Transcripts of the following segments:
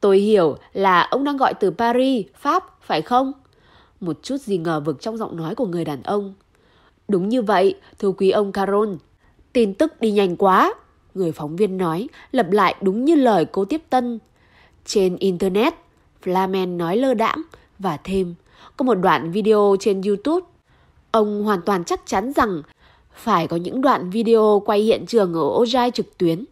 Tôi hiểu là ông đang gọi từ Paris, Pháp, phải không? Một chút gì ngờ vực trong giọng nói của người đàn ông. Đúng như vậy, thưa quý ông Caron. Tin tức đi nhanh quá, người phóng viên nói, lặp lại đúng như lời cô tiếp tân. Trên Internet, Flamen nói lơ đãng và thêm, có một đoạn video trên YouTube. Ông hoàn toàn chắc chắn rằng phải có những đoạn video quay hiện trường ở Ojai trực tuyến.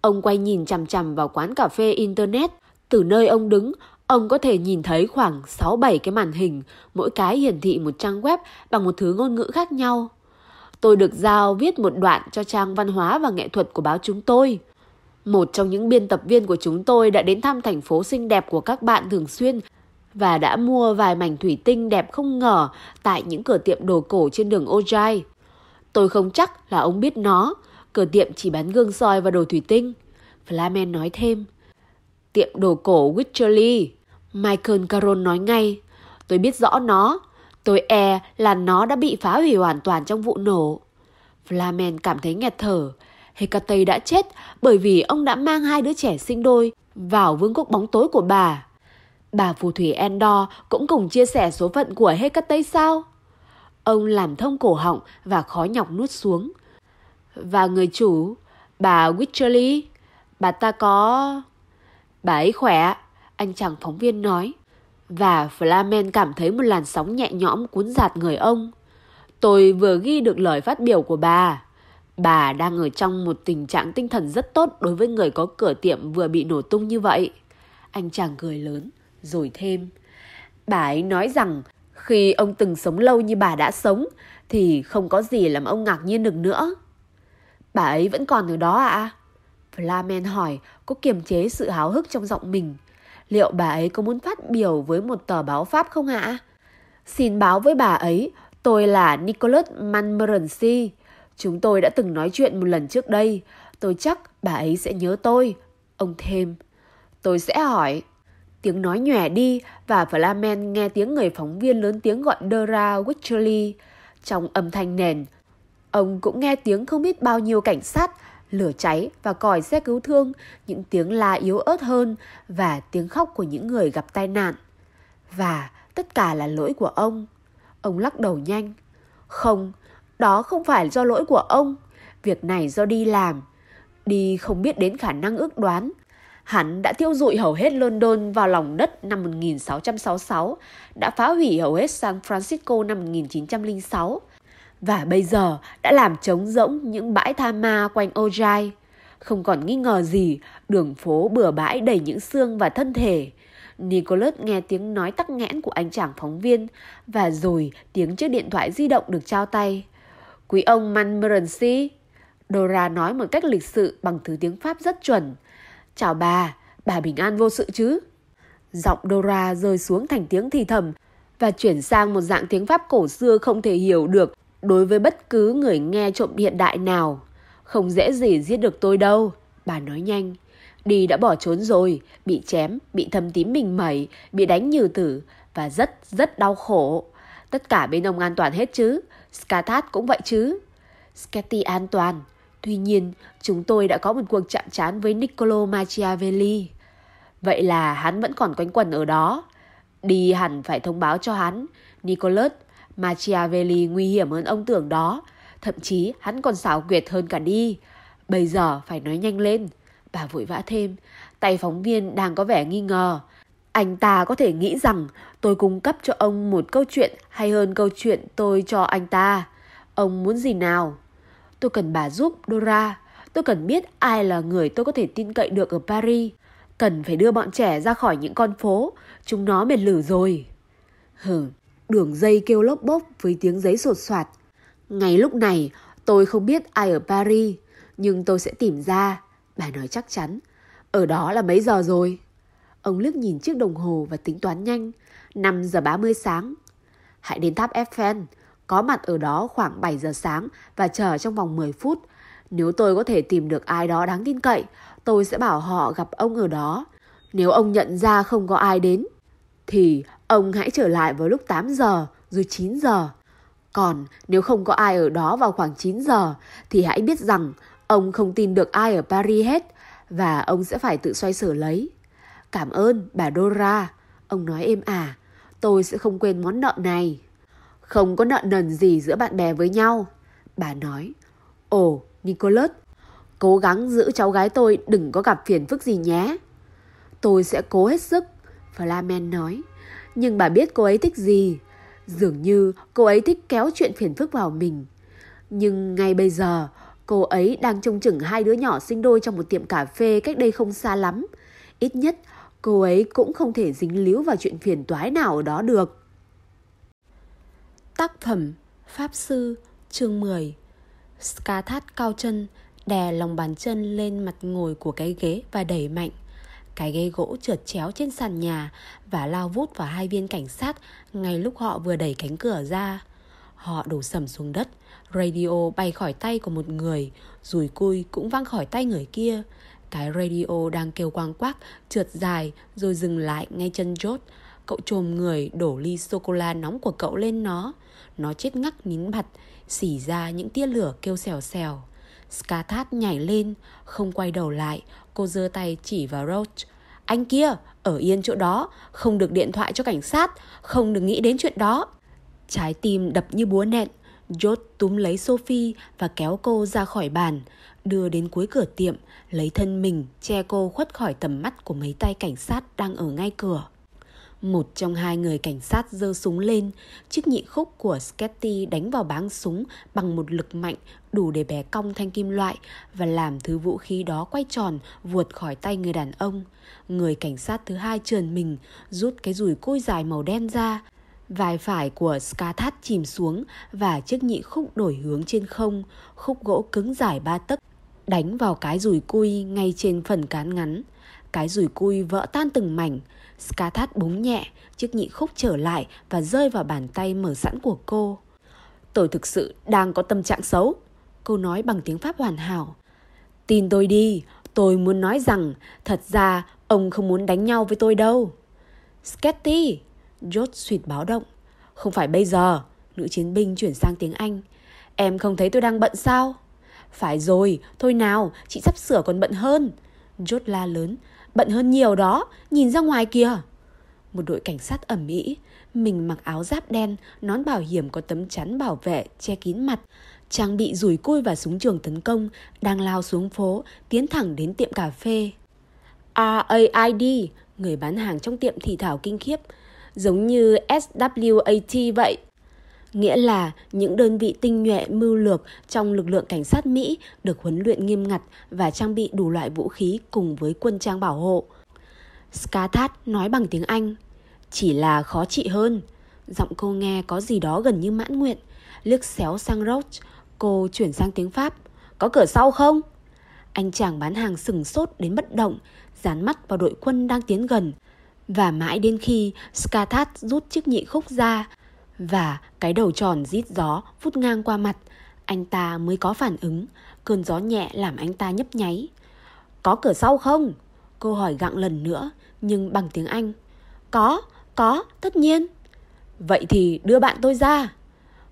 Ông quay nhìn chằm chằm vào quán cà phê Internet. Từ nơi ông đứng, ông có thể nhìn thấy khoảng 6-7 cái màn hình, mỗi cái hiển thị một trang web bằng một thứ ngôn ngữ khác nhau. Tôi được giao viết một đoạn cho trang văn hóa và nghệ thuật của báo chúng tôi. Một trong những biên tập viên của chúng tôi đã đến thăm thành phố xinh đẹp của các bạn thường xuyên và đã mua vài mảnh thủy tinh đẹp không ngờ tại những cửa tiệm đồ cổ trên đường Ojai. Tôi không chắc là ông biết nó, cửa tiệm chỉ bán gương soi và đồ thủy tinh. Flamen nói thêm. Tiệm đồ cổ Witcherly. Michael Caron nói ngay. Tôi biết rõ nó. Tôi e là nó đã bị phá hủy hoàn toàn trong vụ nổ. Flamen cảm thấy nghẹt thở. Hecate đã chết bởi vì ông đã mang hai đứa trẻ sinh đôi vào vương quốc bóng tối của bà. Bà phù thủy Endor cũng cùng chia sẻ số phận của Hecate sao? Ông làm thông cổ họng và khó nhọc nuốt xuống. Và người chủ, bà Witcherly, bà ta có... Bà ấy khỏe, anh chàng phóng viên nói. Và Flamen cảm thấy một làn sóng nhẹ nhõm cuốn giạt người ông. Tôi vừa ghi được lời phát biểu của bà. Bà đang ở trong một tình trạng tinh thần rất tốt đối với người có cửa tiệm vừa bị nổ tung như vậy. Anh chàng cười lớn, rồi thêm. Bà ấy nói rằng khi ông từng sống lâu như bà đã sống thì không có gì làm ông ngạc nhiên được nữa. Bà ấy vẫn còn ở đó ạ? À? Flamen hỏi, có kiềm chế sự háo hức trong giọng mình. Liệu bà ấy có muốn phát biểu với một tờ báo Pháp không ạ? Xin báo với bà ấy, tôi là Nicholas Manmerency. Chúng tôi đã từng nói chuyện một lần trước đây. Tôi chắc bà ấy sẽ nhớ tôi. Ông thêm. Tôi sẽ hỏi. Tiếng nói nhòe đi và Flamen nghe tiếng người phóng viên lớn tiếng gọi Dora Witcherly. Trong âm thanh nền, ông cũng nghe tiếng không biết bao nhiêu cảnh sát, lửa cháy và còi xe cứu thương, những tiếng la yếu ớt hơn và tiếng khóc của những người gặp tai nạn. Và tất cả là lỗi của ông. Ông lắc đầu nhanh. Không, đó không phải do lỗi của ông. Việc này do đi làm. Đi không biết đến khả năng ước đoán. Hắn đã thiêu dụi hầu hết London vào lòng đất năm 1666, đã phá hủy hầu hết San Francisco năm 1906 và bây giờ đã làm trống rỗng những bãi tha ma quanh Ojai. Không còn nghi ngờ gì, đường phố bừa bãi đầy những xương và thân thể. Nicholas nghe tiếng nói tắc nghẽn của anh chàng phóng viên và rồi tiếng chiếc điện thoại di động được trao tay. Quý ông Manmerency, Dora nói một cách lịch sự bằng thứ tiếng Pháp rất chuẩn. Chào bà, bà bình an vô sự chứ? Giọng Dora rơi xuống thành tiếng thì thầm và chuyển sang một dạng tiếng Pháp cổ xưa không thể hiểu được đối với bất cứ người nghe trộm hiện đại nào. Không dễ gì giết được tôi đâu, bà nói nhanh. Đi đã bỏ trốn rồi, bị chém, bị thâm tím mình mẩy, bị đánh như tử và rất rất đau khổ. Tất cả bên ông an toàn hết chứ, Skathat cũng vậy chứ. Sketty an toàn, tuy nhiên chúng tôi đã có một cuộc chạm trán với Niccolo Machiavelli. Vậy là hắn vẫn còn quanh quẩn ở đó. Đi hẳn phải thông báo cho hắn, Nicholas Machiavelli nguy hiểm hơn ông tưởng đó. Thậm chí hắn còn xảo quyệt hơn cả đi. Bây giờ phải nói nhanh lên. Bà vội vã thêm. Tay phóng viên đang có vẻ nghi ngờ. Anh ta có thể nghĩ rằng tôi cung cấp cho ông một câu chuyện hay hơn câu chuyện tôi cho anh ta. Ông muốn gì nào? Tôi cần bà giúp, Dora. Tôi cần biết ai là người tôi có thể tin cậy được ở Paris. Cần phải đưa bọn trẻ ra khỏi những con phố. Chúng nó mệt lử rồi. Hừ, Đường dây kêu lốp bốp với tiếng giấy sột soạt. Ngay lúc này, tôi không biết ai ở Paris, nhưng tôi sẽ tìm ra. Bà nói chắc chắn. Ở đó là mấy giờ rồi? Ông liếc nhìn chiếc đồng hồ và tính toán nhanh. 5 giờ 30 sáng. Hãy đến tháp Eiffel, có mặt ở đó khoảng 7 giờ sáng và chờ trong vòng 10 phút. Nếu tôi có thể tìm được ai đó đáng tin cậy, tôi sẽ bảo họ gặp ông ở đó. Nếu ông nhận ra không có ai đến, thì ông hãy trở lại vào lúc 8 giờ rồi 9 giờ. Còn nếu không có ai ở đó vào khoảng 9 giờ thì hãy biết rằng ông không tin được ai ở Paris hết và ông sẽ phải tự xoay sở lấy. Cảm ơn bà Dora. Ông nói êm à, tôi sẽ không quên món nợ này. Không có nợ nần gì giữa bạn bè với nhau. Bà nói, ồ, Nicholas, cố gắng giữ cháu gái tôi đừng có gặp phiền phức gì nhé. Tôi sẽ cố hết sức, Flamen nói. Nhưng bà biết cô ấy thích gì. Dường như cô ấy thích kéo chuyện phiền phức vào mình. Nhưng ngay bây giờ, cô ấy đang trông chừng hai đứa nhỏ sinh đôi trong một tiệm cà phê cách đây không xa lắm. Ít nhất, cô ấy cũng không thể dính líu vào chuyện phiền toái nào ở đó được. Tác phẩm Pháp Sư chương 10 Skathat cao chân đè lòng bàn chân lên mặt ngồi của cái ghế và đẩy mạnh. Cái ghế gỗ trượt chéo trên sàn nhà và lao vút vào hai viên cảnh sát ngay lúc họ vừa đẩy cánh cửa ra. Họ đổ sầm xuống đất, radio bay khỏi tay của một người, rùi cui cũng văng khỏi tay người kia. Cái radio đang kêu quang quác, trượt dài rồi dừng lại ngay chân chốt. Cậu trồm người đổ ly sô-cô-la nóng của cậu lên nó. Nó chết ngắc nín bặt, xỉ ra những tia lửa kêu xèo xèo. Skathat nhảy lên, không quay đầu lại, cô giơ tay chỉ vào Roach. Anh kia, ở yên chỗ đó, không được điện thoại cho cảnh sát, không được nghĩ đến chuyện đó. Trái tim đập như búa nện, Jot túm lấy Sophie và kéo cô ra khỏi bàn, đưa đến cuối cửa tiệm, lấy thân mình che cô khuất khỏi tầm mắt của mấy tay cảnh sát đang ở ngay cửa. Một trong hai người cảnh sát giơ súng lên, chiếc nhị khúc của Sketty đánh vào báng súng bằng một lực mạnh đủ để bé cong thanh kim loại và làm thứ vũ khí đó quay tròn vuột khỏi tay người đàn ông. Người cảnh sát thứ hai trườn mình, rút cái rùi côi dài màu đen ra. Vài phải của Skathat chìm xuống và chiếc nhị khúc đổi hướng trên không, khúc gỗ cứng dài ba tấc đánh vào cái rùi cui ngay trên phần cán ngắn. Cái rùi cui vỡ tan từng mảnh, Skathat búng nhẹ, chiếc nhị khúc trở lại và rơi vào bàn tay mở sẵn của cô. Tôi thực sự đang có tâm trạng xấu. Cô nói bằng tiếng Pháp hoàn hảo. Tin tôi đi, tôi muốn nói rằng thật ra ông không muốn đánh nhau với tôi đâu. Sketty, George suyệt báo động. Không phải bây giờ, nữ chiến binh chuyển sang tiếng Anh. Em không thấy tôi đang bận sao? Phải rồi, thôi nào, chị sắp sửa còn bận hơn. George la lớn, Bận hơn nhiều đó, nhìn ra ngoài kìa. Một đội cảnh sát ẩm mỹ, mình mặc áo giáp đen, nón bảo hiểm có tấm chắn bảo vệ che kín mặt, trang bị rủi cui và súng trường tấn công, đang lao xuống phố, tiến thẳng đến tiệm cà phê. RAID, người bán hàng trong tiệm thì thảo kinh khiếp, giống như SWAT vậy. Nghĩa là những đơn vị tinh nhuệ mưu lược trong lực lượng cảnh sát Mỹ được huấn luyện nghiêm ngặt và trang bị đủ loại vũ khí cùng với quân trang bảo hộ. Skathat nói bằng tiếng Anh. Chỉ là khó trị hơn. Giọng cô nghe có gì đó gần như mãn nguyện. Liếc xéo sang Roach, cô chuyển sang tiếng Pháp. Có cửa sau không? Anh chàng bán hàng sừng sốt đến bất động, dán mắt vào đội quân đang tiến gần. Và mãi đến khi Skathat rút chiếc nhị khúc ra, và cái đầu tròn rít gió vút ngang qua mặt. Anh ta mới có phản ứng. Cơn gió nhẹ làm anh ta nhấp nháy. Có cửa sau không? Cô hỏi gặng lần nữa Nhưng bằng tiếng Anh. Có, có, tất nhiên. Vậy thì đưa bạn tôi ra.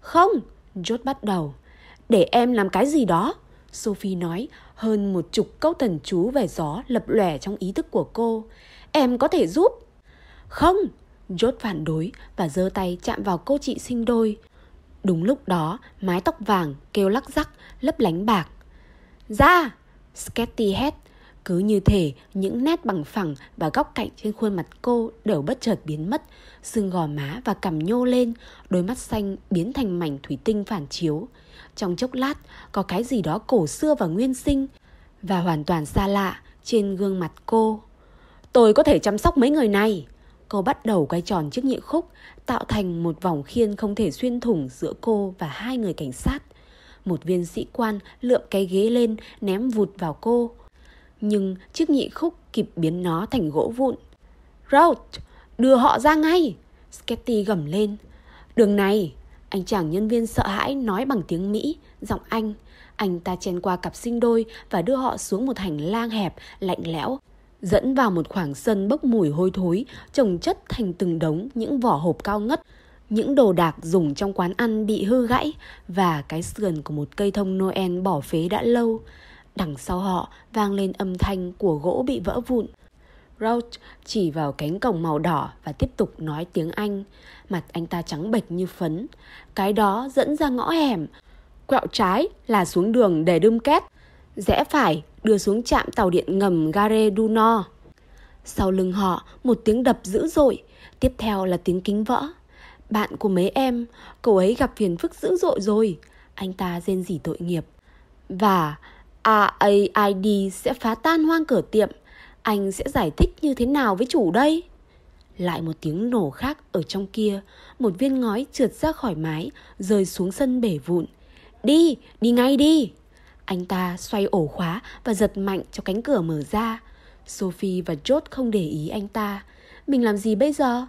Không, George bắt đầu. Để em làm cái gì đó? Sophie nói hơn một chục câu thần chú về gió lập lòe trong ý thức của cô. Em có thể giúp? Không, chốt phản đối và giơ tay chạm vào cô chị sinh đôi. Đúng lúc đó, mái tóc vàng kêu lắc rắc, lấp lánh bạc. Ra! Sketty hét. Cứ như thể những nét bằng phẳng và góc cạnh trên khuôn mặt cô đều bất chợt biến mất. Xương gò má và cằm nhô lên, đôi mắt xanh biến thành mảnh thủy tinh phản chiếu. Trong chốc lát, có cái gì đó cổ xưa và nguyên sinh và hoàn toàn xa lạ trên gương mặt cô. Tôi có thể chăm sóc mấy người này. Cô bắt đầu quay tròn chiếc nhị khúc, tạo thành một vòng khiên không thể xuyên thủng giữa cô và hai người cảnh sát. Một viên sĩ quan lượm cái ghế lên ném vụt vào cô. Nhưng chiếc nhị khúc kịp biến nó thành gỗ vụn. Rout, đưa họ ra ngay! Sketty gầm lên. Đường này! Anh chàng nhân viên sợ hãi nói bằng tiếng Mỹ, giọng Anh. Anh ta chen qua cặp sinh đôi và đưa họ xuống một hành lang hẹp, lạnh lẽo, dẫn vào một khoảng sân bốc mùi hôi thối, trồng chất thành từng đống những vỏ hộp cao ngất, những đồ đạc dùng trong quán ăn bị hư gãy và cái sườn của một cây thông Noel bỏ phế đã lâu. Đằng sau họ vang lên âm thanh của gỗ bị vỡ vụn. Roach chỉ vào cánh cổng màu đỏ và tiếp tục nói tiếng Anh. Mặt anh ta trắng bệch như phấn. Cái đó dẫn ra ngõ hẻm. Quẹo trái là xuống đường để đâm két. Rẽ phải đưa xuống trạm tàu điện ngầm Gare du Nord. Sau lưng họ một tiếng đập dữ dội. Tiếp theo là tiếng kính vỡ. Bạn của mấy em, cậu ấy gặp phiền phức dữ dội rồi. Anh ta rên rỉ tội nghiệp. Và AAID sẽ phá tan hoang cửa tiệm. Anh sẽ giải thích như thế nào với chủ đây? Lại một tiếng nổ khác ở trong kia, một viên ngói trượt ra khỏi mái, rơi xuống sân bể vụn. Đi, đi ngay đi! Anh ta xoay ổ khóa và giật mạnh cho cánh cửa mở ra. Sophie và George không để ý anh ta. Mình làm gì bây giờ?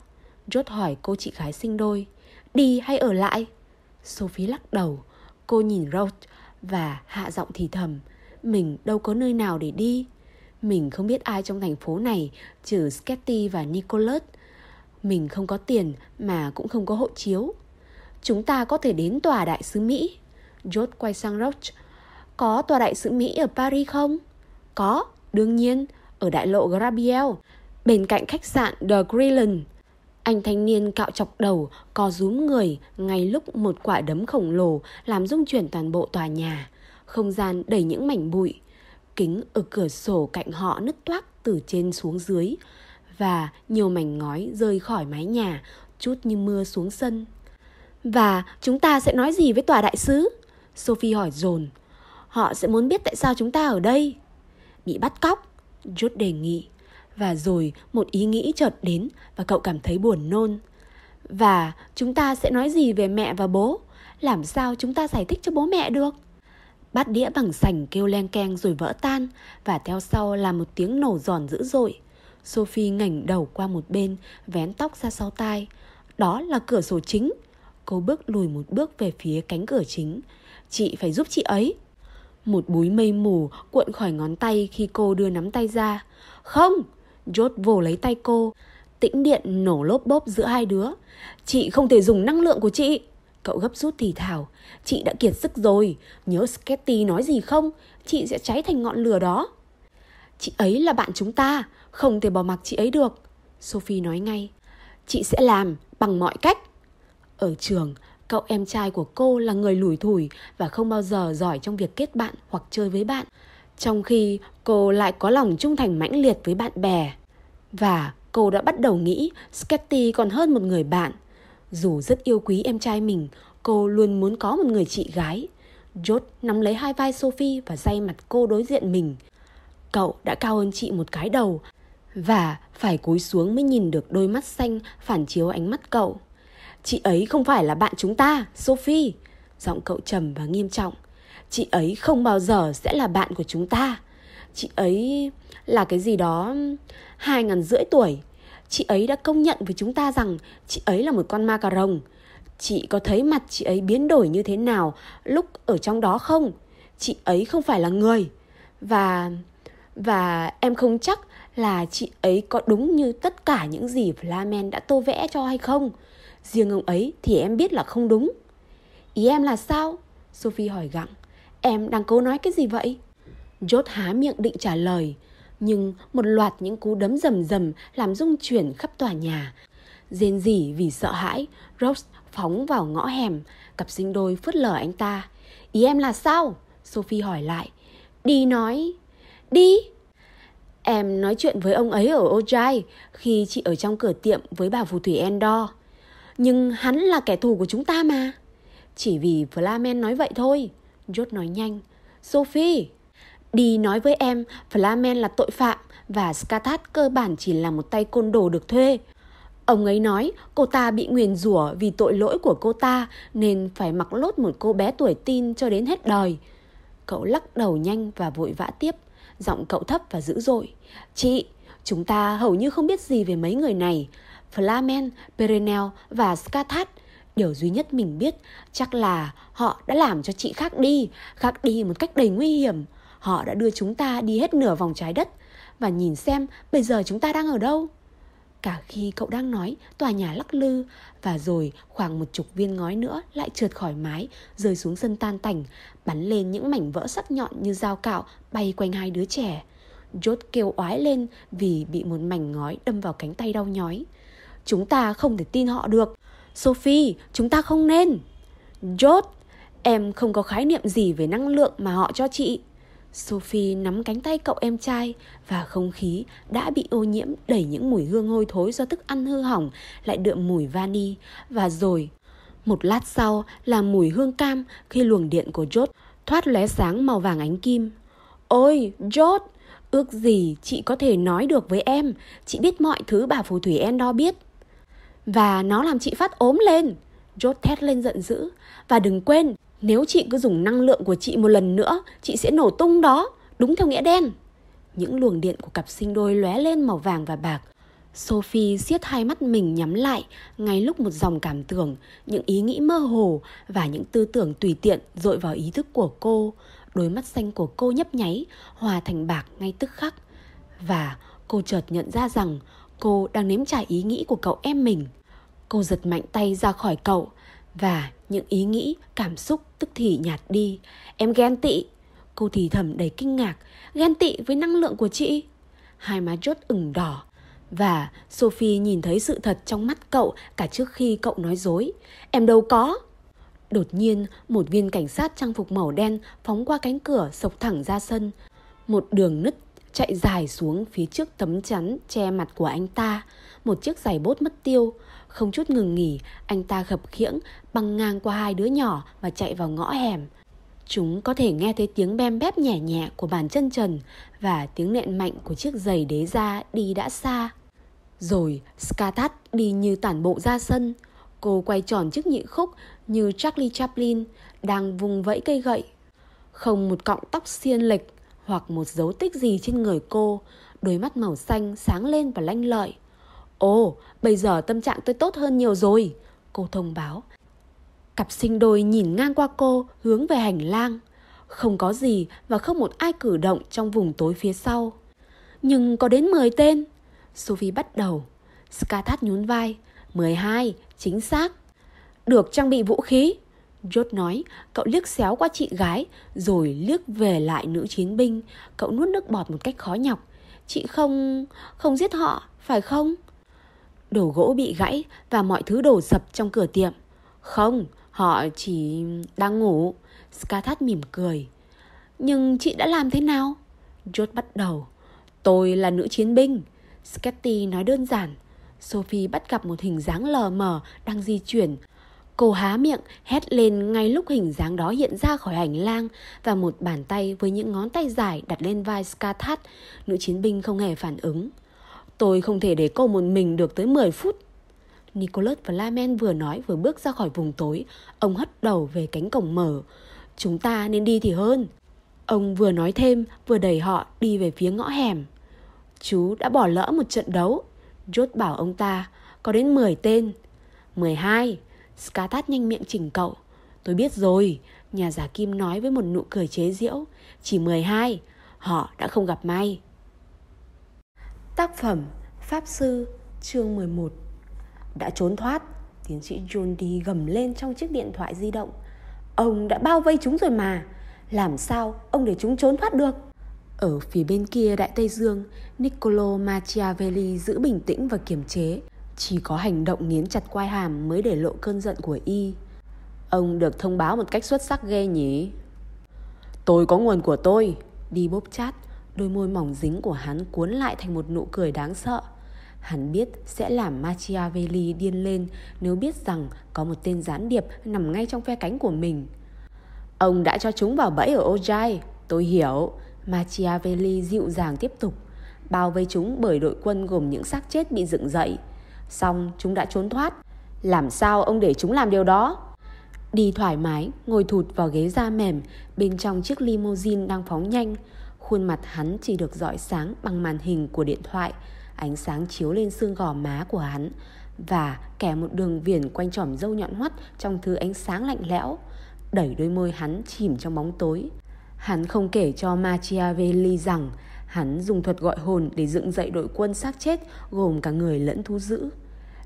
George hỏi cô chị gái sinh đôi. Đi hay ở lại? Sophie lắc đầu. Cô nhìn Roach và hạ giọng thì thầm. Mình đâu có nơi nào để đi. Mình không biết ai trong thành phố này, trừ Sketty và Nicholas. Mình không có tiền mà cũng không có hộ chiếu. Chúng ta có thể đến tòa đại sứ Mỹ. George quay sang Roach. Có tòa đại sứ Mỹ ở Paris không? Có, đương nhiên, ở đại lộ Grabiel, bên cạnh khách sạn The Grillen. Anh thanh niên cạo chọc đầu, co rúm người ngay lúc một quả đấm khổng lồ làm rung chuyển toàn bộ tòa nhà. Không gian đầy những mảnh bụi. Kính ở cửa sổ cạnh họ nứt toác từ trên xuống dưới và nhiều mảnh ngói rơi khỏi mái nhà chút như mưa xuống sân. Và chúng ta sẽ nói gì với tòa đại sứ? Sophie hỏi dồn. Họ sẽ muốn biết tại sao chúng ta ở đây. Bị bắt cóc, Jude đề nghị. Và rồi một ý nghĩ chợt đến và cậu cảm thấy buồn nôn. Và chúng ta sẽ nói gì về mẹ và bố? Làm sao chúng ta giải thích cho bố mẹ được? Bát đĩa bằng sành kêu len keng rồi vỡ tan và theo sau là một tiếng nổ giòn dữ dội. Sophie ngẩng đầu qua một bên, vén tóc ra sau tai. Đó là cửa sổ chính. Cô bước lùi một bước về phía cánh cửa chính. Chị phải giúp chị ấy. Một búi mây mù cuộn khỏi ngón tay khi cô đưa nắm tay ra. Không! George vồ lấy tay cô. Tĩnh điện nổ lốp bốp giữa hai đứa. Chị không thể dùng năng lượng của chị. Cậu gấp rút thì thảo. Chị đã kiệt sức rồi. Nhớ Sketty nói gì không? Chị sẽ cháy thành ngọn lửa đó. Chị ấy là bạn chúng ta. Không thể bỏ mặc chị ấy được. Sophie nói ngay. Chị sẽ làm bằng mọi cách. Ở trường, cậu em trai của cô là người lủi thủi và không bao giờ giỏi trong việc kết bạn hoặc chơi với bạn. Trong khi cô lại có lòng trung thành mãnh liệt với bạn bè. Và cô đã bắt đầu nghĩ Sketty còn hơn một người bạn. Dù rất yêu quý em trai mình, cô luôn muốn có một người chị gái. George nắm lấy hai vai Sophie và day mặt cô đối diện mình. Cậu đã cao hơn chị một cái đầu và phải cúi xuống mới nhìn được đôi mắt xanh phản chiếu ánh mắt cậu. Chị ấy không phải là bạn chúng ta, Sophie. Giọng cậu trầm và nghiêm trọng. Chị ấy không bao giờ sẽ là bạn của chúng ta. Chị ấy là cái gì đó hai ngàn rưỡi tuổi. Chị ấy đã công nhận với chúng ta rằng chị ấy là một con ma cà rồng. Chị có thấy mặt chị ấy biến đổi như thế nào lúc ở trong đó không? Chị ấy không phải là người. Và... Và em không chắc là chị ấy có đúng như tất cả những gì Flamen đã tô vẽ cho hay không. Riêng ông ấy thì em biết là không đúng. Ý em là sao? Sophie hỏi gặng. Em đang cố nói cái gì vậy? George há miệng định trả lời. Nhưng một loạt những cú đấm rầm rầm làm rung chuyển khắp tòa nhà. Rên rỉ vì sợ hãi, Rose phóng vào ngõ hẻm. Cặp sinh đôi phớt lờ anh ta. Ý em là sao? Sophie hỏi lại. Đi nói. Đi! Em nói chuyện với ông ấy ở Ojai khi chị ở trong cửa tiệm với bà phù thủy Endor. Nhưng hắn là kẻ thù của chúng ta mà. Chỉ vì Flamen nói vậy thôi. George nói nhanh. Sophie, đi nói với em Flamen là tội phạm và Skatat cơ bản chỉ là một tay côn đồ được thuê. Ông ấy nói cô ta bị nguyền rủa vì tội lỗi của cô ta nên phải mặc lốt một cô bé tuổi tin cho đến hết đời. Cậu lắc đầu nhanh và vội vã tiếp, giọng cậu thấp và dữ dội. Chị, chúng ta hầu như không biết gì về mấy người này. Flamen, Perenel và Skathat. Điều duy nhất mình biết chắc là họ đã làm cho chị khác đi, khác đi một cách đầy nguy hiểm. Họ đã đưa chúng ta đi hết nửa vòng trái đất và nhìn xem bây giờ chúng ta đang ở đâu. Cả khi cậu đang nói, tòa nhà lắc lư và rồi khoảng một chục viên ngói nữa lại trượt khỏi mái, rơi xuống sân tan tành, bắn lên những mảnh vỡ sắc nhọn như dao cạo bay quanh hai đứa trẻ. George kêu oái lên vì bị một mảnh ngói đâm vào cánh tay đau nhói. Chúng ta không thể tin họ được. Sophie, chúng ta không nên. George, em không có khái niệm gì về năng lượng mà họ cho chị. Sophie nắm cánh tay cậu em trai và không khí đã bị ô nhiễm đẩy những mùi hương hôi thối do thức ăn hư hỏng lại đượm mùi vani và rồi một lát sau là mùi hương cam khi luồng điện của George thoát lóe sáng màu vàng ánh kim. Ôi, George, ước gì chị có thể nói được với em, chị biết mọi thứ bà phù thủy Endor biết. Và nó làm chị phát ốm lên. George thét lên giận dữ. Và đừng quên, nếu chị cứ dùng năng lượng của chị một lần nữa, chị sẽ nổ tung đó, đúng theo nghĩa đen. Những luồng điện của cặp sinh đôi lóe lên màu vàng và bạc. Sophie siết hai mắt mình nhắm lại ngay lúc một dòng cảm tưởng, những ý nghĩ mơ hồ và những tư tưởng tùy tiện dội vào ý thức của cô. Đôi mắt xanh của cô nhấp nháy, hòa thành bạc ngay tức khắc. Và cô chợt nhận ra rằng cô đang nếm trải ý nghĩ của cậu em mình. Cô giật mạnh tay ra khỏi cậu và những ý nghĩ, cảm xúc tức thì nhạt đi. Em ghen tị. Cô thì thầm đầy kinh ngạc. Ghen tị với năng lượng của chị. Hai má chốt ửng đỏ. Và Sophie nhìn thấy sự thật trong mắt cậu cả trước khi cậu nói dối. Em đâu có. Đột nhiên, một viên cảnh sát trang phục màu đen phóng qua cánh cửa sộc thẳng ra sân. Một đường nứt chạy dài xuống phía trước tấm chắn che mặt của anh ta. Một chiếc giày bốt mất tiêu. Không chút ngừng nghỉ, anh ta khập khiễng băng ngang qua hai đứa nhỏ và chạy vào ngõ hẻm. Chúng có thể nghe thấy tiếng bem bép nhẹ nhẹ của bàn chân trần và tiếng nện mạnh của chiếc giày đế da đi đã xa. Rồi Skatat đi như tản bộ ra sân. Cô quay tròn chiếc nhị khúc như Charlie Chaplin đang vùng vẫy cây gậy. Không một cọng tóc xiên lệch hoặc một dấu tích gì trên người cô, đôi mắt màu xanh sáng lên và lanh lợi. Ồ, bây giờ tâm trạng tôi tốt hơn nhiều rồi, cô thông báo. Cặp sinh đôi nhìn ngang qua cô hướng về hành lang. Không có gì và không một ai cử động trong vùng tối phía sau. Nhưng có đến 10 tên. Sophie bắt đầu. Skathat nhún vai. 12, chính xác. Được trang bị vũ khí. George nói, cậu liếc xéo qua chị gái, rồi liếc về lại nữ chiến binh. Cậu nuốt nước bọt một cách khó nhọc. Chị không... không giết họ, phải không? Đồ gỗ bị gãy và mọi thứ đổ sập trong cửa tiệm. Không, họ chỉ đang ngủ. Skathat mỉm cười. Nhưng chị đã làm thế nào? George bắt đầu. Tôi là nữ chiến binh. Sketty nói đơn giản. Sophie bắt gặp một hình dáng lờ mờ đang di chuyển. Cô há miệng, hét lên ngay lúc hình dáng đó hiện ra khỏi hành lang và một bàn tay với những ngón tay dài đặt lên vai Scarthat. Nữ chiến binh không hề phản ứng. Tôi không thể để cô một mình được tới 10 phút. Nicholas và Lamen vừa nói vừa bước ra khỏi vùng tối. Ông hất đầu về cánh cổng mở. Chúng ta nên đi thì hơn. Ông vừa nói thêm vừa đẩy họ đi về phía ngõ hẻm. Chú đã bỏ lỡ một trận đấu. George bảo ông ta có đến 10 tên. 12. Scartat nhanh miệng chỉnh cậu. Tôi biết rồi. Nhà giả kim nói với một nụ cười chế giễu. Chỉ 12. Họ đã không gặp may. Tác phẩm Pháp Sư, chương 11 Đã trốn thoát, Tiến sĩ John D gầm lên trong chiếc điện thoại di động Ông đã bao vây chúng rồi mà, Làm sao ông để chúng trốn thoát được Ở phía bên kia Đại Tây Dương, Niccolo Machiavelli giữ bình tĩnh và kiềm chế chỉ có hành động nghiến chặt quai hàm mới để lộ cơn giận của y Ông được thông báo một cách xuất sắc ghê nhỉ Tôi có nguồn của tôi Đi bốp chát Đôi môi mỏng dính của hắn cuốn lại thành một nụ cười đáng sợ. Hắn biết sẽ làm Machiavelli điên lên nếu biết rằng có một tên gián điệp nằm ngay trong phe cánh của mình. Ông đã cho chúng vào bẫy ở Ojai, tôi hiểu. Machiavelli dịu dàng tiếp tục. Bao vây chúng bởi đội quân gồm những xác chết bị dựng dậy. Xong chúng đã trốn thoát. Làm sao ông để chúng làm điều đó? Đi thoải mái, ngồi thụt vào ghế da mềm bên trong chiếc limousine đang phóng nhanh. Khuôn mặt hắn chỉ được dọi sáng bằng màn hình của điện thoại Ánh sáng chiếu lên xương gò má của hắn Và kẻ một đường viền quanh trỏm dâu nhọn hoắt Trong thứ ánh sáng lạnh lẽo Đẩy đôi môi hắn chìm trong bóng tối Hắn không kể cho Machiavelli rằng Hắn dùng thuật gọi hồn để dựng dậy đội quân xác chết, Gồm cả người lẫn thú dữ.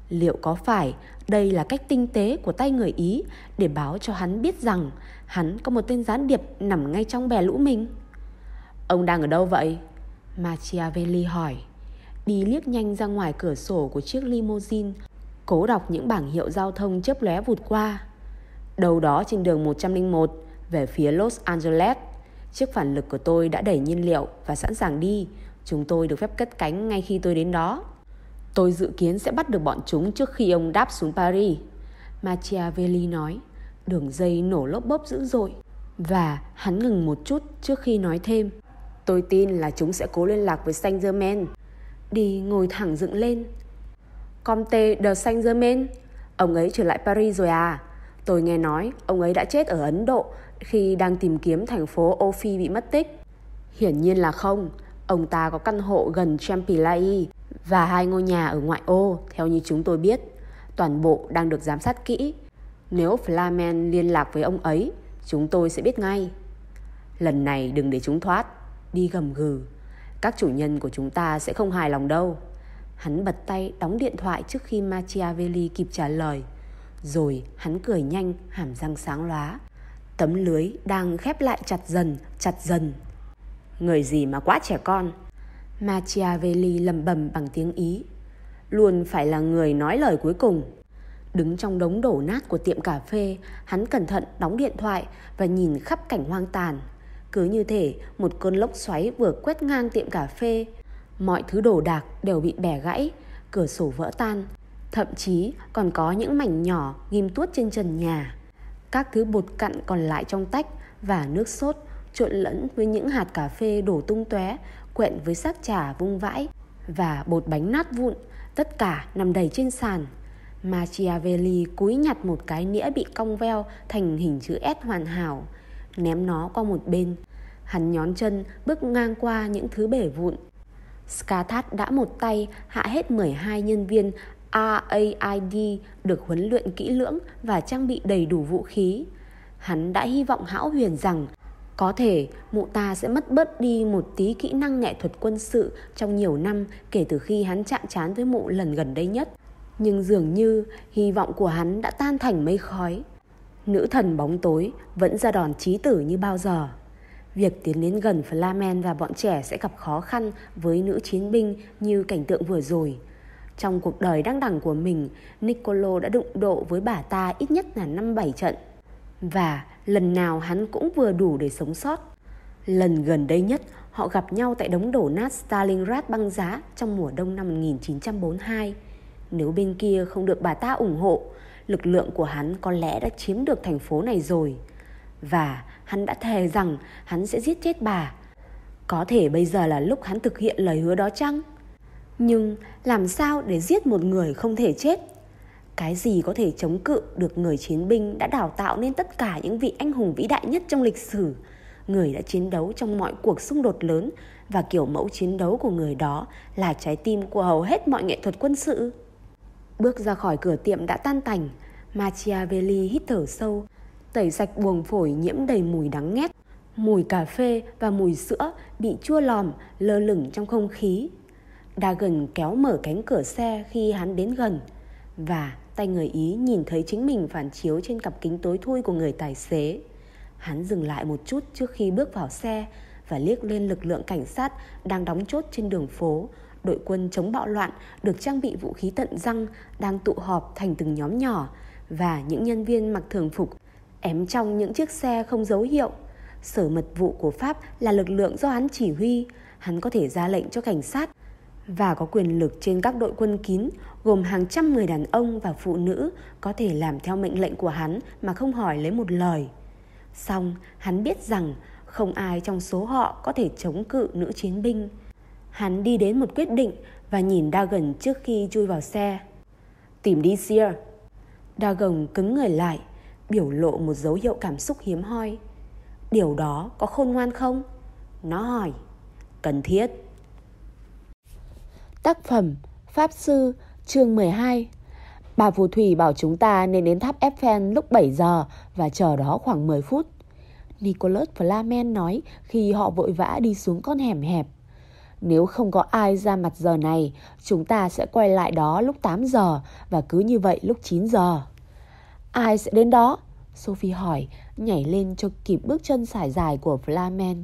Liệu có phải đây là cách tinh tế của tay người Ý Để báo cho hắn biết rằng Hắn có một tên gián điệp nằm ngay trong bè lũ mình? Ông đang ở đâu vậy? Machiavelli hỏi. Đi liếc nhanh ra ngoài cửa sổ của chiếc limousine, Cố đọc những bảng hiệu giao thông chớp lóe vụt qua. Đầu đó trên đường 101 Về phía Los Angeles. Chiếc phản lực của tôi đã đẩy nhiên liệu Và sẵn sàng đi. Chúng tôi được phép cất cánh ngay khi tôi đến đó. Tôi dự kiến sẽ bắt được bọn chúng trước khi ông đáp xuống Paris. Machiavelli nói, Đường dây nổ lốp bốp dữ dội. Và hắn ngừng một chút trước khi nói thêm, Tôi tin là chúng sẽ cố liên lạc với Saint Germain Đi ngồi thẳng dựng lên. Comte de Saint Germain Ông ấy trở lại Paris rồi à? Tôi nghe nói ông ấy đã chết ở Ấn Độ khi đang tìm kiếm thành phố Ophi bị mất tích? Hiển nhiên là không. Ông ta có căn hộ gần Champilai Và hai ngôi nhà ở ngoại ô, Theo như chúng tôi biết. Toàn bộ đang được giám sát kỹ. Nếu Flamen liên lạc với ông ấy, Chúng tôi sẽ biết ngay. Lần này đừng để chúng thoát. Đi gầm gừ. Các chủ nhân của chúng ta sẽ không hài lòng đâu. Hắn bật tay đóng điện thoại trước khi Machiavelli kịp trả lời. Rồi hắn cười nhanh, hàm răng sáng lóa. Tấm lưới đang khép lại chặt dần, chặt dần. Người gì mà quá trẻ con? Machiavelli lầm bầm bằng tiếng Ý. Luôn phải là người nói lời cuối cùng. Đứng trong đống đổ nát của tiệm cà phê Hắn cẩn thận đóng điện thoại Và nhìn khắp cảnh hoang tàn. Cứ như thể một cơn lốc xoáy vừa quét ngang tiệm cà phê. Mọi thứ đồ đạc đều bị bẻ gãy Cửa sổ vỡ tan. Thậm chí còn có những mảnh nhỏ ghim tuốt trên trần nhà. Các thứ bột cặn còn lại trong tách Và nước sốt, trộn lẫn với những hạt cà phê đổ tung tóe, quẹn với xác trà vung vãi và bột bánh nát vụn, tất cả nằm đầy trên sàn. Machiavelli cúi nhặt một cái nĩa bị cong veo thành hình chữ S hoàn hảo, ném nó qua một bên. Hắn nhón chân bước ngang qua những thứ bể vụn. Skathat đã một tay hạ hết 12 nhân viên RAID được huấn luyện kỹ lưỡng và trang bị đầy đủ vũ khí. Hắn đã hy vọng hão huyền rằng có thể mụ ta sẽ mất bớt đi một tí kỹ năng nghệ thuật quân sự trong nhiều năm kể từ khi hắn chạm trán với mụ lần gần đây nhất. Nhưng dường như hy vọng của hắn đã tan thành mây khói. Nữ thần bóng tối vẫn ra đòn chí tử như bao giờ. Việc tiến đến gần Flamen và bọn trẻ sẽ gặp khó khăn với nữ chiến binh như cảnh tượng vừa rồi. Trong cuộc đời đăng đẳng của mình, Niccolo đã đụng độ với bà ta ít nhất là năm bảy trận. Và lần nào hắn cũng vừa đủ để sống sót. Lần gần đây nhất, họ gặp nhau tại đống đổ nát Stalingrad băng giá trong mùa đông năm 1942. Nếu bên kia không được bà ta ủng hộ, lực lượng của hắn có lẽ đã chiếm được thành phố này rồi. Và hắn đã thề rằng hắn sẽ giết chết bà. Có thể bây giờ là lúc hắn thực hiện lời hứa đó chăng? Nhưng làm sao để giết một người không thể chết? Cái gì có thể chống cự được người chiến binh đã đào tạo nên tất cả những vị anh hùng vĩ đại nhất trong lịch sử. Người đã chiến đấu trong mọi cuộc xung đột lớn và kiểu mẫu chiến đấu của người đó là trái tim của hầu hết mọi nghệ thuật quân sự. Bước ra khỏi cửa tiệm đã tan tành, Machiavelli hít thở sâu, tẩy sạch buồng phổi nhiễm đầy mùi đắng nghét Mùi cà phê và mùi sữa bị chua lòm lơ lửng trong không khí. Dagen kéo mở cánh cửa xe khi hắn đến gần và tay người Ý nhìn thấy chính mình phản chiếu trên cặp kính tối thui của người tài xế. Hắn dừng lại một chút trước khi bước vào xe và liếc lên lực lượng cảnh sát đang đóng chốt trên đường phố. Đội quân chống bạo loạn được trang bị vũ khí tận răng đang tụ họp thành từng nhóm nhỏ và những nhân viên mặc thường phục ém trong những chiếc xe không dấu hiệu. Sở mật vụ của Pháp là lực lượng do hắn chỉ huy, hắn có thể ra lệnh cho cảnh sát và có quyền lực trên các đội quân kín gồm hàng trăm người đàn ông và phụ nữ có thể làm theo mệnh lệnh của hắn mà không hỏi lấy một lời. Xong, hắn biết rằng không ai trong số họ có thể chống cự nữ chiến binh. Hắn đi đến một quyết định và nhìn Dagon trước khi chui vào xe. Tìm đi Sear. Dagon cứng người lại, biểu lộ một dấu hiệu cảm xúc hiếm hoi. Điều đó có khôn ngoan không? Nó hỏi. Cần thiết. Tác phẩm Pháp Sư chương 12 Bà phù thủy bảo chúng ta nên đến tháp Eiffel lúc 7 giờ và chờ đó khoảng 10 phút. Nicholas Flamen nói khi họ vội vã đi xuống con hẻm hẹp. Nếu không có ai ra mặt giờ này, chúng ta sẽ quay lại đó lúc 8 giờ và cứ như vậy lúc 9 giờ. Ai sẽ đến đó? Sophie hỏi, nhảy lên cho kịp bước chân sải dài của Flamen.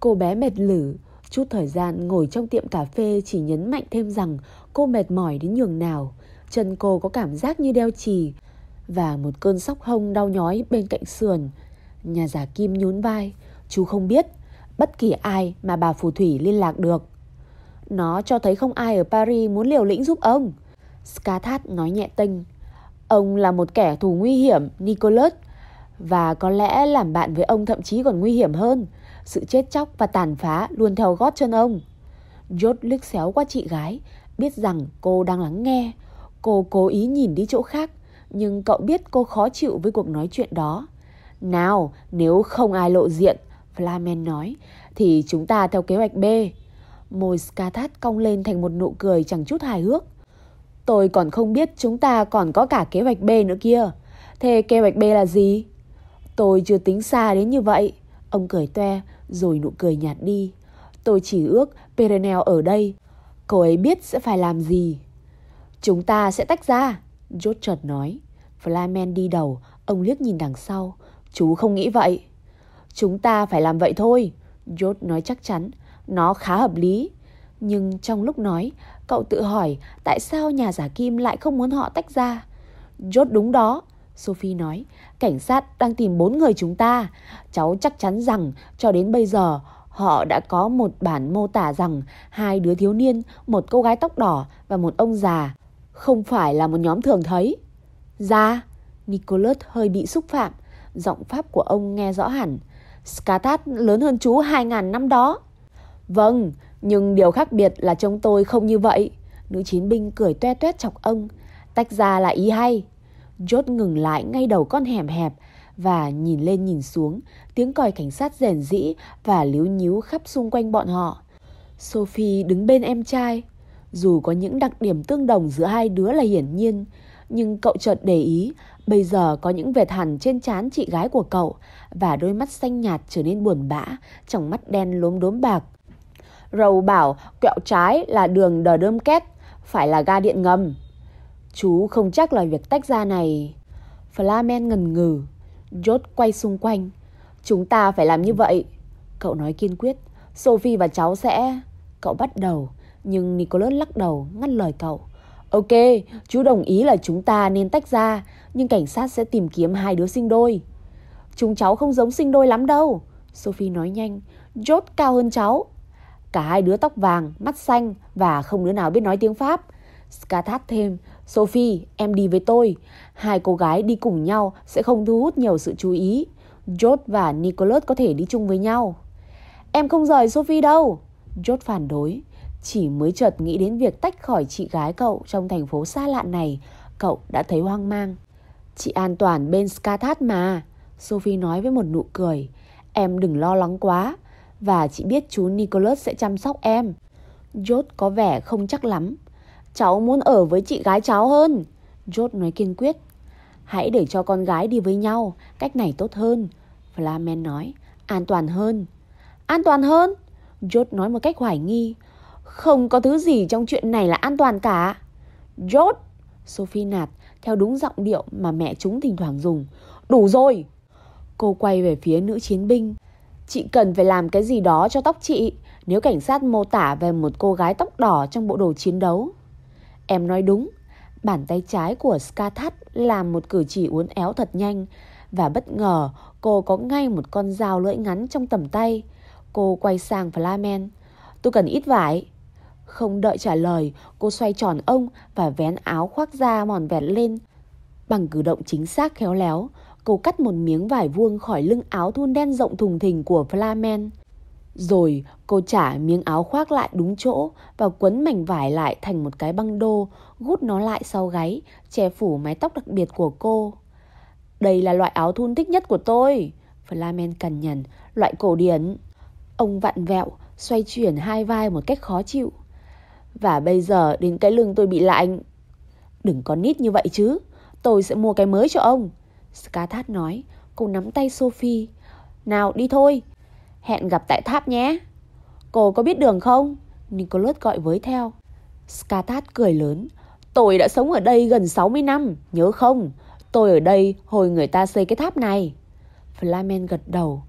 Cô bé mệt lử, Chút thời gian ngồi trong tiệm cà phê chỉ nhấn mạnh thêm rằng cô mệt mỏi đến nhường nào. Chân cô có cảm giác như đeo chì và một cơn sóc hông đau nhói bên cạnh sườn. Nhà giả Kim nhún vai. Chú không biết bất kỳ ai mà bà phù thủy liên lạc được. Nó cho thấy không ai ở Paris muốn liều lĩnh giúp ông. Skathat nói nhẹ tênh. Ông là một kẻ thù nguy hiểm, Nicholas. Và có lẽ làm bạn với ông thậm chí còn nguy hiểm hơn. Sự chết chóc và tàn phá luôn theo gót chân ông. George liếc xéo qua chị gái, biết rằng cô đang lắng nghe. Cô cố ý nhìn đi chỗ khác, nhưng cậu biết cô khó chịu với cuộc nói chuyện đó. Nào, nếu không ai lộ diện, Flamen nói, thì chúng ta theo kế hoạch B. Môi Skathat cong lên thành một nụ cười chẳng chút hài hước. Tôi còn không biết chúng ta còn có cả kế hoạch B nữa kia. Thế kế hoạch B là gì? Tôi chưa tính xa đến như vậy. Ông cười toe, rồi nụ cười nhạt đi. Tôi chỉ ước Perenel ở đây. Cô ấy biết sẽ phải làm gì. Chúng ta sẽ tách ra, George chợt nói. Flyman đi đầu, ông liếc nhìn đằng sau. Chú không nghĩ vậy. Chúng ta phải làm vậy thôi, George nói chắc chắn. Nó khá hợp lý. Nhưng trong lúc nói, cậu tự hỏi tại sao nhà giả kim lại không muốn họ tách ra. George đúng đó, Sophie nói. Cảnh sát đang tìm bốn người chúng ta. Cháu chắc chắn rằng cho đến bây giờ họ đã có một bản mô tả rằng hai đứa thiếu niên, một cô gái tóc đỏ và một ông già không phải là một nhóm thường thấy. Ra, Nicholas hơi bị xúc phạm, giọng pháp của ông nghe rõ hẳn. Skatat lớn hơn chú 2.000 năm đó. Vâng, nhưng điều khác biệt là trông tôi không như vậy. Nữ chiến binh cười toe toét chọc ông. Tách ra là ý hay chốt ngừng lại ngay đầu con hẻm hẹp và nhìn lên nhìn xuống, tiếng còi cảnh sát rèn rĩ và líu nhíu khắp xung quanh bọn họ. Sophie đứng bên em trai. Dù có những đặc điểm tương đồng giữa hai đứa là hiển nhiên, nhưng cậu chợt để ý bây giờ có những vệt hẳn trên trán chị gái của cậu và đôi mắt xanh nhạt trở nên buồn bã, trong mắt đen lốm đốm bạc. Rầu bảo quẹo trái là đường đờ đơm két, phải là ga điện ngầm. Chú không chắc là việc tách ra này... Flamen ngần ngừ. George quay xung quanh. Chúng ta phải làm như vậy. Cậu nói kiên quyết. Sophie và cháu sẽ... Cậu bắt đầu. Nhưng Nicholas lắc đầu, ngắt lời cậu. Ok, chú đồng ý là chúng ta nên tách ra. Nhưng cảnh sát sẽ tìm kiếm hai đứa sinh đôi. Chúng cháu không giống sinh đôi lắm đâu. Sophie nói nhanh. George cao hơn cháu. Cả hai đứa tóc vàng, mắt xanh và không đứa nào biết nói tiếng Pháp. Skathat thêm, Sophie, em đi với tôi. Hai cô gái đi cùng nhau sẽ không thu hút nhiều sự chú ý. George và Nicholas có thể đi chung với nhau. Em không rời Sophie đâu. George phản đối. Chỉ mới chợt nghĩ đến việc tách khỏi chị gái cậu trong thành phố xa lạ này, cậu đã thấy hoang mang. Chị an toàn bên Skathat mà. Sophie nói với một nụ cười. Em đừng lo lắng quá. Và chị biết chú Nicholas sẽ chăm sóc em. George có vẻ không chắc lắm. Cháu muốn ở với chị gái cháu hơn. George nói kiên quyết. Hãy để cho con gái đi với nhau, cách này tốt hơn. Flamen nói, an toàn hơn. An toàn hơn? George nói một cách hoài nghi. Không có thứ gì trong chuyện này là an toàn cả. George, Sophie nạt, theo đúng giọng điệu mà mẹ chúng thỉnh thoảng dùng. Đủ rồi! Cô quay về phía nữ chiến binh. Chị cần phải làm cái gì đó cho tóc chị nếu cảnh sát mô tả về một cô gái tóc đỏ trong bộ đồ chiến đấu. Em nói đúng, bàn tay trái của Skathat làm một cử chỉ uốn éo thật nhanh và bất ngờ cô có ngay một con dao lưỡi ngắn trong tầm tay. Cô quay sang Flamen. Tôi cần ít vải. Không đợi trả lời, cô xoay tròn ông và vén áo khoác da mòn vẹt lên. Bằng cử động chính xác khéo léo, cô cắt một miếng vải vuông khỏi lưng áo thun đen rộng thùng thình của Flamen. Rồi cô trả miếng áo khoác lại đúng chỗ và quấn mảnh vải lại thành một cái băng đô, gút nó lại sau gáy, che phủ mái tóc đặc biệt của cô. Đây là loại áo thun thích nhất của tôi. Flamen cằn nhằn, loại cổ điển. Ông vặn vẹo, xoay chuyển hai vai một cách khó chịu. Và bây giờ đến cái lưng tôi bị lạnh. Đừng có nít như vậy chứ, tôi sẽ mua cái mới cho ông. Skathat nói, cô nắm tay Sophie. Nào đi thôi, hẹn gặp tại tháp nhé. Cô có biết đường không? Nicholas gọi với theo. Skatat cười lớn. Tôi đã sống ở đây gần 60 năm, nhớ không? Tôi ở đây hồi người ta xây cái tháp này. Flamen gật đầu.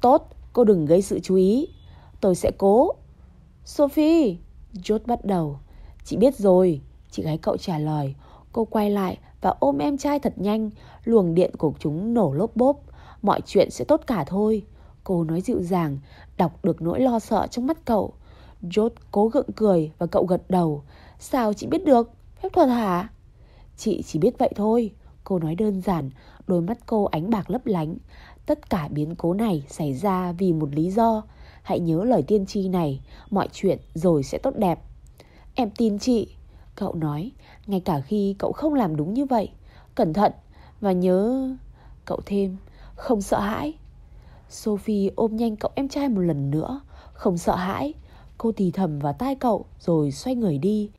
Tốt, cô đừng gây sự chú ý. Tôi sẽ cố. Sophie! George bắt đầu. Chị biết rồi. Chị gái cậu trả lời. Cô quay lại và ôm em trai thật nhanh. Luồng điện của chúng nổ lốp bốp. Mọi chuyện sẽ tốt cả thôi. Cô nói dịu dàng, đọc được nỗi lo sợ trong mắt cậu. George cố gượng cười và cậu gật đầu. Sao chị biết được? Phép thuật hả? Chị chỉ biết vậy thôi. Cô nói đơn giản, đôi mắt cô ánh bạc lấp lánh. Tất cả biến cố này xảy ra vì một lý do. Hãy nhớ lời tiên tri này, mọi chuyện rồi sẽ tốt đẹp. Em tin chị, cậu nói, ngay cả khi cậu không làm đúng như vậy. Cẩn thận và nhớ... Cậu thêm, không sợ hãi. Sophie ôm nhanh cậu em trai một lần nữa, không sợ hãi. Cô thì thầm vào tai cậu rồi xoay người đi.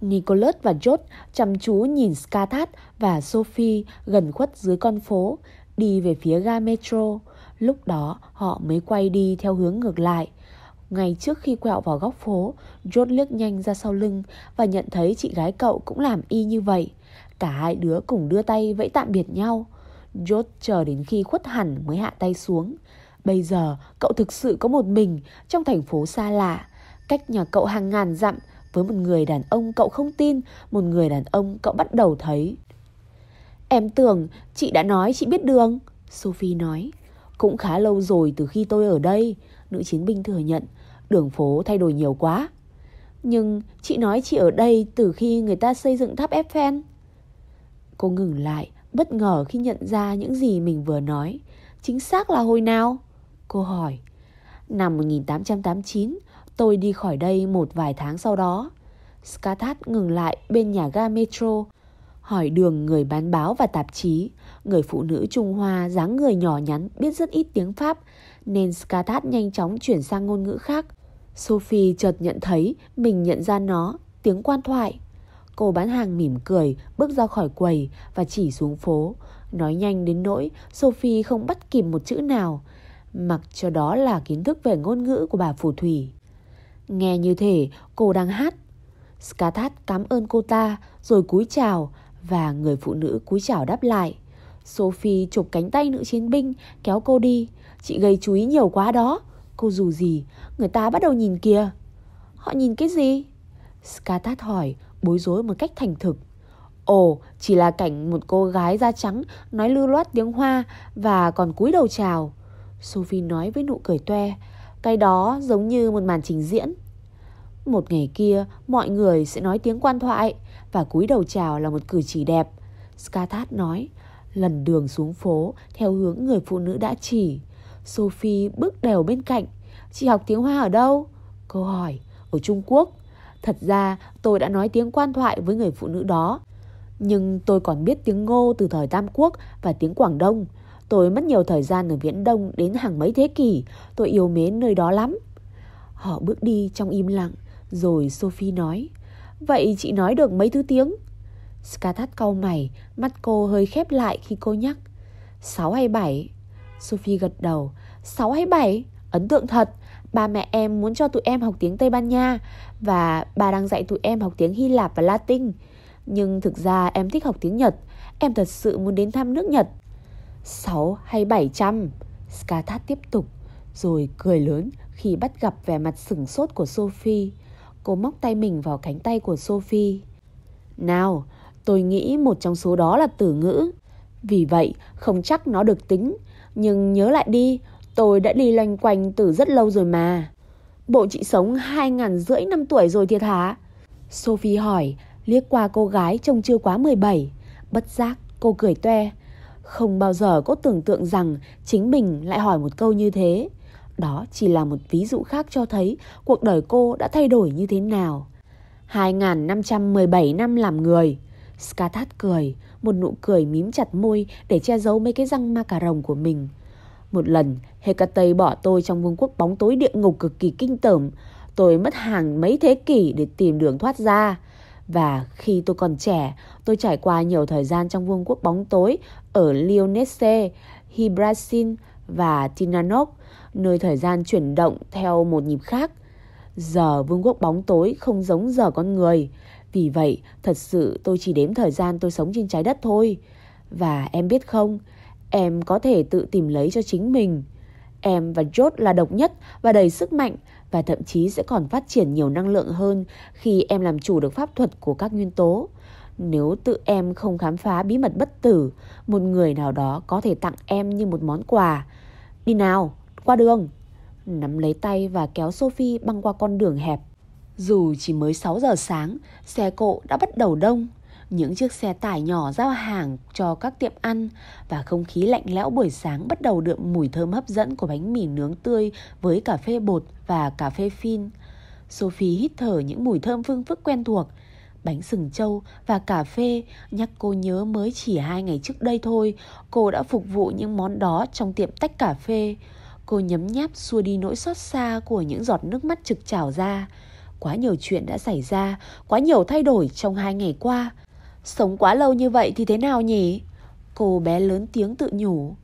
Nicholas và George chăm chú nhìn Skathat và Sophie gần khuất dưới con phố, đi về phía ga metro. Lúc đó họ mới quay đi theo hướng ngược lại. Ngay trước khi quẹo vào góc phố, George liếc nhanh ra sau lưng và nhận thấy chị gái cậu cũng làm y như vậy. Cả hai đứa cùng đưa tay vẫy tạm biệt nhau. George chờ đến khi khuất hẳn mới hạ tay xuống. Bây giờ cậu thực sự có một mình trong thành phố xa lạ. Cách nhà cậu hàng ngàn dặm với một người đàn ông cậu không tin, một người đàn ông cậu bắt đầu thấy. Em tưởng chị đã nói chị biết đường. Sophie nói. Cũng khá lâu rồi từ khi tôi ở đây. Nữ chiến binh thừa nhận. Đường phố thay đổi nhiều quá. Nhưng chị nói chị ở đây từ khi người ta xây dựng tháp Eiffel. Cô ngừng lại, bất ngờ khi nhận ra những gì mình vừa nói. Chính xác là hồi nào? Cô hỏi. Năm 1889, tôi đi khỏi đây một vài tháng sau đó. Skathat ngừng lại bên nhà ga metro, hỏi đường người bán báo và tạp chí. Người phụ nữ Trung Hoa dáng người nhỏ nhắn biết rất ít tiếng Pháp, nên Skathat nhanh chóng chuyển sang ngôn ngữ khác. Sophie chợt nhận thấy mình nhận ra nó, tiếng quan thoại. Cô bán hàng mỉm cười, bước ra khỏi quầy và chỉ xuống phố. Nói nhanh đến nỗi Sophie không bắt kịp một chữ nào, mặc cho đó là kiến thức về ngôn ngữ của bà phù thủy. Nghe như thể cô đang hát. Skathat cảm ơn cô ta rồi cúi chào và người phụ nữ cúi chào đáp lại. Sophie chụp cánh tay nữ chiến binh kéo cô đi. Chị gây chú ý nhiều quá đó. Cô dù gì, người ta bắt đầu nhìn kìa. Họ nhìn cái gì? Skathat hỏi, bối rối một cách thành thực. Ồ, chỉ là cảnh một cô gái da trắng nói lưu loát tiếng Hoa và còn cúi đầu chào. Sophie nói với nụ cười toe. Cái đó giống như một màn trình diễn. Một ngày kia, mọi người sẽ nói tiếng quan thoại và cúi đầu chào là một cử chỉ đẹp. Skathat nói, lần đường xuống phố theo hướng người phụ nữ đã chỉ. Sophie bước đều bên cạnh. Chị học tiếng Hoa ở đâu? Cô hỏi, ở Trung Quốc. Thật ra tôi đã nói tiếng quan thoại với người phụ nữ đó. Nhưng tôi còn biết tiếng Ngô từ thời Tam Quốc và tiếng Quảng Đông. Tôi mất nhiều thời gian ở Viễn Đông đến hàng mấy thế kỷ. Tôi yêu mến nơi đó lắm. Họ bước đi trong im lặng. Rồi Sophie nói. Vậy chị nói được mấy thứ tiếng? Skathat cau mày, mắt cô hơi khép lại khi cô nhắc. Sáu hay bảy? Sophie gật đầu. Sáu hay bảy? Ấn tượng thật. Ba mẹ em muốn cho tụi em học tiếng Tây Ban Nha và bà đang dạy tụi em học tiếng Hy Lạp và Latin. Nhưng thực ra em thích học tiếng Nhật. Em thật sự muốn đến thăm nước Nhật. Sáu hay bảy trăm? Skathat tiếp tục, rồi cười lớn khi bắt gặp vẻ mặt sửng sốt của Sophie. Cô móc tay mình vào cánh tay của Sophie. Nào, tôi nghĩ một trong số đó là từ ngữ. Vì vậy, không chắc nó được tính. Nhưng nhớ lại đi, tôi đã đi loanh quanh từ rất lâu rồi mà. Bộ chị sống hai ngàn rưỡi năm tuổi rồi thiệt hả? Sophie hỏi, liếc qua cô gái trông chưa quá 17. Bất giác, cô cười toe. Không bao giờ cô tưởng tượng rằng chính mình lại hỏi một câu như thế. Đó chỉ là một ví dụ khác cho thấy cuộc đời cô đã thay đổi như thế nào. 2517 năm làm người. Skathat cười, một nụ cười mím chặt môi để che giấu mấy cái răng ma cà rồng của mình. Một lần, Hecate bỏ tôi trong vương quốc bóng tối địa ngục cực kỳ kinh tởm. Tôi mất hàng mấy thế kỷ để tìm đường thoát ra. Và khi tôi còn trẻ, tôi trải qua nhiều thời gian trong vương quốc bóng tối ở Lyonesse, Hibrasin và Tinanok nơi thời gian chuyển động theo một nhịp khác. Giờ vương quốc bóng tối không giống giờ con người. Vì vậy, thật sự tôi chỉ đếm thời gian tôi sống trên trái đất thôi. Và em biết không, em có thể tự tìm lấy cho chính mình. Em và George là độc nhất và đầy sức mạnh và thậm chí sẽ còn phát triển nhiều năng lượng hơn khi em làm chủ được pháp thuật của các nguyên tố. Nếu tự em không khám phá bí mật bất tử, một người nào đó có thể tặng em như một món quà. Đi nào, qua đường. Nắm lấy tay và kéo Sophie băng qua con đường hẹp. Dù chỉ mới 6 giờ sáng, xe cộ đã bắt đầu đông. Những chiếc xe tải nhỏ giao hàng cho các tiệm ăn và không khí lạnh lẽo buổi sáng bắt đầu đượm mùi thơm hấp dẫn của bánh mì nướng tươi với cà phê bột và cà phê phin. Sophie hít thở những mùi thơm phương phức quen thuộc. Bánh sừng trâu và cà phê nhắc cô nhớ mới chỉ hai ngày trước đây thôi, cô đã phục vụ những món đó trong tiệm tách cà phê. Cô nhấm nháp xua đi nỗi xót xa của những giọt nước mắt trực trào ra. Quá nhiều chuyện đã xảy ra, quá nhiều thay đổi trong hai ngày qua. Sống quá lâu như vậy thì thế nào nhỉ? Cô bé lớn tiếng tự nhủ.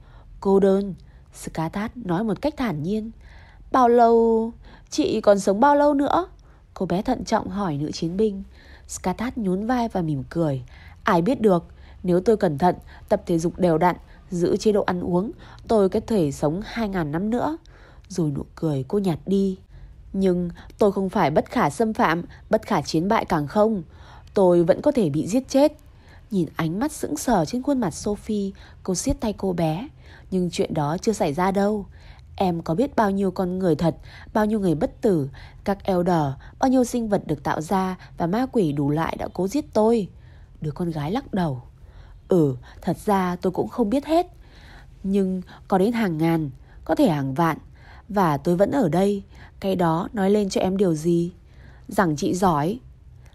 Cô đơn. Skatat nói một cách thản nhiên. Bao lâu? Chị còn sống bao lâu nữa? Cô bé thận trọng hỏi nữ chiến binh. Skatat nhún vai và mỉm cười. Ai biết được, nếu tôi cẩn thận, tập thể dục đều đặn, giữ chế độ ăn uống, tôi có thể sống 2.000 năm nữa. Rồi nụ cười cô nhạt đi. Nhưng tôi không phải bất khả xâm phạm, bất khả chiến bại càng không. Tôi vẫn có thể bị giết chết. Nhìn ánh mắt sững sờ trên khuôn mặt Sophie, cô siết tay cô bé. Nhưng chuyện đó chưa xảy ra đâu. Em có biết bao nhiêu con người thật, bao nhiêu người bất tử, các elder, bao nhiêu sinh vật được tạo ra và ma quỷ đủ lại đã cố giết tôi. Đứa con gái lắc đầu. Ừ, thật ra tôi cũng không biết hết. Nhưng có đến hàng ngàn, có thể hàng vạn. Và tôi vẫn ở đây. Cái đó nói lên cho em điều gì? Rằng chị giỏi.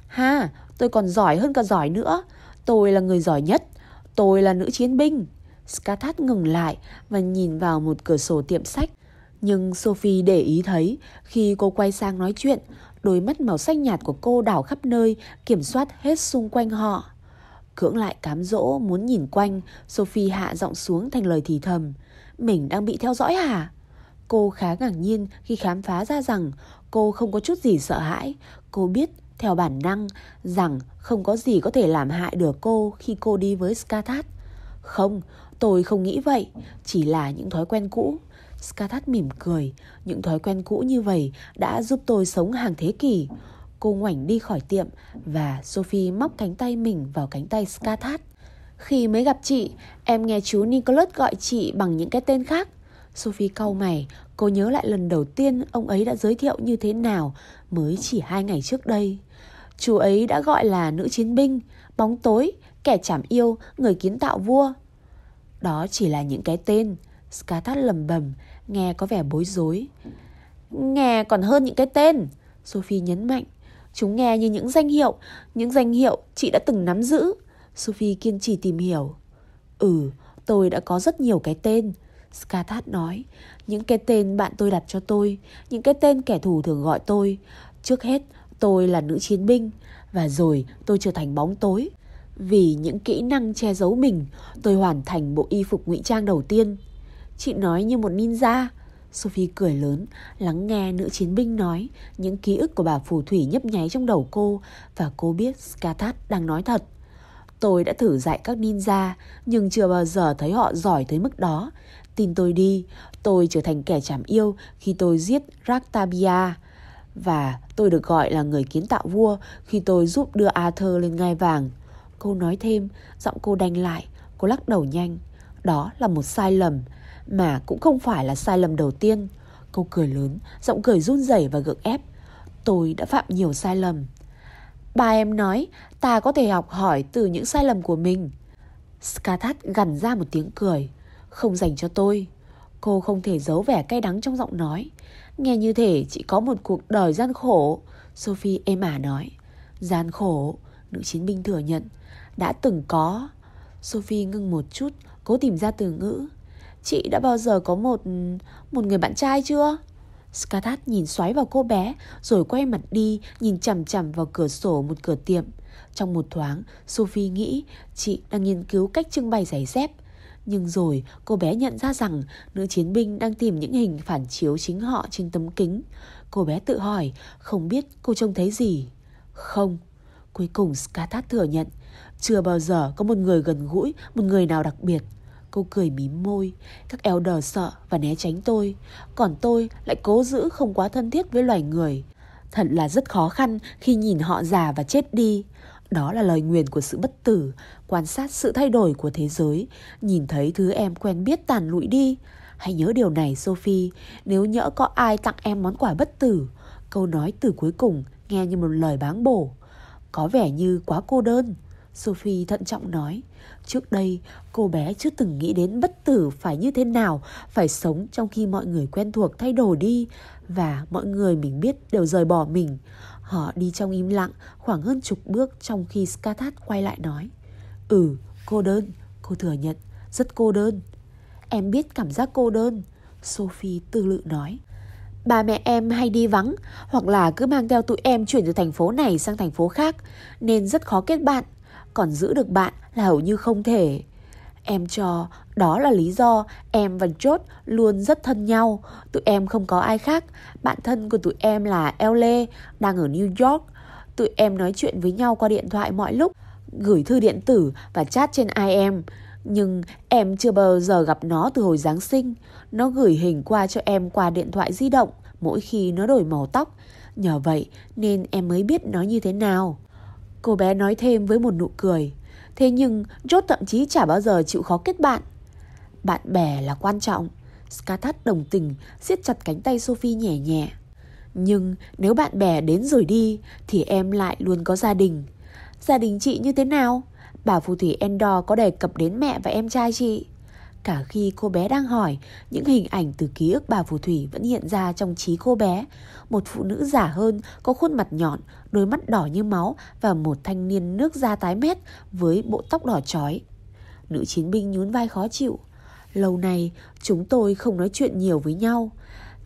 Ha, tôi còn giỏi hơn cả giỏi nữa. Tôi là người giỏi nhất. Tôi là nữ chiến binh. Skathat ngừng lại và nhìn vào một cửa sổ tiệm sách. Nhưng Sophie để ý thấy khi cô quay sang nói chuyện, đôi mắt màu xanh nhạt của cô đảo khắp nơi, kiểm soát hết xung quanh họ. Cưỡng lại cám dỗ muốn nhìn quanh, Sophie hạ giọng xuống thành lời thì thầm. Mình đang bị theo dõi hả? Cô khá ngạc nhiên khi khám phá ra rằng cô không có chút gì sợ hãi. Cô biết theo bản năng rằng không có gì có thể làm hại được cô khi cô đi với Skathat. Không, tôi không nghĩ vậy, chỉ là những thói quen cũ. Skathat mỉm cười, những thói quen cũ như vậy đã giúp tôi sống hàng thế kỷ. Cô ngoảnh đi khỏi tiệm và Sophie móc cánh tay mình vào cánh tay Skathat. Khi mới gặp chị, em nghe chú Nicholas gọi chị bằng những cái tên khác. Sophie cau mày, cô nhớ lại lần đầu tiên ông ấy đã giới thiệu như thế nào mới chỉ hai ngày trước đây. Chú ấy đã gọi là nữ chiến binh, bóng tối, kẻ chảm yêu, người kiến tạo vua. Đó chỉ là những cái tên. Skatat lầm bầm, nghe có vẻ bối rối. Nghe còn hơn những cái tên. Sophie nhấn mạnh. Chúng nghe như những danh hiệu, những danh hiệu chị đã từng nắm giữ. Sophie kiên trì tìm hiểu. Ừ, tôi đã có rất nhiều cái tên. Skatat nói, những cái tên bạn tôi đặt cho tôi, những cái tên kẻ thù thường gọi tôi. Trước hết, tôi là nữ chiến binh, và rồi tôi trở thành bóng tối. Vì những kỹ năng che giấu mình, tôi hoàn thành bộ y phục ngụy trang đầu tiên. Chị nói như một ninja. Sophie cười lớn, lắng nghe nữ chiến binh nói những ký ức của bà phù thủy nhấp nháy trong đầu cô và cô biết Skathat đang nói thật. Tôi đã thử dạy các ninja nhưng chưa bao giờ thấy họ giỏi tới mức đó. Tin tôi đi, tôi trở thành kẻ chảm yêu khi tôi giết Raktabia. Và tôi được gọi là người kiến tạo vua khi tôi giúp đưa Arthur lên ngai vàng. Cô nói thêm, giọng cô đanh lại, cô lắc đầu nhanh. Đó là một sai lầm, mà cũng không phải là sai lầm đầu tiên. Cô cười lớn, giọng cười run rẩy và gượng ép. Tôi đã phạm nhiều sai lầm. Bà em nói, ta có thể học hỏi từ những sai lầm của mình. Skathat gằn ra một tiếng cười. Không dành cho tôi. Cô không thể giấu vẻ cay đắng trong giọng nói. Nghe như thể chị có một cuộc đời gian khổ. Sophie êm ả nói. Gian khổ, nữ chiến binh thừa nhận. Đã từng có. Sophie ngưng một chút, cố tìm ra từ ngữ. Chị đã bao giờ có một một người bạn trai chưa? Skathat nhìn xoáy vào cô bé rồi quay mặt đi nhìn chằm chằm vào cửa sổ một cửa tiệm. Trong một thoáng, Sophie nghĩ chị đang nghiên cứu cách trưng bày giày dép. Nhưng rồi cô bé nhận ra rằng nữ chiến binh đang tìm những hình phản chiếu chính họ trên tấm kính. Cô bé tự hỏi không biết cô trông thấy gì. Không. Cuối cùng Skatat thừa nhận chưa bao giờ có một người gần gũi, một người nào đặc biệt. Cô cười mím môi Các eo đờ sợ và né tránh tôi Còn tôi lại cố giữ không quá thân thiết với loài người Thật là rất khó khăn khi nhìn họ già và chết đi đó là lời nguyền của sự bất tử, quan sát sự thay đổi của thế giới, nhìn thấy thứ em quen biết tàn lụi đi. Hãy nhớ điều này Sophie, nếu nhỡ có ai tặng em món quà bất tử, câu nói từ cuối cùng nghe như một lời báng bổ. Có vẻ như quá cô đơn. Sophie thận trọng nói, trước đây cô bé chưa từng nghĩ đến bất tử phải như thế nào, phải sống trong khi mọi người quen thuộc thay đổi đi và mọi người mình biết đều rời bỏ mình. Họ đi trong im lặng khoảng hơn chục bước trong khi Skathat quay lại nói. Ừ, cô đơn, cô thừa nhận, rất cô đơn. Em biết cảm giác cô đơn, Sophie tư lự nói. Ba mẹ em hay đi vắng hoặc là cứ mang theo tụi em chuyển từ thành phố này sang thành phố khác nên rất khó kết bạn. Còn giữ được bạn là hầu như không thể. Em cho đó là lý do em và Chốt luôn rất thân nhau. Tụi em không có ai khác. Bạn thân của tụi em là Elle, đang ở New York. Tụi em nói chuyện với nhau qua điện thoại mọi lúc, gửi thư điện tử và chat trên IM. Nhưng em chưa bao giờ gặp nó từ hồi Giáng sinh. Nó gửi hình qua cho em qua điện thoại di động mỗi khi nó đổi màu tóc. Nhờ vậy nên em mới biết nó như thế nào. Cô bé nói thêm với một nụ cười. Thế nhưng Jot thậm chí chả bao giờ chịu khó kết bạn. Bạn bè là quan trọng. Skathat đồng tình, siết chặt cánh tay Sophie nhẹ nhẹ. Nhưng nếu bạn bè đến rồi đi thì em lại luôn có gia đình. Gia đình chị như thế nào? Bà phù thủy Endor có đề cập đến mẹ và em trai chị. Cả khi cô bé đang hỏi, những hình ảnh từ ký ức bà phù thủy vẫn hiện ra trong trí cô bé. Một phụ nữ giả hơn, có khuôn mặt nhọn, đôi mắt đỏ như máu và một thanh niên nước da tái mét với bộ tóc đỏ chói. Nữ chiến binh nhún vai khó chịu. Lâu nay, chúng tôi không nói chuyện nhiều với nhau.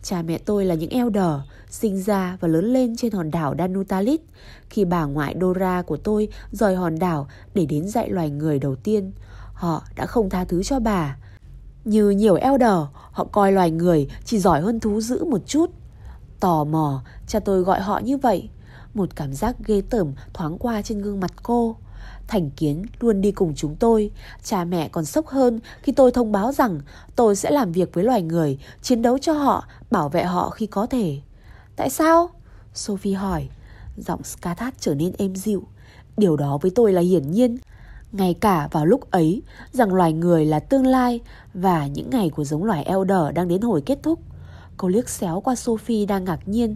Cha mẹ tôi là những elder, sinh ra và lớn lên trên hòn đảo Danutalit. Khi bà ngoại Dora của tôi rời hòn đảo để đến dạy loài người đầu tiên, họ đã không tha thứ cho bà. Như nhiều elder, họ coi loài người chỉ giỏi hơn thú dữ một chút. Tò mò, cha tôi gọi họ như vậy. Một cảm giác ghê tởm thoáng qua trên gương mặt cô. Thành Kiến luôn đi cùng chúng tôi. Cha mẹ còn sốc hơn khi tôi thông báo rằng tôi sẽ làm việc với loài người, chiến đấu cho họ, bảo vệ họ khi có thể. Tại sao? Sophie hỏi. Giọng Skathat trở nên êm dịu. Điều đó với tôi là hiển nhiên. Ngay cả vào lúc ấy, rằng loài người là tương lai và những ngày của giống loài Elder đang đến hồi kết thúc. Cô liếc xéo qua Sophie đang ngạc nhiên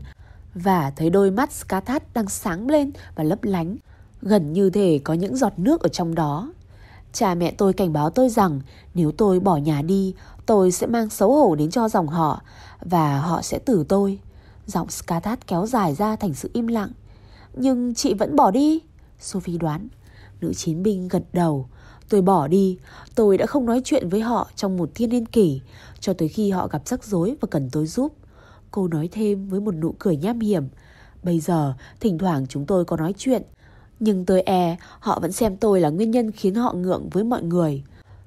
và thấy đôi mắt Skathat đang sáng lên và lấp lánh, gần như thể có những giọt nước ở trong đó. Cha mẹ tôi cảnh báo tôi rằng nếu tôi bỏ nhà đi, tôi sẽ mang xấu hổ đến cho dòng họ và họ sẽ tử tôi. Giọng Skathat kéo dài ra thành sự im lặng. Nhưng chị vẫn bỏ đi, Sophie đoán. Nữ chiến binh gật đầu. Tôi bỏ đi, tôi đã không nói chuyện với họ trong một thiên niên kỷ, cho tới khi họ gặp rắc rối và cần tôi giúp. Cô nói thêm với một nụ cười nham hiểm. Bây giờ, thỉnh thoảng chúng tôi có nói chuyện, nhưng tôi e họ vẫn xem tôi là nguyên nhân khiến họ ngượng với mọi người.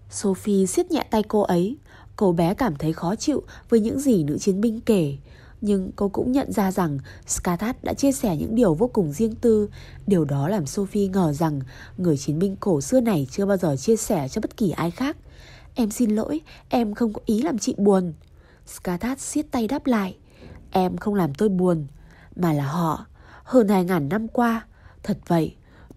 Sophie siết nhẹ tay cô ấy. Cô bé cảm thấy khó chịu với những gì nữ chiến binh kể. Nhưng cô cũng nhận ra rằng Skathat đã chia sẻ những điều vô cùng riêng tư. Điều đó làm Sophie ngờ rằng người chiến binh cổ xưa này chưa bao giờ chia sẻ cho bất kỳ ai khác. Em xin lỗi, em không có ý làm chị buồn. Skathat siết tay đáp lại. Em không làm tôi buồn, mà là họ. Hơn hai ngàn năm qua. Thật vậy,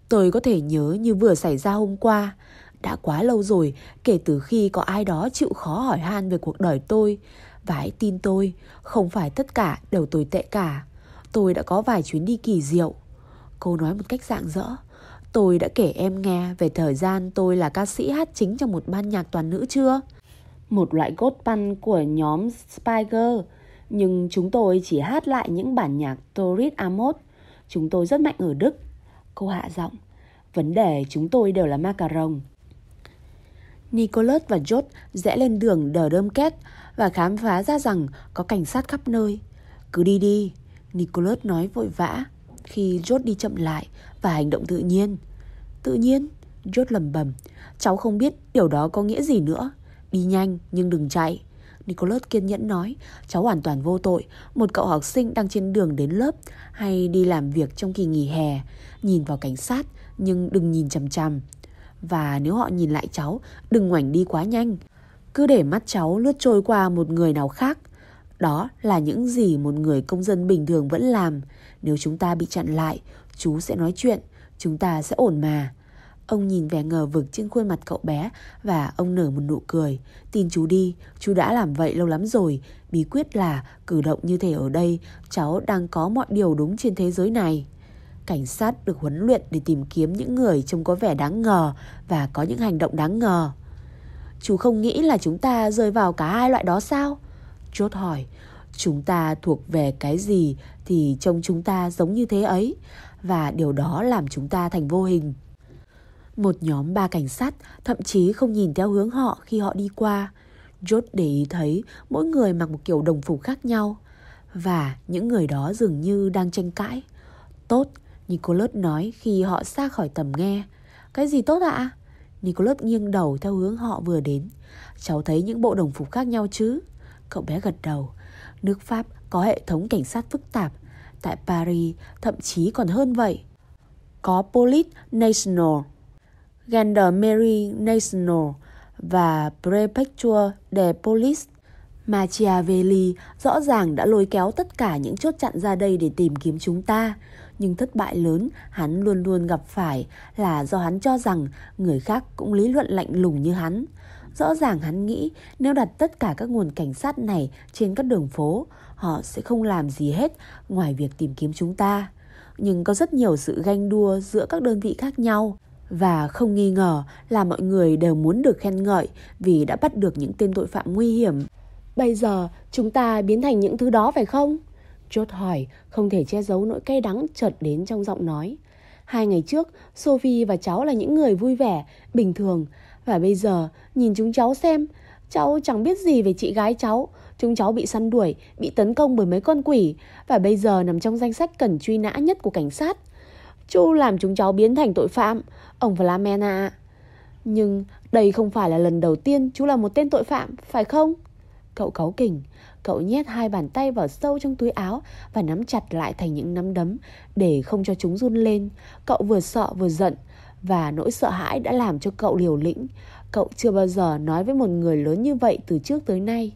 tôi có thể nhớ như vừa xảy ra hôm qua. Đã quá lâu rồi kể từ khi có ai đó chịu khó hỏi han về cuộc đời tôi. Và hãy tin tôi, không phải tất cả đều tồi tệ cả. Tôi đã có vài chuyến đi kỳ diệu. Cô nói một cách dạng dỡ. Tôi đã kể em nghe về thời gian tôi là ca sĩ hát chính trong một ban nhạc toàn nữ chưa? Một loại cốt pan của nhóm Spiger. Nhưng chúng tôi chỉ hát lại những bản nhạc Torit Amos. Chúng tôi rất mạnh ở Đức. Cô hạ giọng. Vấn đề chúng tôi đều là macaron. Nicholas và George rẽ lên đường đờ đơm két và khám phá ra rằng có cảnh sát khắp nơi. Cứ đi đi, Nicholas nói vội vã khi George đi chậm lại và hành động tự nhiên. Tự nhiên, George lầm bầm. Cháu không biết điều đó có nghĩa gì nữa. Đi nhanh nhưng đừng chạy. Nicholas kiên nhẫn nói, cháu hoàn toàn vô tội, một cậu học sinh đang trên đường đến lớp hay đi làm việc trong kỳ nghỉ hè, nhìn vào cảnh sát nhưng đừng nhìn chằm chằm. Và nếu họ nhìn lại cháu, đừng ngoảnh đi quá nhanh cứ để mắt cháu lướt trôi qua một người nào khác. Đó là những gì một người công dân bình thường vẫn làm. Nếu chúng ta bị chặn lại, chú sẽ nói chuyện, chúng ta sẽ ổn mà. Ông nhìn vẻ ngờ vực trên khuôn mặt cậu bé và ông nở một nụ cười. Tin chú đi, chú đã làm vậy lâu lắm rồi. Bí quyết là cử động như thế ở đây, cháu đang có mọi điều đúng trên thế giới này. Cảnh sát được huấn luyện để tìm kiếm những người trông có vẻ đáng ngờ và có những hành động đáng ngờ. Chú không nghĩ là chúng ta rơi vào cả hai loại đó sao? Chốt hỏi, chúng ta thuộc về cái gì thì trông chúng ta giống như thế ấy và điều đó làm chúng ta thành vô hình. Một nhóm ba cảnh sát thậm chí không nhìn theo hướng họ khi họ đi qua. George để ý thấy mỗi người mặc một kiểu đồng phục khác nhau và những người đó dường như đang tranh cãi. Tốt, Nicholas nói khi họ xa khỏi tầm nghe. Cái gì tốt ạ? Nicholas nghiêng đầu theo hướng họ vừa đến. Cháu thấy những bộ đồng phục khác nhau chứ? Cậu bé gật đầu. Nước Pháp có hệ thống cảnh sát phức tạp. Tại Paris thậm chí còn hơn vậy. Có Police National, Gendarmerie National và Prefecture de Police. Machiavelli rõ ràng đã lôi kéo tất cả những chốt chặn ra đây để tìm kiếm chúng ta. Nhưng thất bại lớn hắn luôn luôn gặp phải là do hắn cho rằng người khác cũng lý luận lạnh lùng như hắn. Rõ ràng hắn nghĩ nếu đặt tất cả các nguồn cảnh sát này trên các đường phố, họ sẽ không làm gì hết ngoài việc tìm kiếm chúng ta. Nhưng có rất nhiều sự ganh đua giữa các đơn vị khác nhau. Và không nghi ngờ là mọi người đều muốn được khen ngợi vì đã bắt được những tên tội phạm nguy hiểm. Bây giờ chúng ta biến thành những thứ đó phải không? Chốt hỏi, không thể che giấu nỗi cay đắng chợt đến trong giọng nói. Hai ngày trước, Sophie và cháu là những người vui vẻ, bình thường. Và bây giờ, nhìn chúng cháu xem, cháu chẳng biết gì về chị gái cháu. Chúng cháu bị săn đuổi, bị tấn công bởi mấy con quỷ và bây giờ nằm trong danh sách cần truy nã nhất của cảnh sát. Chú làm chúng cháu biến thành tội phạm, ông Flamena ạ. Nhưng đây không phải là lần đầu tiên chú là một tên tội phạm, phải không? Cậu cáu kỉnh, cậu nhét hai bàn tay vào sâu trong túi áo và nắm chặt lại thành những nắm đấm để không cho chúng run lên. Cậu vừa sợ vừa giận và nỗi sợ hãi đã làm cho cậu liều lĩnh. Cậu chưa bao giờ nói với một người lớn như vậy từ trước tới nay.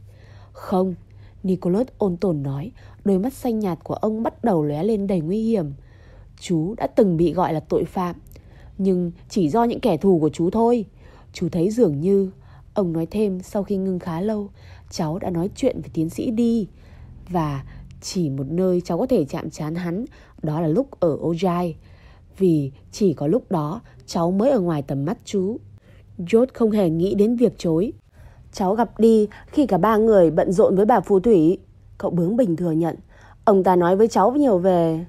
Không, Nicholas ôn tồn nói, đôi mắt xanh nhạt của ông bắt đầu lóe lên đầy nguy hiểm. Chú đã từng bị gọi là tội phạm, nhưng chỉ do những kẻ thù của chú thôi. Chú thấy dường như, ông nói thêm sau khi ngưng khá lâu, cháu đã nói chuyện với tiến sĩ đi. Và chỉ một nơi cháu có thể chạm trán hắn, đó là lúc ở Ojai. Vì chỉ có lúc đó cháu mới ở ngoài tầm mắt chú. George không hề nghĩ đến việc chối. Cháu gặp đi khi cả ba người bận rộn với bà phù thủy. Cậu bướng bình thừa nhận. Ông ta nói với cháu nhiều về...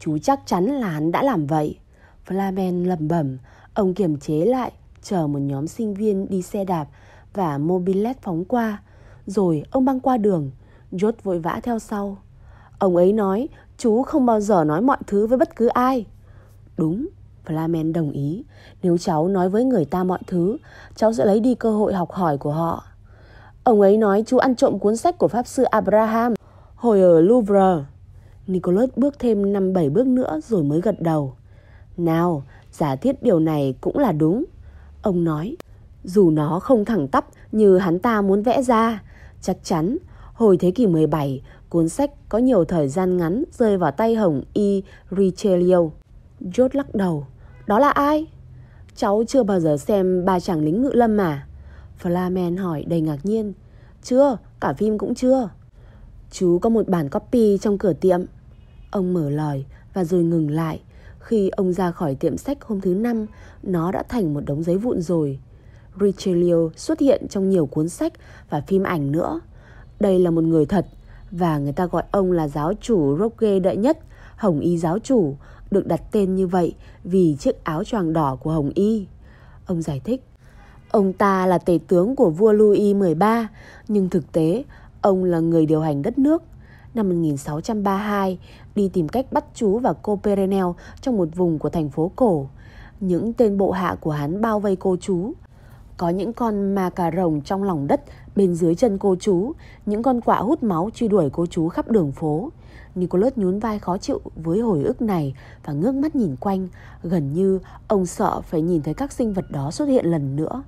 Chú chắc chắn là hắn đã làm vậy. Flamen lẩm bẩm. Ông kiềm chế lại, chờ một nhóm sinh viên đi xe đạp và mobilet phóng qua. Rồi ông băng qua đường. George vội vã theo sau. Ông ấy nói chú không bao giờ nói mọi thứ với bất cứ ai. Đúng, Flamen đồng ý. Nếu cháu nói với người ta mọi thứ, cháu sẽ lấy đi cơ hội học hỏi của họ. Ông ấy nói chú ăn trộm cuốn sách của Pháp sư Abraham hồi ở Louvre. Nicholas bước thêm 5-7 bước nữa rồi mới gật đầu. Nào, giả thiết điều này cũng là đúng. Ông nói, dù nó không thẳng tắp như hắn ta muốn vẽ ra, chắc chắn hồi thế kỷ 17, cuốn sách có nhiều thời gian ngắn rơi vào tay Hồng Y Richelieu. George lắc đầu. Đó là ai? Cháu chưa bao giờ xem ba chàng lính ngự lâm mà. Flamen hỏi đầy ngạc nhiên. Chưa, cả phim cũng chưa. Chú có một bản copy trong cửa tiệm. Ông mở lời và rồi ngừng lại. Khi ông ra khỏi tiệm sách hôm thứ năm, nó đã thành một đống giấy vụn rồi. Richelieu xuất hiện trong nhiều cuốn sách và phim ảnh nữa. Đây là một người thật và người ta gọi ông là giáo chủ Roque đệ nhất, Hồng Y giáo chủ, được đặt tên như vậy vì chiếc áo choàng đỏ của Hồng Y. Ông giải thích, ông ta là tể tướng của vua Louis XIII, nhưng thực tế ông là người điều hành đất nước. Năm 1632, đi tìm cách bắt chú và cô Perenel trong một vùng của thành phố cổ. Những tên bộ hạ của hắn bao vây cô chú. Có những con ma cà rồng trong lòng đất bên dưới chân cô chú, những con quạ hút máu truy đuổi cô chú khắp đường phố. Nicholas nhún vai khó chịu với hồi ức này và ngước mắt nhìn quanh, gần như ông sợ phải nhìn thấy các sinh vật đó xuất hiện lần nữa.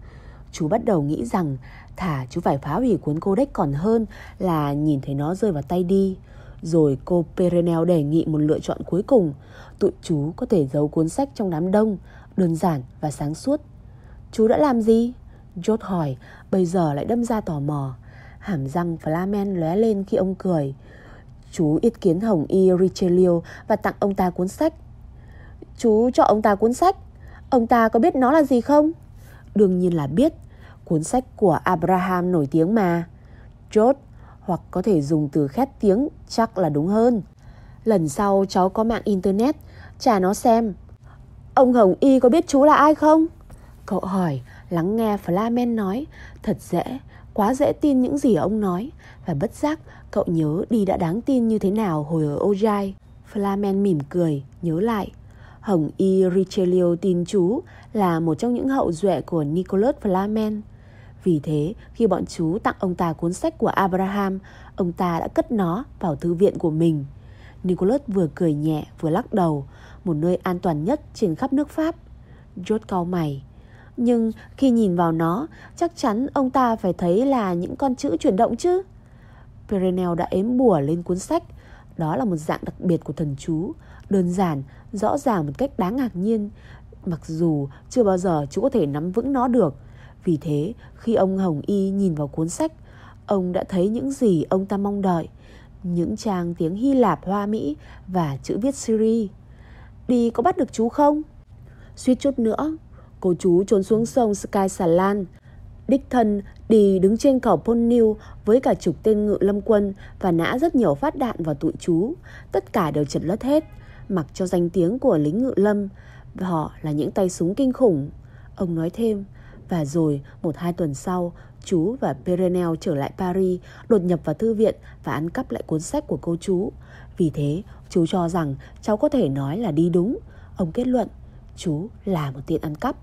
Chú bắt đầu nghĩ rằng thả chú phải phá hủy cuốn codex còn hơn là nhìn thấy nó rơi vào tay đi. Rồi cô Perenel đề nghị một lựa chọn cuối cùng. Tụi chú có thể giấu cuốn sách trong đám đông, đơn giản và sáng suốt. Chú đã làm gì? George hỏi, bây giờ lại đâm ra tò mò. Hàm răng Flamen lóe lên khi ông cười. Chú yết kiến Hồng Y Richelieu và tặng ông ta cuốn sách. Chú cho ông ta cuốn sách. Ông ta có biết nó là gì không? Đương nhiên là biết. Cuốn sách của Abraham nổi tiếng mà. George, hoặc có thể dùng từ khét tiếng chắc là đúng hơn. Lần sau cháu có mạng internet, trả nó xem. Ông Hồng Y có biết chú là ai không? Cậu hỏi, lắng nghe Flamen nói, thật dễ, quá dễ tin những gì ông nói. Và bất giác, cậu nhớ đi đã đáng tin như thế nào hồi ở Ojai. Flamen mỉm cười, nhớ lại. Hồng Y Richelieu tin chú là một trong những hậu duệ của Nicholas Flamen. Vì thế, khi bọn chú tặng ông ta cuốn sách của Abraham, ông ta đã cất nó vào thư viện của mình. Nicholas vừa cười nhẹ vừa lắc đầu, một nơi an toàn nhất trên khắp nước Pháp. George cau mày. Nhưng khi nhìn vào nó, chắc chắn ông ta phải thấy là những con chữ chuyển động chứ. Perenel đã ếm bùa lên cuốn sách. Đó là một dạng đặc biệt của thần chú, đơn giản, rõ ràng một cách đáng ngạc nhiên. Mặc dù chưa bao giờ chú có thể nắm vững nó được. Vì thế, khi ông Hồng Y nhìn vào cuốn sách, ông đã thấy những gì ông ta mong đợi. Những trang tiếng Hy Lạp hoa Mỹ và chữ viết Syri. Đi có bắt được chú không? Suýt chút nữa, cô chú trốn xuống sông Sky Salan. Đích thân đi đứng trên cầu Ponnew với cả chục tên ngự lâm quân và nã rất nhiều phát đạn vào tụi chú. Tất cả đều chật lất hết, mặc cho danh tiếng của lính ngự lâm. Và họ là những tay súng kinh khủng. Ông nói thêm, và rồi một hai tuần sau, chú và Perenel trở lại Paris, đột nhập vào thư viện và ăn cắp lại cuốn sách của cô chú. Vì thế, chú cho rằng cháu có thể nói là đi đúng. Ông kết luận, chú là một tiện ăn cắp.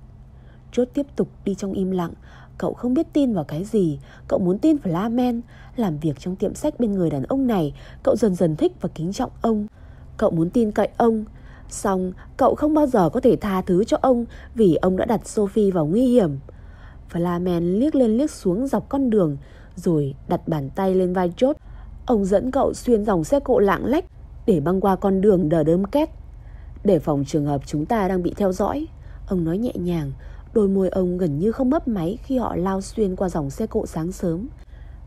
Chốt tiếp tục đi trong im lặng. Cậu không biết tin vào cái gì. Cậu muốn tin vào Flamen. Làm việc trong tiệm sách bên người đàn ông này, cậu dần dần thích và kính trọng ông. Cậu muốn tin cậy ông. Xong, cậu không bao giờ có thể tha thứ cho ông vì ông đã đặt Sophie vào nguy hiểm. Flamen liếc lên liếc xuống dọc con đường rồi đặt bàn tay lên vai chốt. Ông dẫn cậu xuyên dòng xe cộ lạng lách để băng qua con đường đờ đớm két. Để phòng trường hợp chúng ta đang bị theo dõi, ông nói nhẹ nhàng, đôi môi ông gần như không mấp máy khi họ lao xuyên qua dòng xe cộ sáng sớm.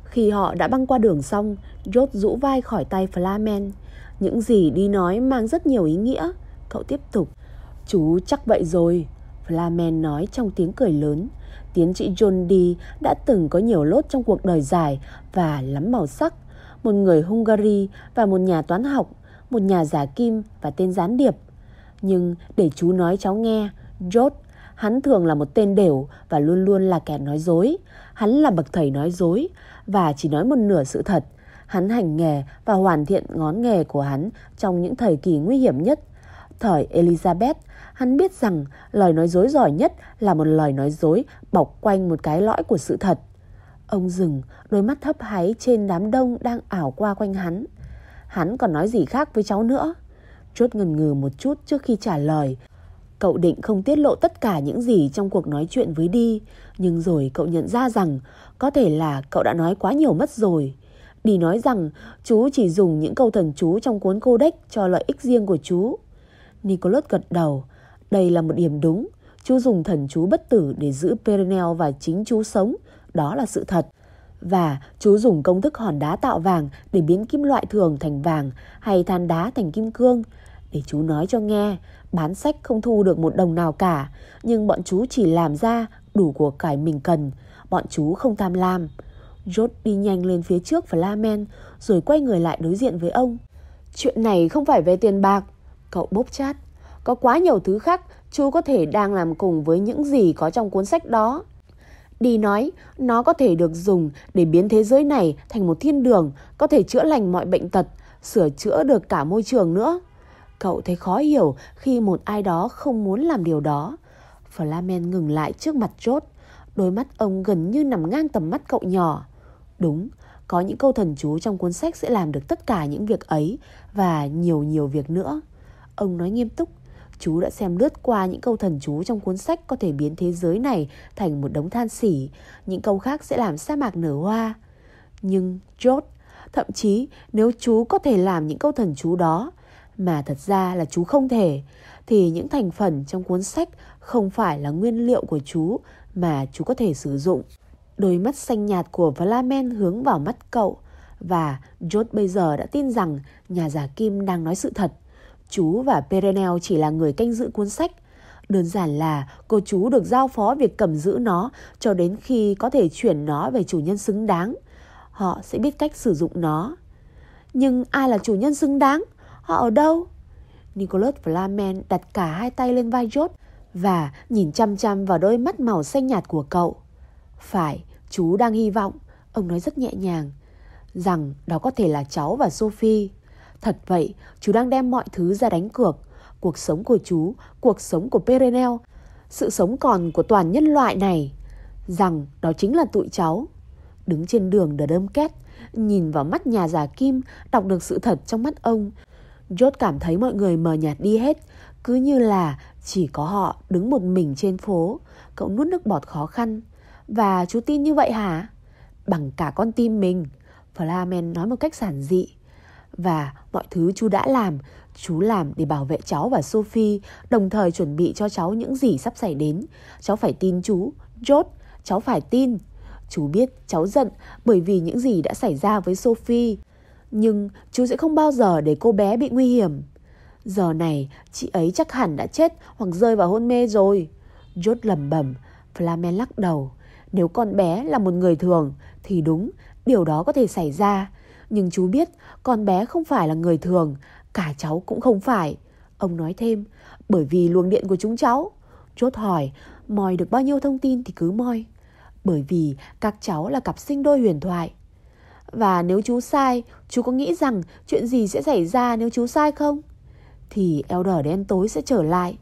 Khi họ đã băng qua đường xong, George rũ vai khỏi tay Flamen. Những gì đi nói mang rất nhiều ý nghĩa. Cậu tiếp tục. Chú chắc vậy rồi. Flamen nói trong tiếng cười lớn. Tiến sĩ John D đã từng có nhiều lốt trong cuộc đời dài và lắm màu sắc. Một người Hungary và một nhà toán học, một nhà giả kim và tên gián điệp. Nhưng để chú nói cháu nghe, George, hắn thường là một tên đều và luôn luôn là kẻ nói dối. Hắn là bậc thầy nói dối và chỉ nói một nửa sự thật. Hắn hành nghề và hoàn thiện ngón nghề của hắn trong những thời kỳ nguy hiểm nhất. Thời Elizabeth, hắn biết rằng lời nói dối giỏi nhất là một lời nói dối bọc quanh một cái lõi của sự thật. Ông dừng, đôi mắt thấp háy trên đám đông đang ảo qua quanh hắn. Hắn còn nói gì khác với cháu nữa? Chốt ngần ngừ một chút trước khi trả lời. Cậu định không tiết lộ tất cả những gì trong cuộc nói chuyện với Đi, nhưng rồi cậu nhận ra rằng có thể là cậu đã nói quá nhiều mất rồi. Đi nói rằng chú chỉ dùng những câu thần chú trong cuốn codex cho lợi ích riêng của chú. Nicholas gật đầu. Đây là một điểm đúng. Chú dùng thần chú bất tử để giữ Perenel và chính chú sống. Đó là sự thật. Và chú dùng công thức hòn đá tạo vàng để biến kim loại thường thành vàng hay than đá thành kim cương. Để chú nói cho nghe, bán sách không thu được một đồng nào cả, nhưng bọn chú chỉ làm ra đủ của cải mình cần. Bọn chú không tham lam. George đi nhanh lên phía trước Flamen rồi quay người lại đối diện với ông. Chuyện này không phải về tiền bạc. Cậu bốc chát. Có quá nhiều thứ khác chú có thể đang làm cùng với những gì có trong cuốn sách đó. Đi nói, nó có thể được dùng để biến thế giới này thành một thiên đường, có thể chữa lành mọi bệnh tật, sửa chữa được cả môi trường nữa. Cậu thấy khó hiểu khi một ai đó không muốn làm điều đó. Flamen ngừng lại trước mặt chốt. Đôi mắt ông gần như nằm ngang tầm mắt cậu nhỏ. Đúng, có những câu thần chú trong cuốn sách sẽ làm được tất cả những việc ấy và nhiều nhiều việc nữa. Ông nói nghiêm túc, Chú đã xem lướt qua những câu thần chú trong cuốn sách có thể biến thế giới này thành một đống than xỉ. Những câu khác sẽ làm sa mạc nở hoa. Nhưng George, thậm chí nếu chú có thể làm những câu thần chú đó, mà thật ra là chú không thể, thì những thành phần trong cuốn sách không phải là nguyên liệu của chú mà chú có thể sử dụng. Đôi mắt xanh nhạt của Vlamen hướng vào mắt cậu và George bây giờ đã tin rằng nhà giả kim đang nói sự thật. Chú và Perenel chỉ là người canh giữ cuốn sách. Đơn giản là cô chú được giao phó việc cầm giữ nó cho đến khi có thể chuyển nó về chủ nhân xứng đáng. Họ sẽ biết cách sử dụng nó. Nhưng ai là chủ nhân xứng đáng? Họ ở đâu? Nicholas Flamen đặt cả hai tay lên vai George và nhìn chăm chăm vào đôi mắt màu xanh nhạt của cậu. Phải, chú đang hy vọng, ông nói rất nhẹ nhàng, rằng đó có thể là cháu và Sophie. Thật vậy, chú đang đem mọi thứ ra đánh cược. Cuộc sống của chú, cuộc sống của Perenel, sự sống còn của toàn nhân loại này. Rằng đó chính là tụi cháu. Đứng trên đường đờ đơm két, nhìn vào mắt nhà giả kim, đọc được sự thật trong mắt ông. George cảm thấy mọi người mờ nhạt đi hết, cứ như là chỉ có họ đứng một mình trên phố. Cậu nuốt nước bọt khó khăn. Và chú tin như vậy hả? Bằng cả con tim mình. Flamen nói một cách giản dị. Và mọi thứ chú đã làm, chú làm để bảo vệ cháu và Sophie, đồng thời chuẩn bị cho cháu những gì sắp xảy đến. Cháu phải tin chú, George, cháu phải tin. Chú biết cháu giận bởi vì những gì đã xảy ra với Sophie. Nhưng chú sẽ không bao giờ để cô bé bị nguy hiểm. Giờ này chị ấy chắc hẳn đã chết hoặc rơi vào hôn mê rồi. Jot lầm bẩm, Flamen lắc đầu. Nếu con bé là một người thường thì đúng, điều đó có thể xảy ra. Nhưng chú biết con bé không phải là người thường, cả cháu cũng không phải. Ông nói thêm, bởi vì luồng điện của chúng cháu. Chốt hỏi, moi được bao nhiêu thông tin thì cứ moi. Bởi vì các cháu là cặp sinh đôi huyền thoại. Và nếu chú sai, chú có nghĩ rằng chuyện gì sẽ xảy ra nếu chú sai không? Thì Elder đen tối sẽ trở lại.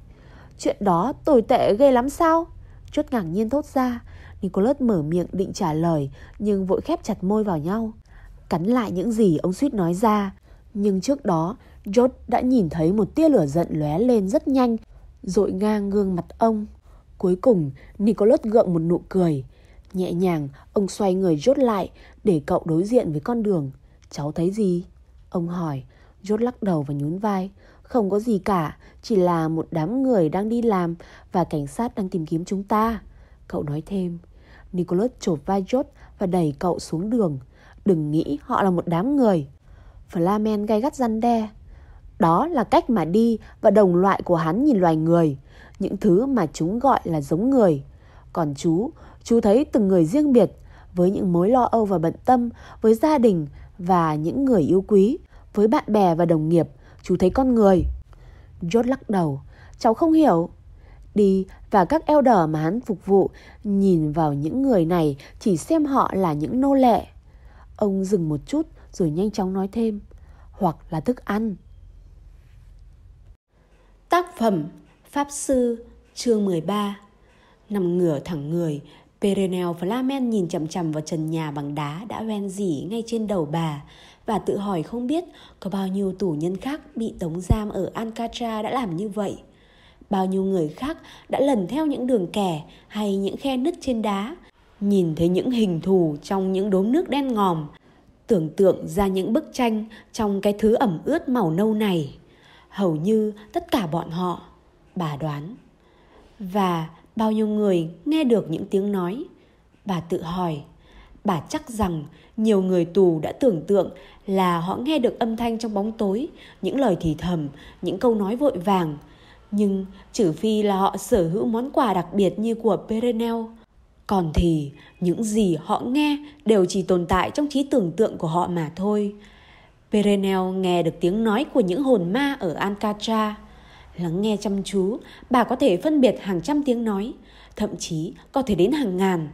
Chuyện đó tồi tệ ghê lắm sao? Chốt ngạc nhiên thốt ra. Nicholas mở miệng định trả lời nhưng vội khép chặt môi vào nhau. Cắn lại những gì ông suýt nói ra. Nhưng trước đó, George đã nhìn thấy một tia lửa giận lóe lên rất nhanh, dội ngang gương mặt ông. Cuối cùng, Nicholas gượng một nụ cười. Nhẹ nhàng, ông xoay người George lại để cậu đối diện với con đường. Cháu thấy gì? Ông hỏi. George lắc đầu và nhún vai. Không có gì cả, chỉ là một đám người đang đi làm và cảnh sát đang tìm kiếm chúng ta. Cậu nói thêm. Nicholas chộp vai George và đẩy cậu xuống đường. Đừng nghĩ họ là một đám người. Flamen gay gắt răn đe. Đó là cách mà đi và đồng loại của hắn nhìn loài người. Những thứ mà chúng gọi là giống người. Còn chú, chú thấy từng người riêng biệt với những mối lo âu và bận tâm, với gia đình và những người yêu quý, với bạn bè và đồng nghiệp. Chú thấy con người. George lắc đầu. Cháu không hiểu. Đi và các elder mà hắn phục vụ nhìn vào những người này chỉ xem họ là những nô lệ. Ông dừng một chút rồi nhanh chóng nói thêm. Hoặc là thức ăn. Tác phẩm Pháp Sư chương 13 Nằm ngửa thẳng người, Perenel Flamen nhìn chậm chầm vào trần nhà bằng đá đã ven dỉ ngay trên đầu bà và tự hỏi không biết có bao nhiêu tù nhân khác bị tống giam ở Alcatra đã làm như vậy. Bao nhiêu người khác đã lần theo những đường kẻ hay những khe nứt trên đá, nhìn thấy những hình thù trong những đốm nước đen ngòm, tưởng tượng ra những bức tranh trong cái thứ ẩm ướt màu nâu này. Hầu như tất cả bọn họ, bà đoán. Và bao nhiêu người nghe được những tiếng nói. Bà tự hỏi, bà chắc rằng nhiều người tù đã tưởng tượng là họ nghe được âm thanh trong bóng tối, những lời thì thầm, những câu nói vội vàng. Nhưng trừ phi là họ sở hữu món quà đặc biệt như của Perenel, còn thì những gì họ nghe đều chỉ tồn tại trong trí tưởng tượng của họ mà thôi. Perenel nghe được tiếng nói của những hồn ma ở Alcatraz. Lắng nghe chăm chú, bà có thể phân biệt hàng trăm tiếng nói, thậm chí có thể đến hàng ngàn.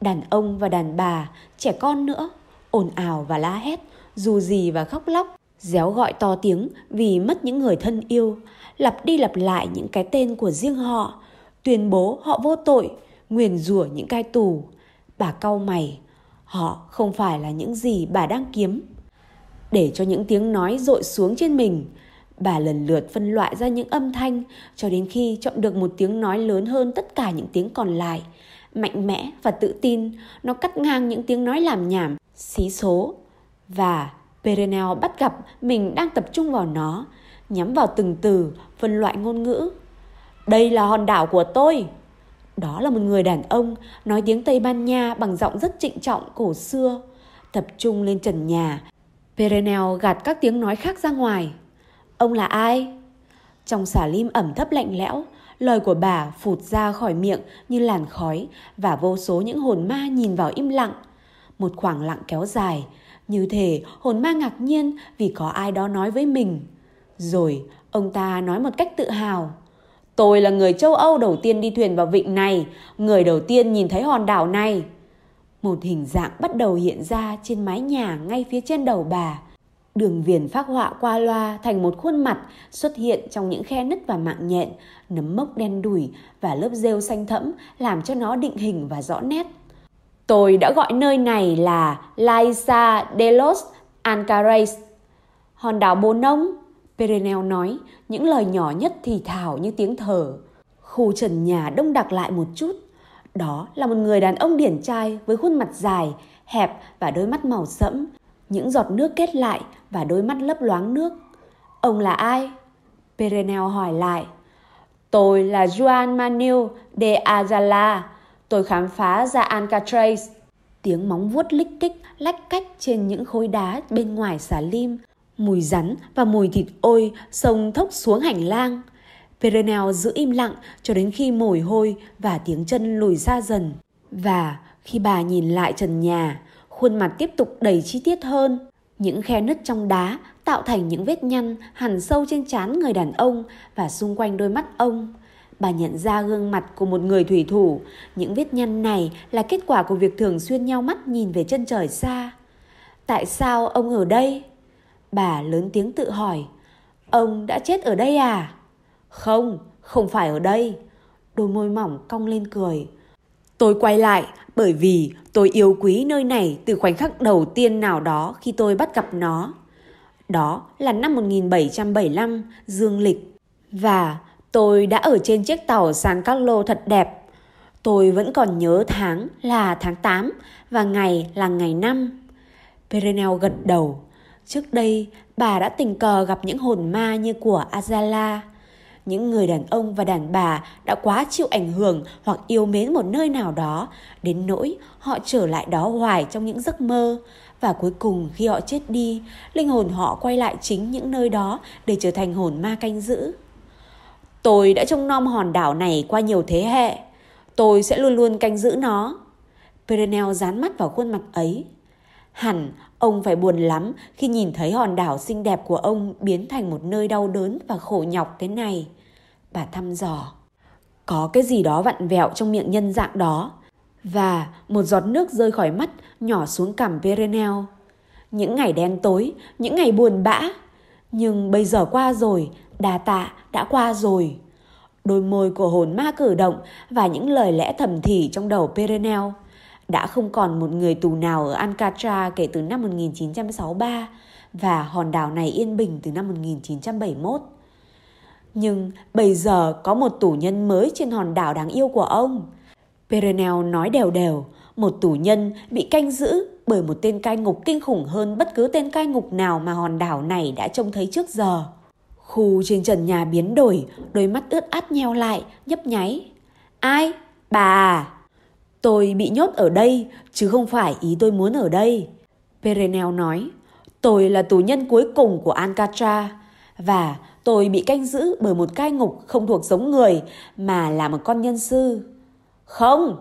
Đàn ông và đàn bà, trẻ con nữa, ồn ào và la hét, dù gì và khóc lóc, réo gọi to tiếng vì mất những người thân yêu, lặp đi lặp lại những cái tên của riêng họ, tuyên bố họ vô tội, nguyền rủa những cai tù. Bà cau mày, họ không phải là những gì bà đang kiếm. Để cho những tiếng nói dội xuống trên mình, Bà lần lượt phân loại ra những âm thanh cho đến khi chọn được một tiếng nói lớn hơn tất cả những tiếng còn lại. Mạnh mẽ và tự tin, nó cắt ngang những tiếng nói làm nhảm, xí số. Và Perenel bắt gặp mình đang tập trung vào nó, nhắm vào từng từ, phân loại ngôn ngữ. Đây là hòn đảo của tôi. Đó là một người đàn ông nói tiếng Tây Ban Nha bằng giọng rất trịnh trọng cổ xưa. Tập trung lên trần nhà, Perenel gạt các tiếng nói khác ra ngoài. Ông là ai? Trong xà lim ẩm thấp lạnh lẽo, lời của bà phụt ra khỏi miệng như làn khói và vô số những hồn ma nhìn vào im lặng. Một khoảng lặng kéo dài, như thể hồn ma ngạc nhiên vì có ai đó nói với mình. Rồi ông ta nói một cách tự hào. Tôi là người châu Âu đầu tiên đi thuyền vào vịnh này, người đầu tiên nhìn thấy hòn đảo này. Một hình dạng bắt đầu hiện ra trên mái nhà ngay phía trên đầu bà. Đường viền phác họa qua loa thành một khuôn mặt xuất hiện trong những khe nứt và mạng nhện, nấm mốc đen đủi và lớp rêu xanh thẫm làm cho nó định hình và rõ nét. Tôi đã gọi nơi này là Laisa de los Ancares. Hòn đảo Bồ Nông, Perenel nói, những lời nhỏ nhất thì thào như tiếng thở. Khu trần nhà đông đặc lại một chút. Đó là một người đàn ông điển trai với khuôn mặt dài, hẹp và đôi mắt màu sẫm, những giọt nước kết lại và đôi mắt lấp loáng nước. Ông là ai? Perenel hỏi lại. Tôi là Juan Manuel de Azala. Tôi khám phá ra Alcatraz. Tiếng móng vuốt lích kích lách cách trên những khối đá bên ngoài xà lim. Mùi rắn và mùi thịt ôi sông thốc xuống hành lang. Perenel giữ im lặng cho đến khi mồi hôi và tiếng chân lùi ra dần. Và khi bà nhìn lại trần nhà, khuôn mặt tiếp tục đầy chi tiết hơn. Những khe nứt trong đá tạo thành những vết nhăn hằn sâu trên trán người đàn ông và xung quanh đôi mắt ông. Bà nhận ra gương mặt của một người thủy thủ. Những vết nhăn này là kết quả của việc thường xuyên nhau mắt nhìn về chân trời xa. Tại sao ông ở đây? Bà lớn tiếng tự hỏi. Ông đã chết ở đây à? Không, không phải ở đây. Đôi môi mỏng cong lên cười. Tôi quay lại bởi vì tôi yêu quý nơi này từ khoảnh khắc đầu tiên nào đó khi tôi bắt gặp nó. Đó là năm 1775 dương lịch. Và tôi đã ở trên chiếc tàu San Carlo thật đẹp. Tôi vẫn còn nhớ tháng là tháng 8 và ngày là ngày 5. Perenel gật đầu. Trước đây, bà đã tình cờ gặp những hồn ma như của Azala những người đàn ông và đàn bà đã quá chịu ảnh hưởng hoặc yêu mến một nơi nào đó, đến nỗi họ trở lại đó hoài trong những giấc mơ. Và cuối cùng khi họ chết đi, linh hồn họ quay lại chính những nơi đó để trở thành hồn ma canh giữ. Tôi đã trông nom hòn đảo này qua nhiều thế hệ. Tôi sẽ luôn luôn canh giữ nó. Perenel dán mắt vào khuôn mặt ấy. Hẳn ông phải buồn lắm khi nhìn thấy hòn đảo xinh đẹp của ông biến thành một nơi đau đớn và khổ nhọc thế này. Bà thăm dò. Có cái gì đó vặn vẹo trong miệng nhân dạng đó. Và một giọt nước rơi khỏi mắt nhỏ xuống cằm Perenel. Những ngày đen tối, những ngày buồn bã. Nhưng bây giờ qua rồi, đà tạ đã qua rồi. Đôi môi của hồn ma cử động và những lời lẽ thầm thì trong đầu Perenel đã không còn một người tù nào ở Alcatraz kể từ năm 1963 và hòn đảo này yên bình từ năm 1971. Nhưng bây giờ có một tù nhân mới trên hòn đảo đáng yêu của ông. Perenel nói đều đều, một tù nhân bị canh giữ bởi một tên cai ngục kinh khủng hơn bất cứ tên cai ngục nào mà hòn đảo này đã trông thấy trước giờ. Khu trên trần nhà biến đổi, đôi mắt ướt át nheo lại, nhấp nháy. Ai? Bà à? Tôi bị nhốt ở đây, chứ không phải ý tôi muốn ở đây. Perenel nói, tôi là tù nhân cuối cùng của Alcatraz và tôi bị canh giữ bởi một cai ngục không thuộc giống người mà là một con nhân sư. Không,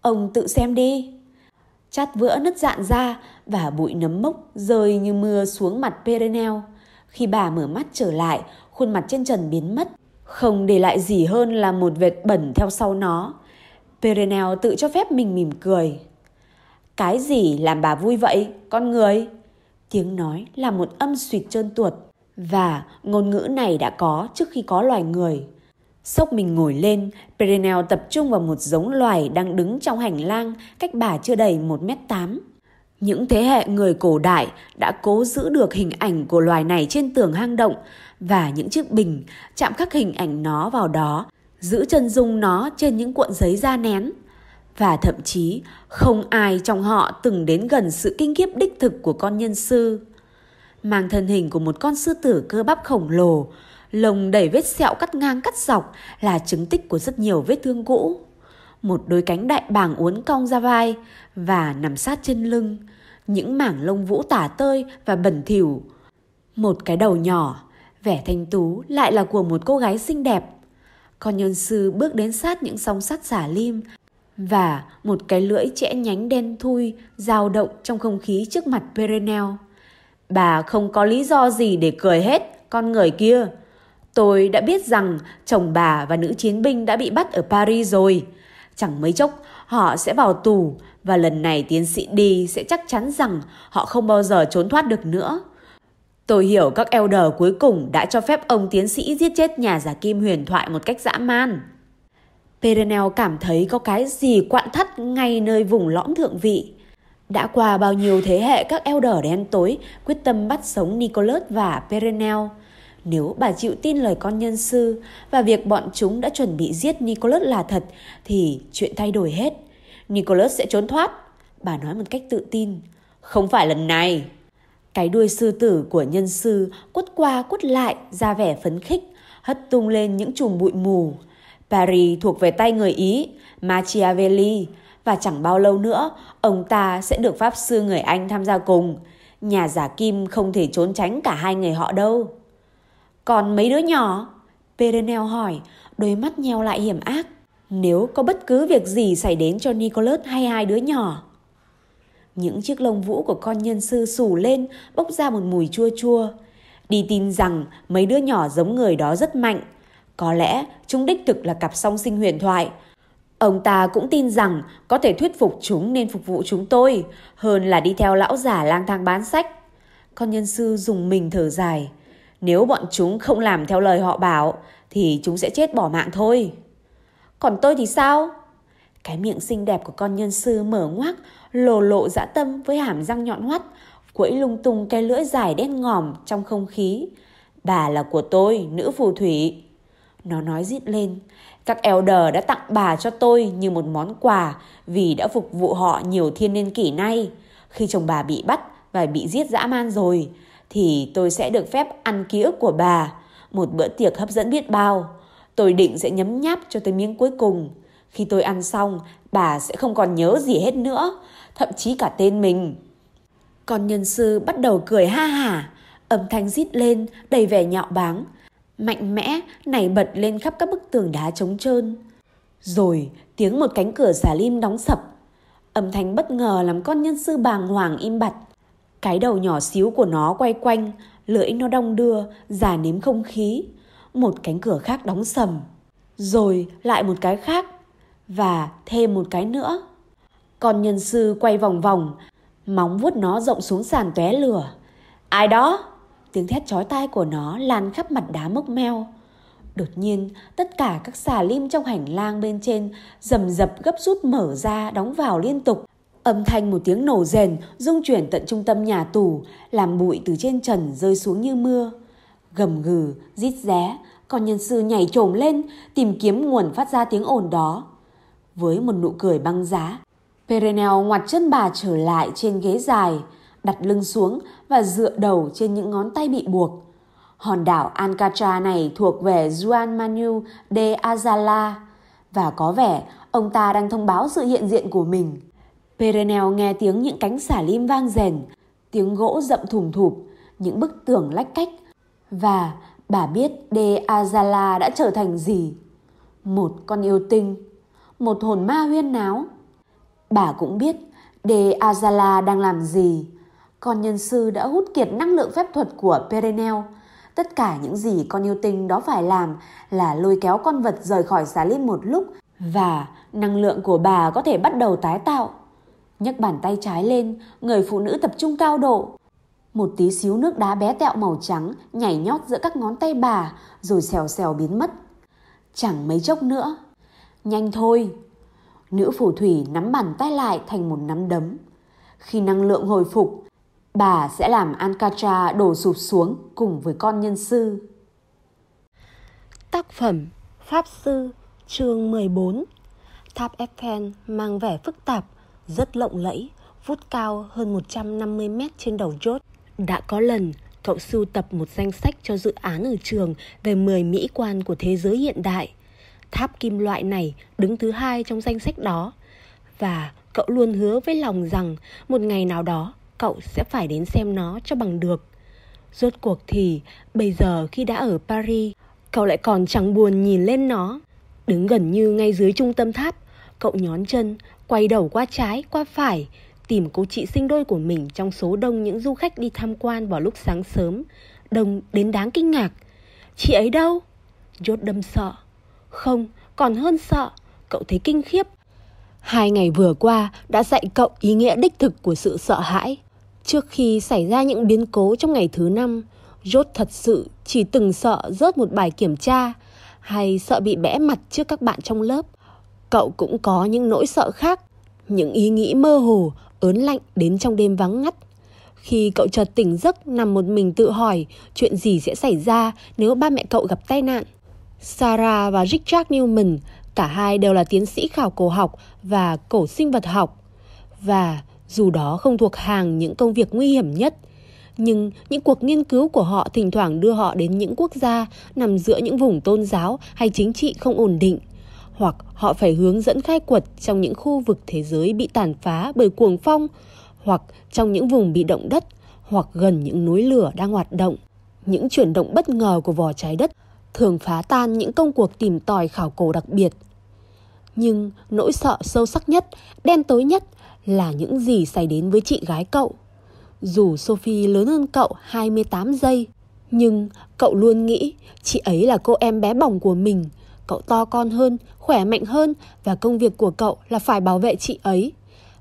ông tự xem đi. Chát vữa nứt dạn ra và bụi nấm mốc rơi như mưa xuống mặt Perenel. Khi bà mở mắt trở lại, khuôn mặt trên trần biến mất, không để lại gì hơn là một vệt bẩn theo sau nó. Perenel tự cho phép mình mỉm cười. Cái gì làm bà vui vậy, con người? Tiếng nói là một âm suyệt trơn tuột và ngôn ngữ này đã có trước khi có loài người. Sốc mình ngồi lên, Perenel tập trung vào một giống loài đang đứng trong hành lang cách bà chưa đầy 1 mét 8. Những thế hệ người cổ đại đã cố giữ được hình ảnh của loài này trên tường hang động và những chiếc bình chạm khắc hình ảnh nó vào đó, giữ chân dung nó trên những cuộn giấy da nén. Và thậm chí không ai trong họ từng đến gần sự kinh khiếp đích thực của con nhân sư. Mang thân hình của một con sư tử cơ bắp khổng lồ, lồng đầy vết sẹo cắt ngang cắt dọc là chứng tích của rất nhiều vết thương cũ. Một đôi cánh đại bàng uốn cong ra vai và nằm sát trên lưng, những mảng lông vũ tả tơi và bẩn thỉu. Một cái đầu nhỏ, vẻ thanh tú lại là của một cô gái xinh đẹp. Con nhân sư bước đến sát những song sắt xả lim và một cái lưỡi chẽ nhánh đen thui dao động trong không khí trước mặt Perenel. Bà không có lý do gì để cười hết, con người kia. Tôi đã biết rằng chồng bà và nữ chiến binh đã bị bắt ở Paris rồi. Chẳng mấy chốc họ sẽ vào tù và lần này tiến sĩ đi sẽ chắc chắn rằng họ không bao giờ trốn thoát được nữa. Tôi hiểu các elder cuối cùng đã cho phép ông tiến sĩ giết chết nhà giả kim huyền thoại một cách dã man. Perenel cảm thấy có cái gì quặn thắt ngay nơi vùng lõm thượng vị. Đã qua bao nhiêu thế hệ, các elder đen tối quyết tâm bắt sống Nicholas và Perenel. Nếu bà chịu tin lời con nhân sư và việc bọn chúng đã chuẩn bị giết Nicholas là thật, thì chuyện thay đổi hết. Nicholas sẽ trốn thoát. Bà nói một cách tự tin. Không phải lần này. Cái đuôi sư tử của nhân sư quất qua quất lại ra vẻ phấn khích, hất tung lên những chùm bụi mù. Paris thuộc về tay người Ý, Machiavelli, và chẳng bao lâu nữa ông ta sẽ được pháp sư người Anh tham gia cùng. Nhà giả kim không thể trốn tránh cả hai người họ đâu. Còn mấy đứa nhỏ? Perenel hỏi, đôi mắt nheo lại hiểm ác. Nếu có bất cứ việc gì xảy đến cho Nicholas hay hai đứa nhỏ. Những chiếc lông vũ của con nhân sư sủ lên, bốc ra một mùi chua chua. Đi tin rằng mấy đứa nhỏ giống người đó rất mạnh. Có lẽ chúng đích thực là cặp song sinh huyền thoại. Ông ta cũng tin rằng có thể thuyết phục chúng nên phục vụ chúng tôi, hơn là đi theo lão giả lang thang bán sách. Con nhân sư dùng mình thở dài. Nếu bọn chúng không làm theo lời họ bảo, thì chúng sẽ chết bỏ mạng thôi. Còn tôi thì sao? Cái miệng xinh đẹp của con nhân sư mở ngoác, lồ lộ dã tâm với hàm răng nhọn hoắt, quẫy lung tung cái lưỡi dài đen ngòm trong không khí. Bà là của tôi, nữ phù thủy. Nó nói rít lên. Các elder đã tặng bà cho tôi như một món quà vì đã phục vụ họ nhiều thiên niên kỷ nay. Khi chồng bà bị bắt và bị giết dã man rồi, thì tôi sẽ được phép ăn ký ức của bà. Một bữa tiệc hấp dẫn biết bao. Tôi định sẽ nhấm nháp cho tới miếng cuối cùng. Khi tôi ăn xong, bà sẽ không còn nhớ gì hết nữa, thậm chí cả tên mình. Còn nhân sư bắt đầu cười ha hả, âm thanh rít lên đầy vẻ nhạo báng, mạnh mẽ nảy bật lên khắp các bức tường đá trống trơn. Rồi tiếng một cánh cửa xà lim đóng sập. Âm thanh bất ngờ làm con nhân sư bàng hoàng im bặt. Cái đầu nhỏ xíu của nó quay quanh, lưỡi nó đong đưa, giả nếm không khí. Một cánh cửa khác đóng sầm. Rồi lại một cái khác. Và thêm một cái nữa. Con nhân sư quay vòng vòng, móng vuốt nó rộng xuống sàn tóe lửa. Ai đó? Tiếng thét chói tai của nó lan khắp mặt đá mốc meo. Đột nhiên, tất cả các xà lim trong hành lang bên trên rầm rập gấp rút mở ra đóng vào liên tục. Âm thanh một tiếng nổ rền rung chuyển tận trung tâm nhà tù, làm bụi từ trên trần rơi xuống như mưa. Gầm gừ, rít ré, con nhân sư nhảy trồm lên, tìm kiếm nguồn phát ra tiếng ồn đó. Với một nụ cười băng giá, Perenel ngoặt chân bà trở lại trên ghế dài, đặt lưng xuống và dựa đầu trên những ngón tay bị buộc. Hòn đảo Ancatra này thuộc về Juan Manuel de Azala và có vẻ ông ta đang thông báo sự hiện diện của mình. Perenel nghe tiếng những cánh xả lim vang rền, tiếng gỗ rậm thùm thụp, những bức tường lách cách. Và bà biết De Azala đã trở thành gì? Một con yêu tinh, một hồn ma huyên náo. Bà cũng biết De Azala đang làm gì. Con nhân sư đã hút kiệt năng lượng phép thuật của Perenel. Tất cả những gì con yêu tinh đó phải làm là lôi kéo con vật rời khỏi xá lên một lúc và năng lượng của bà có thể bắt đầu tái tạo nhấc bàn tay trái lên, người phụ nữ tập trung cao độ. Một tí xíu nước đá bé tẹo màu trắng nhảy nhót giữa các ngón tay bà rồi xèo xèo biến mất. Chẳng mấy chốc nữa. Nhanh thôi. Nữ phù thủy nắm bàn tay lại thành một nắm đấm. Khi năng lượng hồi phục, bà sẽ làm Ankatra đổ sụp xuống cùng với con nhân sư. Tác phẩm Pháp Sư chương 14 Tháp Eiffel mang vẻ phức tạp, rất lộng lẫy, vút cao hơn 150 mét trên đầu chốt. Đã có lần, cậu sưu tập một danh sách cho dự án ở trường về 10 mỹ quan của thế giới hiện đại. Tháp kim loại này đứng thứ hai trong danh sách đó. Và cậu luôn hứa với lòng rằng một ngày nào đó cậu sẽ phải đến xem nó cho bằng được. Rốt cuộc thì bây giờ khi đã ở Paris, cậu lại còn chẳng buồn nhìn lên nó. Đứng gần như ngay dưới trung tâm tháp, cậu nhón chân, quay đầu qua trái, qua phải, tìm cô chị sinh đôi của mình trong số đông những du khách đi tham quan vào lúc sáng sớm. Đông đến đáng kinh ngạc. Chị ấy đâu? Rốt đâm sợ. Không, còn hơn sợ, cậu thấy kinh khiếp. Hai ngày vừa qua đã dạy cậu ý nghĩa đích thực của sự sợ hãi. Trước khi xảy ra những biến cố trong ngày thứ năm, Rốt thật sự chỉ từng sợ rớt một bài kiểm tra hay sợ bị bẽ mặt trước các bạn trong lớp. Cậu cũng có những nỗi sợ khác, những ý nghĩ mơ hồ, ớn lạnh đến trong đêm vắng ngắt. Khi cậu chợt tỉnh giấc nằm một mình tự hỏi chuyện gì sẽ xảy ra nếu ba mẹ cậu gặp tai nạn. Sarah và Richard Newman, cả hai đều là tiến sĩ khảo cổ học và cổ sinh vật học. Và dù đó không thuộc hàng những công việc nguy hiểm nhất, nhưng những cuộc nghiên cứu của họ thỉnh thoảng đưa họ đến những quốc gia nằm giữa những vùng tôn giáo hay chính trị không ổn định hoặc họ phải hướng dẫn khai quật trong những khu vực thế giới bị tàn phá bởi cuồng phong hoặc trong những vùng bị động đất hoặc gần những núi lửa đang hoạt động. Những chuyển động bất ngờ của vỏ trái đất thường phá tan những công cuộc tìm tòi khảo cổ đặc biệt. Nhưng nỗi sợ sâu sắc nhất, đen tối nhất là những gì xảy đến với chị gái cậu. Dù Sophie lớn hơn cậu 28 giây, nhưng cậu luôn nghĩ chị ấy là cô em bé bỏng của mình. Cậu to con hơn, khỏe mạnh hơn và công việc của cậu là phải bảo vệ chị ấy.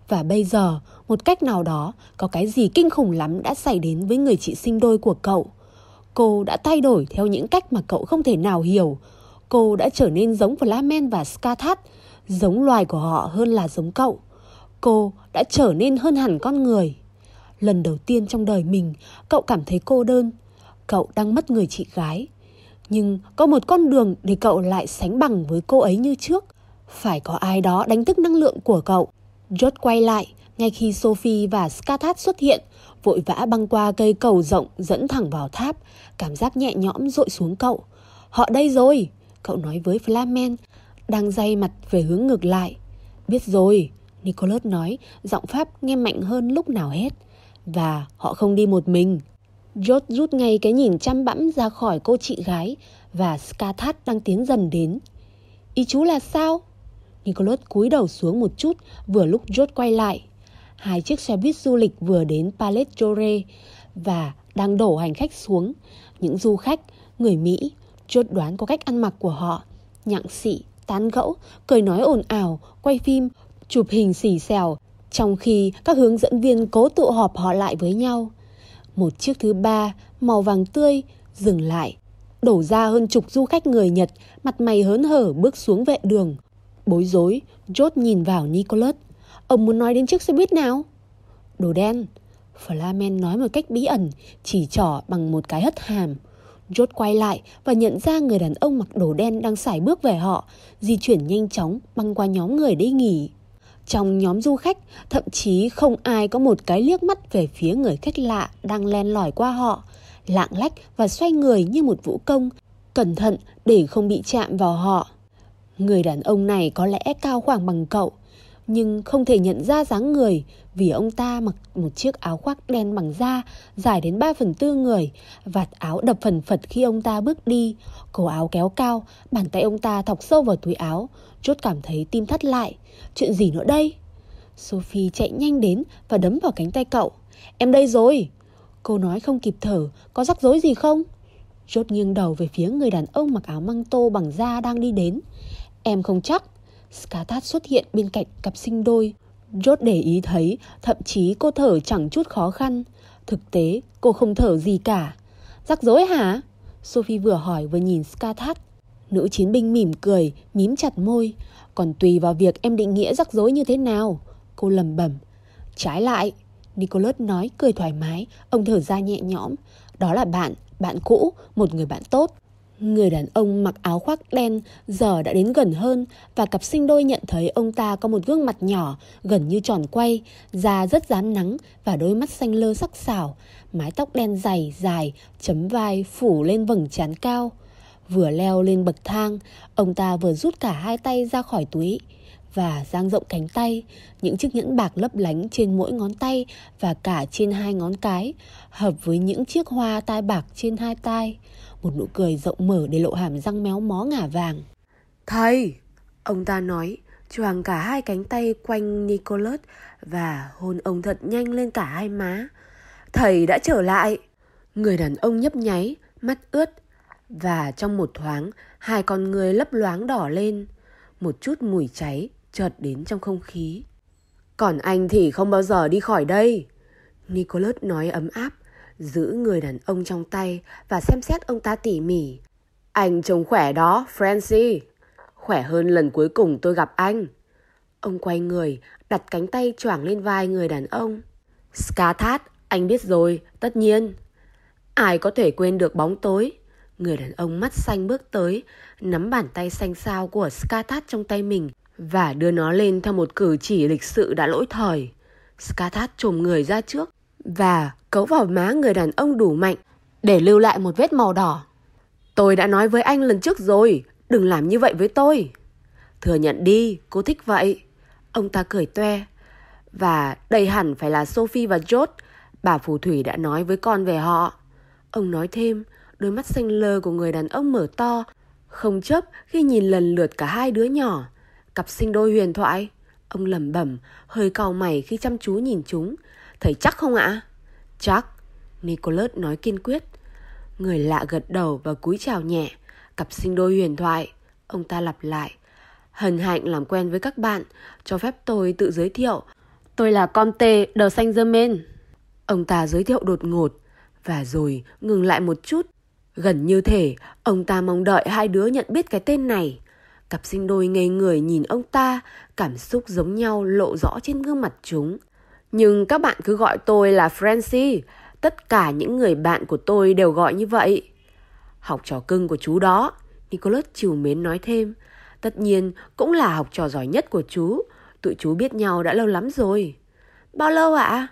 Và bây giờ, một cách nào đó, có cái gì kinh khủng lắm đã xảy đến với người chị sinh đôi của cậu. Cô đã thay đổi theo những cách mà cậu không thể nào hiểu. Cô đã trở nên giống Flamen và Skathat, giống loài của họ hơn là giống cậu. Cô đã trở nên hơn hẳn con người. Lần đầu tiên trong đời mình, cậu cảm thấy cô đơn. Cậu đang mất người chị gái. Nhưng có một con đường để cậu lại sánh bằng với cô ấy như trước. Phải có ai đó đánh thức năng lượng của cậu. George quay lại ngay khi Sophie và Skathat xuất hiện, vội vã băng qua cây cầu rộng dẫn thẳng vào tháp, cảm giác nhẹ nhõm dội xuống cậu. Họ đây rồi, cậu nói với Flamen, đang day mặt về hướng ngược lại. Biết rồi, Nicholas nói, giọng Pháp nghe mạnh hơn lúc nào hết. Và họ không đi một mình. George rút ngay cái nhìn chăm bẵm ra khỏi cô chị gái và Skathat đang tiến dần đến. Ý chú là sao? Nicholas cúi đầu xuống một chút vừa lúc George quay lại. Hai chiếc xe buýt du lịch vừa đến Palais Jore và đang đổ hành khách xuống. Những du khách, người Mỹ, chốt đoán có cách ăn mặc của họ. Nhặng xị, tán gẫu, cười nói ồn ào, quay phim, chụp hình xì xèo, trong khi các hướng dẫn viên cố tụ họp họ lại với nhau. Một chiếc thứ ba, màu vàng tươi, dừng lại. Đổ ra hơn chục du khách người Nhật, mặt mày hớn hở bước xuống vệ đường. Bối rối, George nhìn vào Nicholas. Ông muốn nói đến chiếc xe buýt nào? Đồ đen. Flamen nói một cách bí ẩn, chỉ trỏ bằng một cái hất hàm. George quay lại và nhận ra người đàn ông mặc đồ đen đang xài bước về họ, di chuyển nhanh chóng băng qua nhóm người đi nghỉ. Trong nhóm du khách, thậm chí không ai có một cái liếc mắt về phía người khách lạ đang len lỏi qua họ, lạng lách và xoay người như một vũ công, cẩn thận để không bị chạm vào họ. Người đàn ông này có lẽ cao khoảng bằng cậu, nhưng không thể nhận ra dáng người vì ông ta mặc một chiếc áo khoác đen bằng da dài đến 3 phần tư người, vạt áo đập phần phật khi ông ta bước đi, cổ áo kéo cao, bàn tay ông ta thọc sâu vào túi áo, chốt cảm thấy tim thắt lại. Chuyện gì nữa đây? Sophie chạy nhanh đến và đấm vào cánh tay cậu. Em đây rồi. Cô nói không kịp thở, có rắc rối gì không? Rốt nghiêng đầu về phía người đàn ông mặc áo măng tô bằng da đang đi đến. Em không chắc. Skatat xuất hiện bên cạnh cặp sinh đôi. Jot để ý thấy, thậm chí cô thở chẳng chút khó khăn. Thực tế, cô không thở gì cả. Rắc rối hả? Sophie vừa hỏi vừa nhìn Skatat. Nữ chiến binh mỉm cười, mím chặt môi. Còn tùy vào việc em định nghĩa rắc rối như thế nào. Cô lầm bẩm. Trái lại, Nicholas nói cười thoải mái, ông thở ra nhẹ nhõm. Đó là bạn, bạn cũ, một người bạn tốt. Người đàn ông mặc áo khoác đen giờ đã đến gần hơn và cặp sinh đôi nhận thấy ông ta có một gương mặt nhỏ, gần như tròn quay, da rất dám nắng và đôi mắt xanh lơ sắc sảo, mái tóc đen dày, dài, chấm vai phủ lên vầng trán cao. Vừa leo lên bậc thang, ông ta vừa rút cả hai tay ra khỏi túi và dang rộng cánh tay, những chiếc nhẫn bạc lấp lánh trên mỗi ngón tay và cả trên hai ngón cái, hợp với những chiếc hoa tai bạc trên hai tai. Một nụ cười rộng mở để lộ hàm răng méo mó ngả vàng. Thầy! Ông ta nói, choàng cả hai cánh tay quanh Nicholas và hôn ông thật nhanh lên cả hai má. Thầy đã trở lại! Người đàn ông nhấp nháy, mắt ướt và trong một thoáng hai con người lấp loáng đỏ lên. Một chút mùi cháy chợt đến trong không khí. Còn anh thì không bao giờ đi khỏi đây. Nicholas nói ấm áp, giữ người đàn ông trong tay và xem xét ông ta tỉ mỉ. Anh trông khỏe đó, Francie. Khỏe hơn lần cuối cùng tôi gặp anh. Ông quay người, đặt cánh tay choảng lên vai người đàn ông. Skathat, anh biết rồi, tất nhiên. Ai có thể quên được bóng tối. Người đàn ông mắt xanh bước tới, nắm bàn tay xanh xao của Skathat trong tay mình và đưa nó lên theo một cử chỉ lịch sự đã lỗi thời. Skathat trồm người ra trước và cấu vào má người đàn ông đủ mạnh để lưu lại một vết màu đỏ. Tôi đã nói với anh lần trước rồi, đừng làm như vậy với tôi. Thừa nhận đi, cô thích vậy. Ông ta cười toe. Và đây hẳn phải là Sophie và George. Bà phù thủy đã nói với con về họ. Ông nói thêm, đôi mắt xanh lơ của người đàn ông mở to, không chấp khi nhìn lần lượt cả hai đứa nhỏ. Cặp sinh đôi huyền thoại. Ông lẩm bẩm, hơi cau mày khi chăm chú nhìn chúng. Thầy chắc không ạ? Chắc. Nicholas nói kiên quyết. Người lạ gật đầu và cúi chào nhẹ. Cặp sinh đôi huyền thoại. Ông ta lặp lại. Hân hạnh làm quen với các bạn. Cho phép tôi tự giới thiệu. Tôi là Comte de Saint-Germain. Ông ta giới thiệu đột ngột. Và rồi ngừng lại một chút. Gần như thể ông ta mong đợi hai đứa nhận biết cái tên này. Cặp sinh đôi ngây người nhìn ông ta, cảm xúc giống nhau lộ rõ trên gương mặt chúng. Nhưng các bạn cứ gọi tôi là Francie, tất cả những người bạn của tôi đều gọi như vậy. Học trò cưng của chú đó, Nicholas chiều mến nói thêm. Tất nhiên cũng là học trò giỏi nhất của chú, tụi chú biết nhau đã lâu lắm rồi. Bao lâu ạ?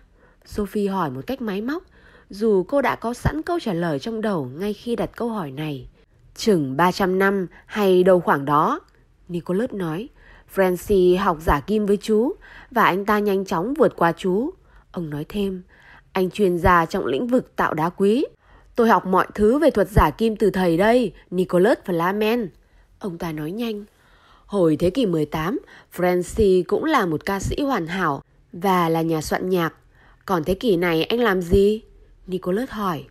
Sophie hỏi một cách máy móc, dù cô đã có sẵn câu trả lời trong đầu ngay khi đặt câu hỏi này. Chừng 300 năm hay đâu khoảng đó, Nicholas nói. Francie học giả kim với chú và anh ta nhanh chóng vượt qua chú. Ông nói thêm, anh chuyên gia trong lĩnh vực tạo đá quý. Tôi học mọi thứ về thuật giả kim từ thầy đây, Nicholas Flamen. Ông ta nói nhanh. Hồi thế kỷ 18, Francie cũng là một ca sĩ hoàn hảo và là nhà soạn nhạc. Còn thế kỷ này anh làm gì? Nicholas hỏi.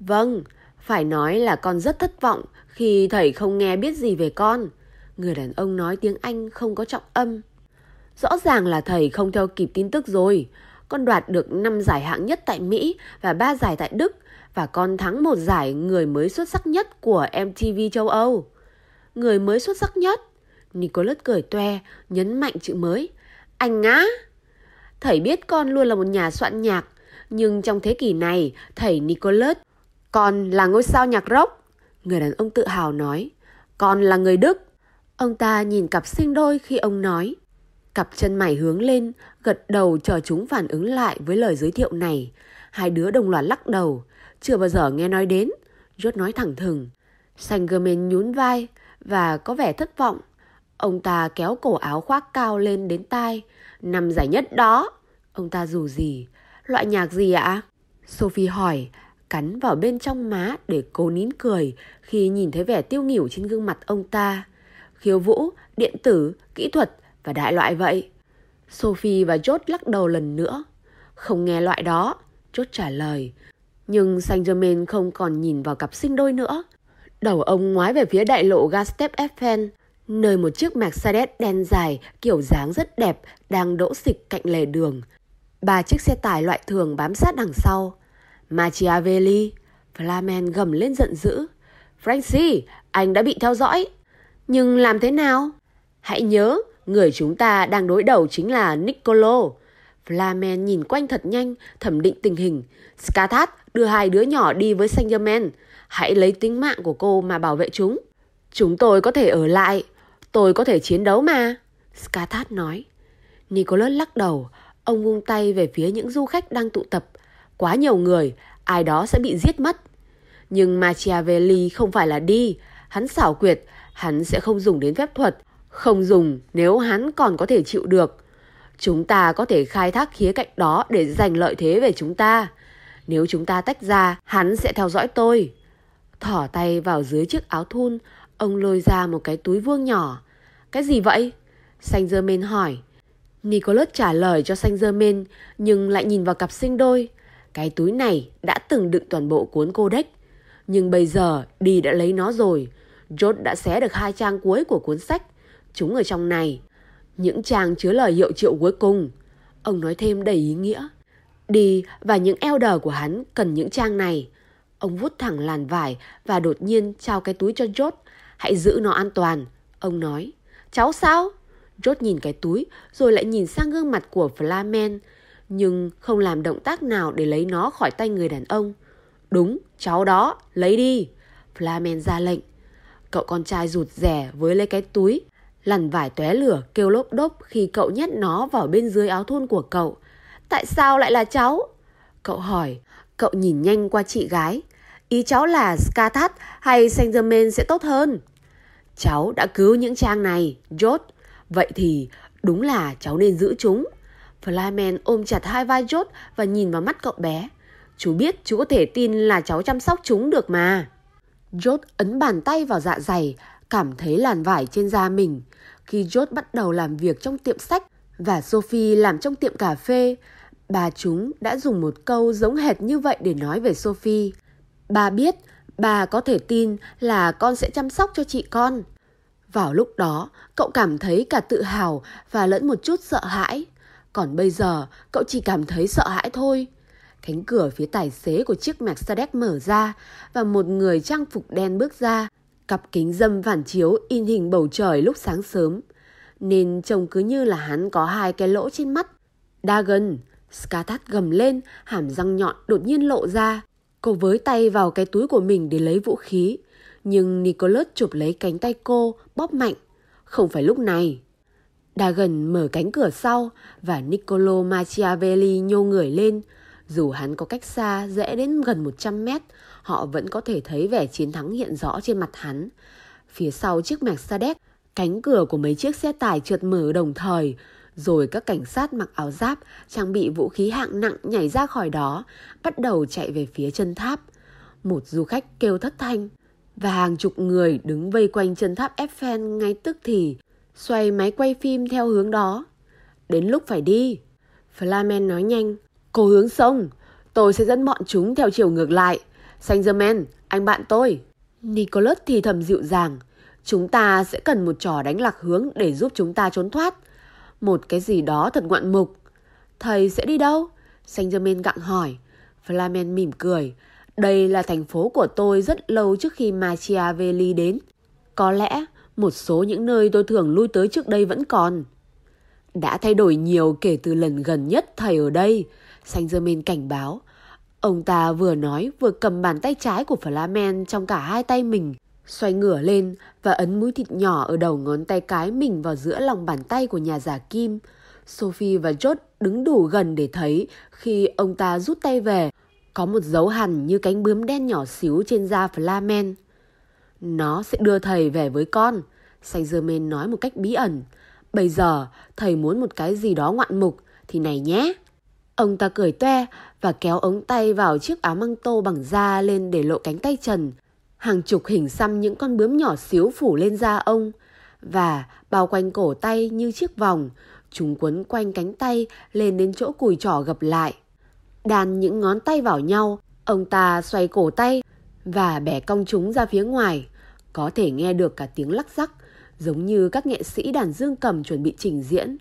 Vâng, phải nói là con rất thất vọng khi thầy không nghe biết gì về con. Người đàn ông nói tiếng Anh không có trọng âm. Rõ ràng là thầy không theo kịp tin tức rồi. Con đoạt được 5 giải hạng nhất tại Mỹ và 3 giải tại Đức và con thắng một giải người mới xuất sắc nhất của MTV châu Âu. Người mới xuất sắc nhất? Nicholas cười toe, nhấn mạnh chữ mới. Anh á! Thầy biết con luôn là một nhà soạn nhạc, nhưng trong thế kỷ này, thầy Nicholas, con là ngôi sao nhạc rock. Người đàn ông tự hào nói, con là người Đức. Ông ta nhìn cặp sinh đôi khi ông nói. Cặp chân mày hướng lên, gật đầu chờ chúng phản ứng lại với lời giới thiệu này. Hai đứa đồng loạt lắc đầu, chưa bao giờ nghe nói đến. Rốt nói thẳng thừng. Sangerman nhún vai và có vẻ thất vọng. Ông ta kéo cổ áo khoác cao lên đến tai. Nằm giải nhất đó. Ông ta dù gì. Loại nhạc gì ạ? Sophie hỏi, cắn vào bên trong má để cố nín cười khi nhìn thấy vẻ tiêu nghỉu trên gương mặt ông ta khiêu vũ, điện tử, kỹ thuật và đại loại vậy. Sophie và George lắc đầu lần nữa. Không nghe loại đó, George trả lời. Nhưng Saint Germain không còn nhìn vào cặp sinh đôi nữa. Đầu ông ngoái về phía đại lộ Gastep Eiffel, nơi một chiếc Mercedes đen dài kiểu dáng rất đẹp đang đỗ xịch cạnh lề đường. Ba chiếc xe tải loại thường bám sát đằng sau. Machiavelli, Flamen gầm lên giận dữ. Francie, anh đã bị theo dõi. Nhưng làm thế nào? Hãy nhớ, người chúng ta đang đối đầu chính là Niccolo. Flamen nhìn quanh thật nhanh, thẩm định tình hình. Skathat đưa hai đứa nhỏ đi với Saint Germain. Hãy lấy tính mạng của cô mà bảo vệ chúng. Chúng tôi có thể ở lại. Tôi có thể chiến đấu mà. Skathat nói. Nicholas lắc đầu. Ông vung tay về phía những du khách đang tụ tập. Quá nhiều người, ai đó sẽ bị giết mất. Nhưng Machiavelli không phải là đi. Hắn xảo quyệt, hắn sẽ không dùng đến phép thuật. Không dùng nếu hắn còn có thể chịu được. Chúng ta có thể khai thác khía cạnh đó để giành lợi thế về chúng ta. Nếu chúng ta tách ra, hắn sẽ theo dõi tôi. Thỏ tay vào dưới chiếc áo thun, ông lôi ra một cái túi vuông nhỏ. Cái gì vậy? Saint Germain hỏi. Nicholas trả lời cho Saint Germain, nhưng lại nhìn vào cặp sinh đôi. Cái túi này đã từng đựng toàn bộ cuốn codex. Nhưng bây giờ đi đã lấy nó rồi. George đã xé được hai trang cuối của cuốn sách. Chúng ở trong này. Những trang chứa lời hiệu triệu cuối cùng. Ông nói thêm đầy ý nghĩa. Đi và những elder của hắn cần những trang này. Ông vút thẳng làn vải và đột nhiên trao cái túi cho George. Hãy giữ nó an toàn. Ông nói. Cháu sao? George nhìn cái túi rồi lại nhìn sang gương mặt của Flamen. Nhưng không làm động tác nào để lấy nó khỏi tay người đàn ông. Đúng, cháu đó, lấy đi. Flamen ra lệnh. Cậu con trai rụt rẻ với lấy cái túi Lằn vải tóe lửa kêu lốp đốp khi cậu nhét nó vào bên dưới áo thun của cậu. Tại sao lại là cháu? Cậu hỏi, cậu nhìn nhanh qua chị gái. Ý cháu là Skathat hay Saint Germain sẽ tốt hơn? Cháu đã cứu những trang này, George. Vậy thì đúng là cháu nên giữ chúng. Flyman ôm chặt hai vai George và nhìn vào mắt cậu bé. Chú biết chú có thể tin là cháu chăm sóc chúng được mà. Jot ấn bàn tay vào dạ dày, cảm thấy làn vải trên da mình. Khi George bắt đầu làm việc trong tiệm sách và Sophie làm trong tiệm cà phê, bà chúng đã dùng một câu giống hệt như vậy để nói về Sophie. Bà biết, bà có thể tin là con sẽ chăm sóc cho chị con. Vào lúc đó, cậu cảm thấy cả tự hào và lẫn một chút sợ hãi. Còn bây giờ, cậu chỉ cảm thấy sợ hãi thôi. Cánh cửa phía tài xế của chiếc Mercedes mở ra và một người trang phục đen bước ra. Cặp kính dâm phản chiếu in hình bầu trời lúc sáng sớm. Nên trông cứ như là hắn có hai cái lỗ trên mắt. Dagon, Skatat gầm lên, hàm răng nhọn đột nhiên lộ ra. Cô với tay vào cái túi của mình để lấy vũ khí. Nhưng Nicholas chụp lấy cánh tay cô, bóp mạnh. Không phải lúc này. Dagon mở cánh cửa sau và Niccolo Machiavelli nhô người lên. Dù hắn có cách xa dễ đến gần 100 mét, họ vẫn có thể thấy vẻ chiến thắng hiện rõ trên mặt hắn. Phía sau chiếc Mercedes, cánh cửa của mấy chiếc xe tải trượt mở đồng thời, rồi các cảnh sát mặc áo giáp, trang bị vũ khí hạng nặng nhảy ra khỏi đó, bắt đầu chạy về phía chân tháp. Một du khách kêu thất thanh, và hàng chục người đứng vây quanh chân tháp Eiffel ngay tức thì, xoay máy quay phim theo hướng đó. Đến lúc phải đi. Flamen nói nhanh, cô hướng sông, tôi sẽ dẫn bọn chúng theo chiều ngược lại. Saint Germain, anh bạn tôi. Nicholas thì thầm dịu dàng. Chúng ta sẽ cần một trò đánh lạc hướng để giúp chúng ta trốn thoát. Một cái gì đó thật ngoạn mục. Thầy sẽ đi đâu? Saint Germain gặng hỏi. Flamen mỉm cười. Đây là thành phố của tôi rất lâu trước khi Machiavelli đến. Có lẽ một số những nơi tôi thường lui tới trước đây vẫn còn. Đã thay đổi nhiều kể từ lần gần nhất thầy ở đây. Saint Germain cảnh báo. Ông ta vừa nói vừa cầm bàn tay trái của Flamen trong cả hai tay mình, xoay ngửa lên và ấn mũi thịt nhỏ ở đầu ngón tay cái mình vào giữa lòng bàn tay của nhà giả kim. Sophie và George đứng đủ gần để thấy khi ông ta rút tay về, có một dấu hằn như cánh bướm đen nhỏ xíu trên da Flamen. Nó sẽ đưa thầy về với con, Saint Germain nói một cách bí ẩn. Bây giờ, thầy muốn một cái gì đó ngoạn mục, thì này nhé. Ông ta cười toe và kéo ống tay vào chiếc áo măng tô bằng da lên để lộ cánh tay trần. Hàng chục hình xăm những con bướm nhỏ xíu phủ lên da ông. Và bao quanh cổ tay như chiếc vòng, chúng quấn quanh cánh tay lên đến chỗ cùi trỏ gập lại. Đàn những ngón tay vào nhau, ông ta xoay cổ tay và bẻ cong chúng ra phía ngoài. Có thể nghe được cả tiếng lắc rắc, giống như các nghệ sĩ đàn dương cầm chuẩn bị trình diễn.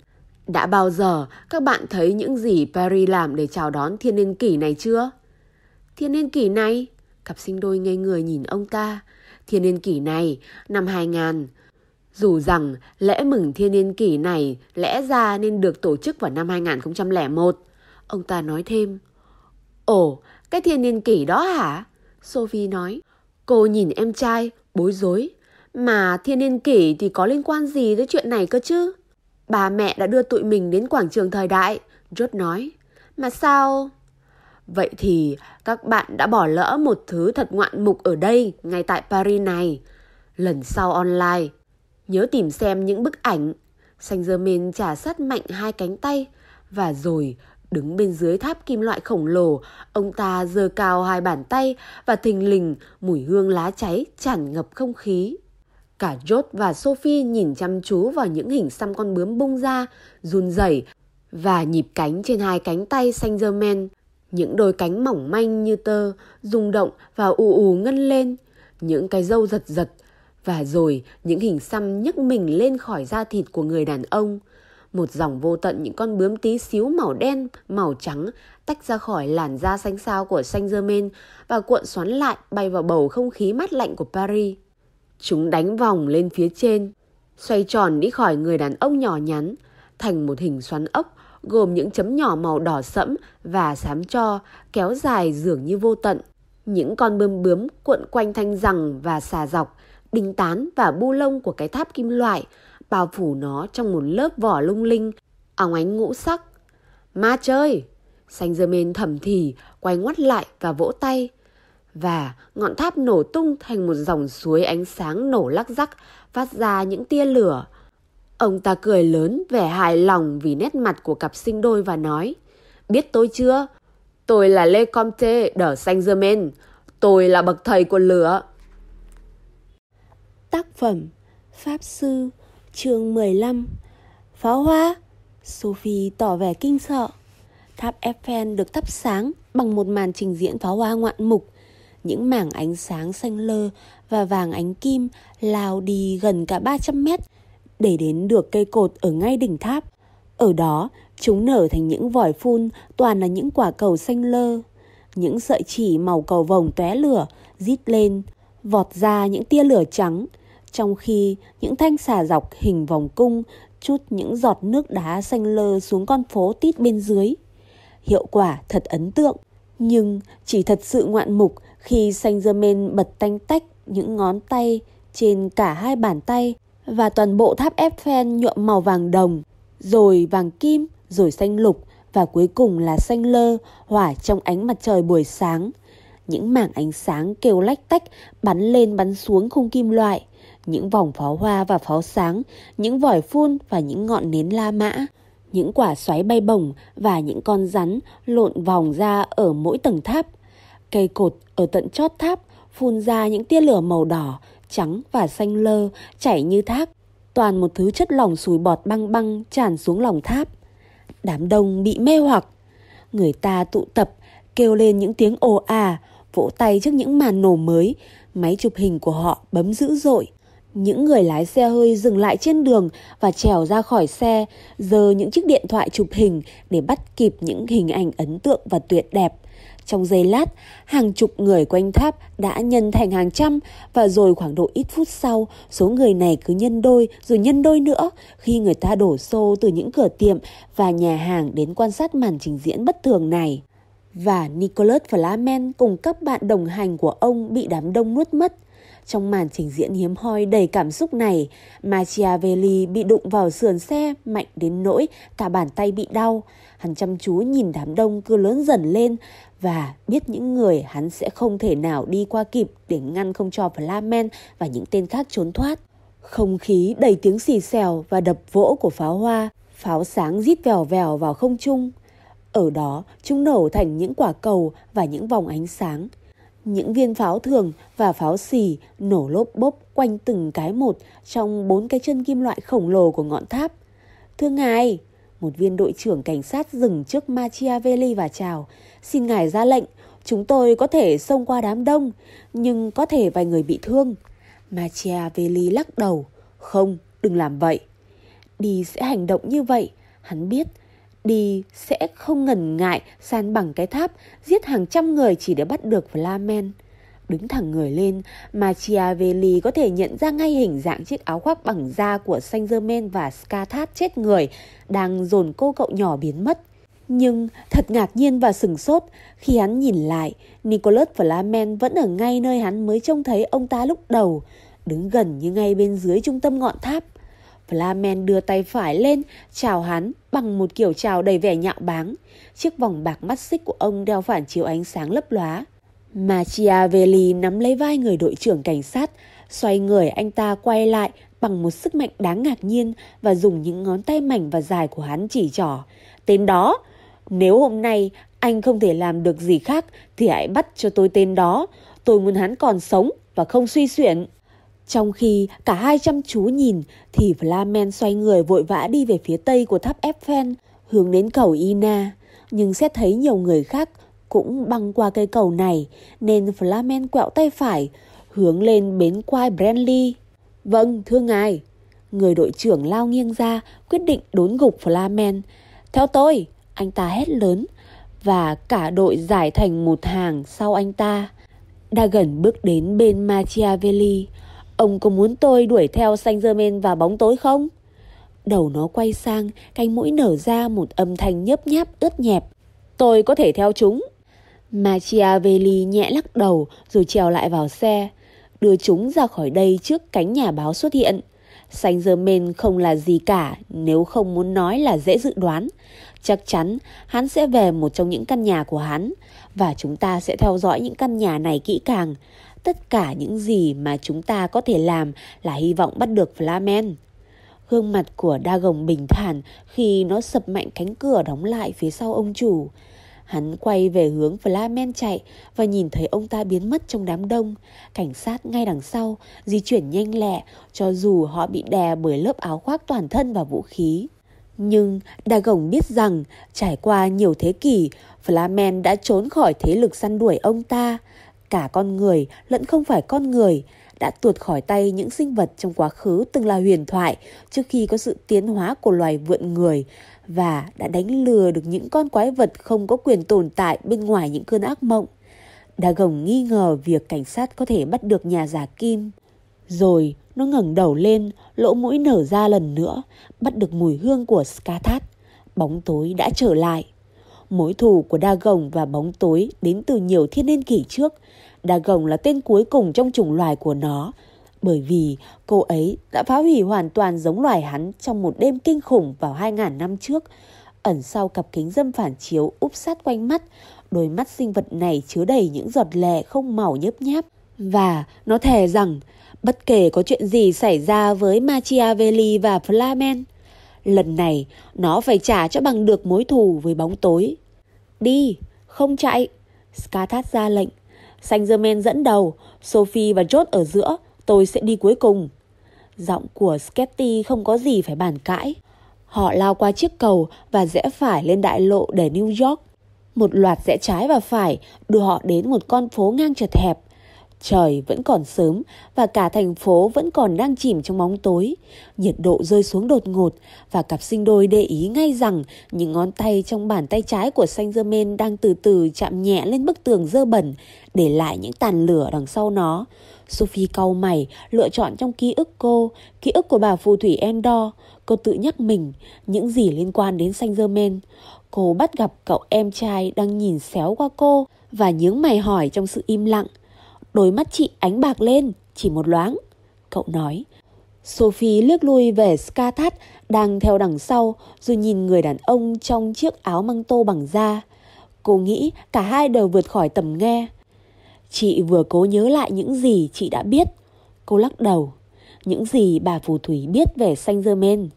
Đã bao giờ các bạn thấy những gì Perry làm để chào đón thiên niên kỷ này chưa? Thiên niên kỷ này? Cặp sinh đôi ngây người nhìn ông ta. Thiên niên kỷ này, năm 2000. Dù rằng lễ mừng thiên niên kỷ này lẽ ra nên được tổ chức vào năm 2001. Ông ta nói thêm. Ồ, cái thiên niên kỷ đó hả? Sophie nói. Cô nhìn em trai, bối rối. Mà thiên niên kỷ thì có liên quan gì tới chuyện này cơ chứ? Bà mẹ đã đưa tụi mình đến quảng trường thời đại. George nói. Mà sao... Vậy thì các bạn đã bỏ lỡ một thứ thật ngoạn mục ở đây, ngay tại Paris này. Lần sau online, nhớ tìm xem những bức ảnh. Saint Germain trả sát mạnh hai cánh tay và rồi đứng bên dưới tháp kim loại khổng lồ, ông ta giơ cao hai bàn tay và thình lình mùi hương lá cháy tràn ngập không khí. Cả George và Sophie nhìn chăm chú vào những hình xăm con bướm bung ra, run rẩy và nhịp cánh trên hai cánh tay xanh dơ men. Những đôi cánh mỏng manh như tơ, rung động và ù ù ngân lên. Những cái râu giật giật. Và rồi những hình xăm nhấc mình lên khỏi da thịt của người đàn ông. Một dòng vô tận những con bướm tí xíu màu đen, màu trắng tách ra khỏi làn da xanh xao của Saint Germain và cuộn xoắn lại bay vào bầu không khí mát lạnh của Paris. Chúng đánh vòng lên phía trên, xoay tròn đi khỏi người đàn ông nhỏ nhắn, thành một hình xoắn ốc gồm những chấm nhỏ màu đỏ sẫm và xám cho kéo dài dường như vô tận. Những con bươm bướm cuộn quanh thanh rằng và xà dọc, đinh tán và bu lông của cái tháp kim loại, bao phủ nó trong một lớp vỏ lung linh, óng ánh ngũ sắc. Ma chơi! Saint Germain thầm thì, quay ngoắt lại và vỗ tay. Và ngọn tháp nổ tung thành một dòng suối ánh sáng nổ lắc rắc, phát ra những tia lửa. Ông ta cười lớn vẻ hài lòng vì nét mặt của cặp sinh đôi và nói Biết tôi chưa? Tôi là lê Comte de Saint-Germain. Tôi là bậc thầy của lửa. Tác phẩm Pháp Sư chương 15 Pháo hoa Sophie tỏ vẻ kinh sợ Tháp Eiffel được thắp sáng bằng một màn trình diễn pháo hoa ngoạn mục những mảng ánh sáng xanh lơ và vàng ánh kim lao đi gần cả 300 mét để đến được cây cột ở ngay đỉnh tháp. Ở đó, chúng nở thành những vòi phun toàn là những quả cầu xanh lơ. Những sợi chỉ màu cầu vồng tóe lửa, rít lên, vọt ra những tia lửa trắng. Trong khi những thanh xà dọc hình vòng cung chút những giọt nước đá xanh lơ xuống con phố tít bên dưới. Hiệu quả thật ấn tượng, nhưng chỉ thật sự ngoạn mục khi Saint Germain bật tanh tách những ngón tay trên cả hai bàn tay và toàn bộ tháp Eiffel nhuộm màu vàng đồng, rồi vàng kim, rồi xanh lục và cuối cùng là xanh lơ hỏa trong ánh mặt trời buổi sáng. Những mảng ánh sáng kêu lách tách bắn lên bắn xuống khung kim loại, những vòng pháo hoa và pháo sáng, những vòi phun và những ngọn nến La Mã, những quả xoáy bay bổng và những con rắn lộn vòng ra ở mỗi tầng tháp. Cây cột ở tận chót tháp phun ra những tia lửa màu đỏ trắng và xanh lơ, chảy như thác. Toàn một thứ chất lỏng sùi bọt băng băng tràn xuống lòng tháp. Đám đông bị mê hoặc. Người ta tụ tập, kêu lên những tiếng ồ à, vỗ tay trước những màn nổ mới. Máy chụp hình của họ bấm dữ dội. Những người lái xe hơi dừng lại trên đường và trèo ra khỏi xe, giơ những chiếc điện thoại chụp hình để bắt kịp những hình ảnh ấn tượng và tuyệt đẹp. Trong giây lát, hàng chục người quanh tháp đã nhân thành hàng trăm và rồi khoảng độ ít phút sau, số người này cứ nhân đôi rồi nhân đôi nữa khi người ta đổ xô từ những cửa tiệm và nhà hàng đến quan sát màn trình diễn bất thường này. Và Nicholas Flamen cùng các bạn đồng hành của ông bị đám đông nuốt mất. Trong màn trình diễn hiếm hoi đầy cảm xúc này, Machiavelli bị đụng vào sườn xe mạnh đến nỗi cả bàn tay bị đau. Hắn chăm chú nhìn đám đông cứ lớn dần lên và biết những người hắn sẽ không thể nào đi qua kịp để ngăn không cho Flamen và những tên khác trốn thoát. Không khí đầy tiếng xì xèo và đập vỗ của pháo hoa, pháo sáng rít vèo vèo vào không trung. Ở đó, chúng nổ thành những quả cầu và những vòng ánh sáng. Những viên pháo thường và pháo xì nổ lốp bốp quanh từng cái một trong bốn cái chân kim loại khổng lồ của ngọn tháp. Thưa ngài, một viên đội trưởng cảnh sát dừng trước Machiavelli và chào. Xin ngài ra lệnh, chúng tôi có thể xông qua đám đông, nhưng có thể vài người bị thương. Machiavelli lắc đầu. Không, đừng làm vậy. Đi sẽ hành động như vậy. Hắn biết, đi sẽ không ngần ngại san bằng cái tháp, giết hàng trăm người chỉ để bắt được Flamen. Đứng thẳng người lên, Machiavelli có thể nhận ra ngay hình dạng chiếc áo khoác bằng da của Saint Germain và Scarthat chết người đang dồn cô cậu nhỏ biến mất. Nhưng thật ngạc nhiên và sừng sốt khi hắn nhìn lại, Nicholas Flamen vẫn ở ngay nơi hắn mới trông thấy ông ta lúc đầu, đứng gần như ngay bên dưới trung tâm ngọn tháp. Flamen đưa tay phải lên, chào hắn bằng một kiểu chào đầy vẻ nhạo báng. Chiếc vòng bạc mắt xích của ông đeo phản chiếu ánh sáng lấp lóa. Machiavelli nắm lấy vai người đội trưởng cảnh sát, xoay người anh ta quay lại bằng một sức mạnh đáng ngạc nhiên và dùng những ngón tay mảnh và dài của hắn chỉ trỏ. Tên đó, nếu hôm nay anh không thể làm được gì khác thì hãy bắt cho tôi tên đó. Tôi muốn hắn còn sống và không suy xuyển. Trong khi cả hai chăm chú nhìn thì Flamen xoay người vội vã đi về phía tây của tháp Eiffel, hướng đến cầu Ina. Nhưng xét thấy nhiều người khác cũng băng qua cây cầu này nên Flamen quẹo tay phải, hướng lên bến quai Brenly. Vâng, thưa ngài. Người đội trưởng lao nghiêng ra, quyết định đốn gục Flamen. Theo tôi, anh ta hét lớn và cả đội giải thành một hàng sau anh ta. Đa gần bước đến bên Machiavelli. Ông có muốn tôi đuổi theo Saint Germain và bóng tối không? Đầu nó quay sang, cánh mũi nở ra một âm thanh nhấp nháp ướt nhẹp. Tôi có thể theo chúng. Machiavelli nhẹ lắc đầu rồi trèo lại vào xe, đưa chúng ra khỏi đây trước cánh nhà báo xuất hiện. Saint Germain không là gì cả nếu không muốn nói là dễ dự đoán. Chắc chắn hắn sẽ về một trong những căn nhà của hắn và chúng ta sẽ theo dõi những căn nhà này kỹ càng. Tất cả những gì mà chúng ta có thể làm là hy vọng bắt được Flamen. Gương mặt của đa gồng bình thản khi nó sập mạnh cánh cửa đóng lại phía sau ông chủ. Hắn quay về hướng Flamen chạy và nhìn thấy ông ta biến mất trong đám đông. Cảnh sát ngay đằng sau, di chuyển nhanh lẹ cho dù họ bị đè bởi lớp áo khoác toàn thân và vũ khí. Nhưng Đa Gồng biết rằng trải qua nhiều thế kỷ, Flamen đã trốn khỏi thế lực săn đuổi ông ta. Cả con người lẫn không phải con người đã tuột khỏi tay những sinh vật trong quá khứ từng là huyền thoại trước khi có sự tiến hóa của loài vượn người và đã đánh lừa được những con quái vật không có quyền tồn tại bên ngoài những cơn ác mộng. Đa Gồng nghi ngờ việc cảnh sát có thể bắt được nhà giả kim. Rồi nó ngẩng đầu lên, lỗ mũi nở ra lần nữa, bắt được mùi hương của Skathat. Bóng tối đã trở lại. Mối thù của Đa Gồng và bóng tối đến từ nhiều thiên niên kỷ trước. Đa Gồng là tên cuối cùng trong chủng loài của nó, bởi vì cô ấy đã phá hủy hoàn toàn giống loài hắn trong một đêm kinh khủng vào 2.000 năm trước. Ẩn sau cặp kính dâm phản chiếu úp sát quanh mắt, đôi mắt sinh vật này chứa đầy những giọt lệ không màu nhớp nháp. Và nó thề rằng bất kể có chuyện gì xảy ra với Machiavelli và Flamen, lần này nó phải trả cho bằng được mối thù với bóng tối. Đi, không chạy. Skathat ra lệnh. Saint Germain dẫn đầu, Sophie và George ở giữa, tôi sẽ đi cuối cùng. Giọng của Sketty không có gì phải bàn cãi. Họ lao qua chiếc cầu và rẽ phải lên đại lộ để New York. Một loạt rẽ trái và phải đưa họ đến một con phố ngang chật hẹp. Trời vẫn còn sớm và cả thành phố vẫn còn đang chìm trong bóng tối. Nhiệt độ rơi xuống đột ngột và cặp sinh đôi để ý ngay rằng những ngón tay trong bàn tay trái của Saint Germain đang từ từ chạm nhẹ lên bức tường dơ bẩn, để lại những tàn lửa đằng sau nó. Sophie cau mày, lựa chọn trong ký ức cô, ký ức của bà phù thủy Endor. Cô tự nhắc mình những gì liên quan đến Saint Germain. Cô bắt gặp cậu em trai đang nhìn xéo qua cô và nhướng mày hỏi trong sự im lặng. Đôi mắt chị ánh bạc lên, chỉ một loáng. Cậu nói. Sophie liếc lui về Skathat đang theo đằng sau rồi nhìn người đàn ông trong chiếc áo măng tô bằng da. Cô nghĩ cả hai đều vượt khỏi tầm nghe. Chị vừa cố nhớ lại những gì chị đã biết. Cô lắc đầu. Những gì bà phù thủy biết về Saint Germain.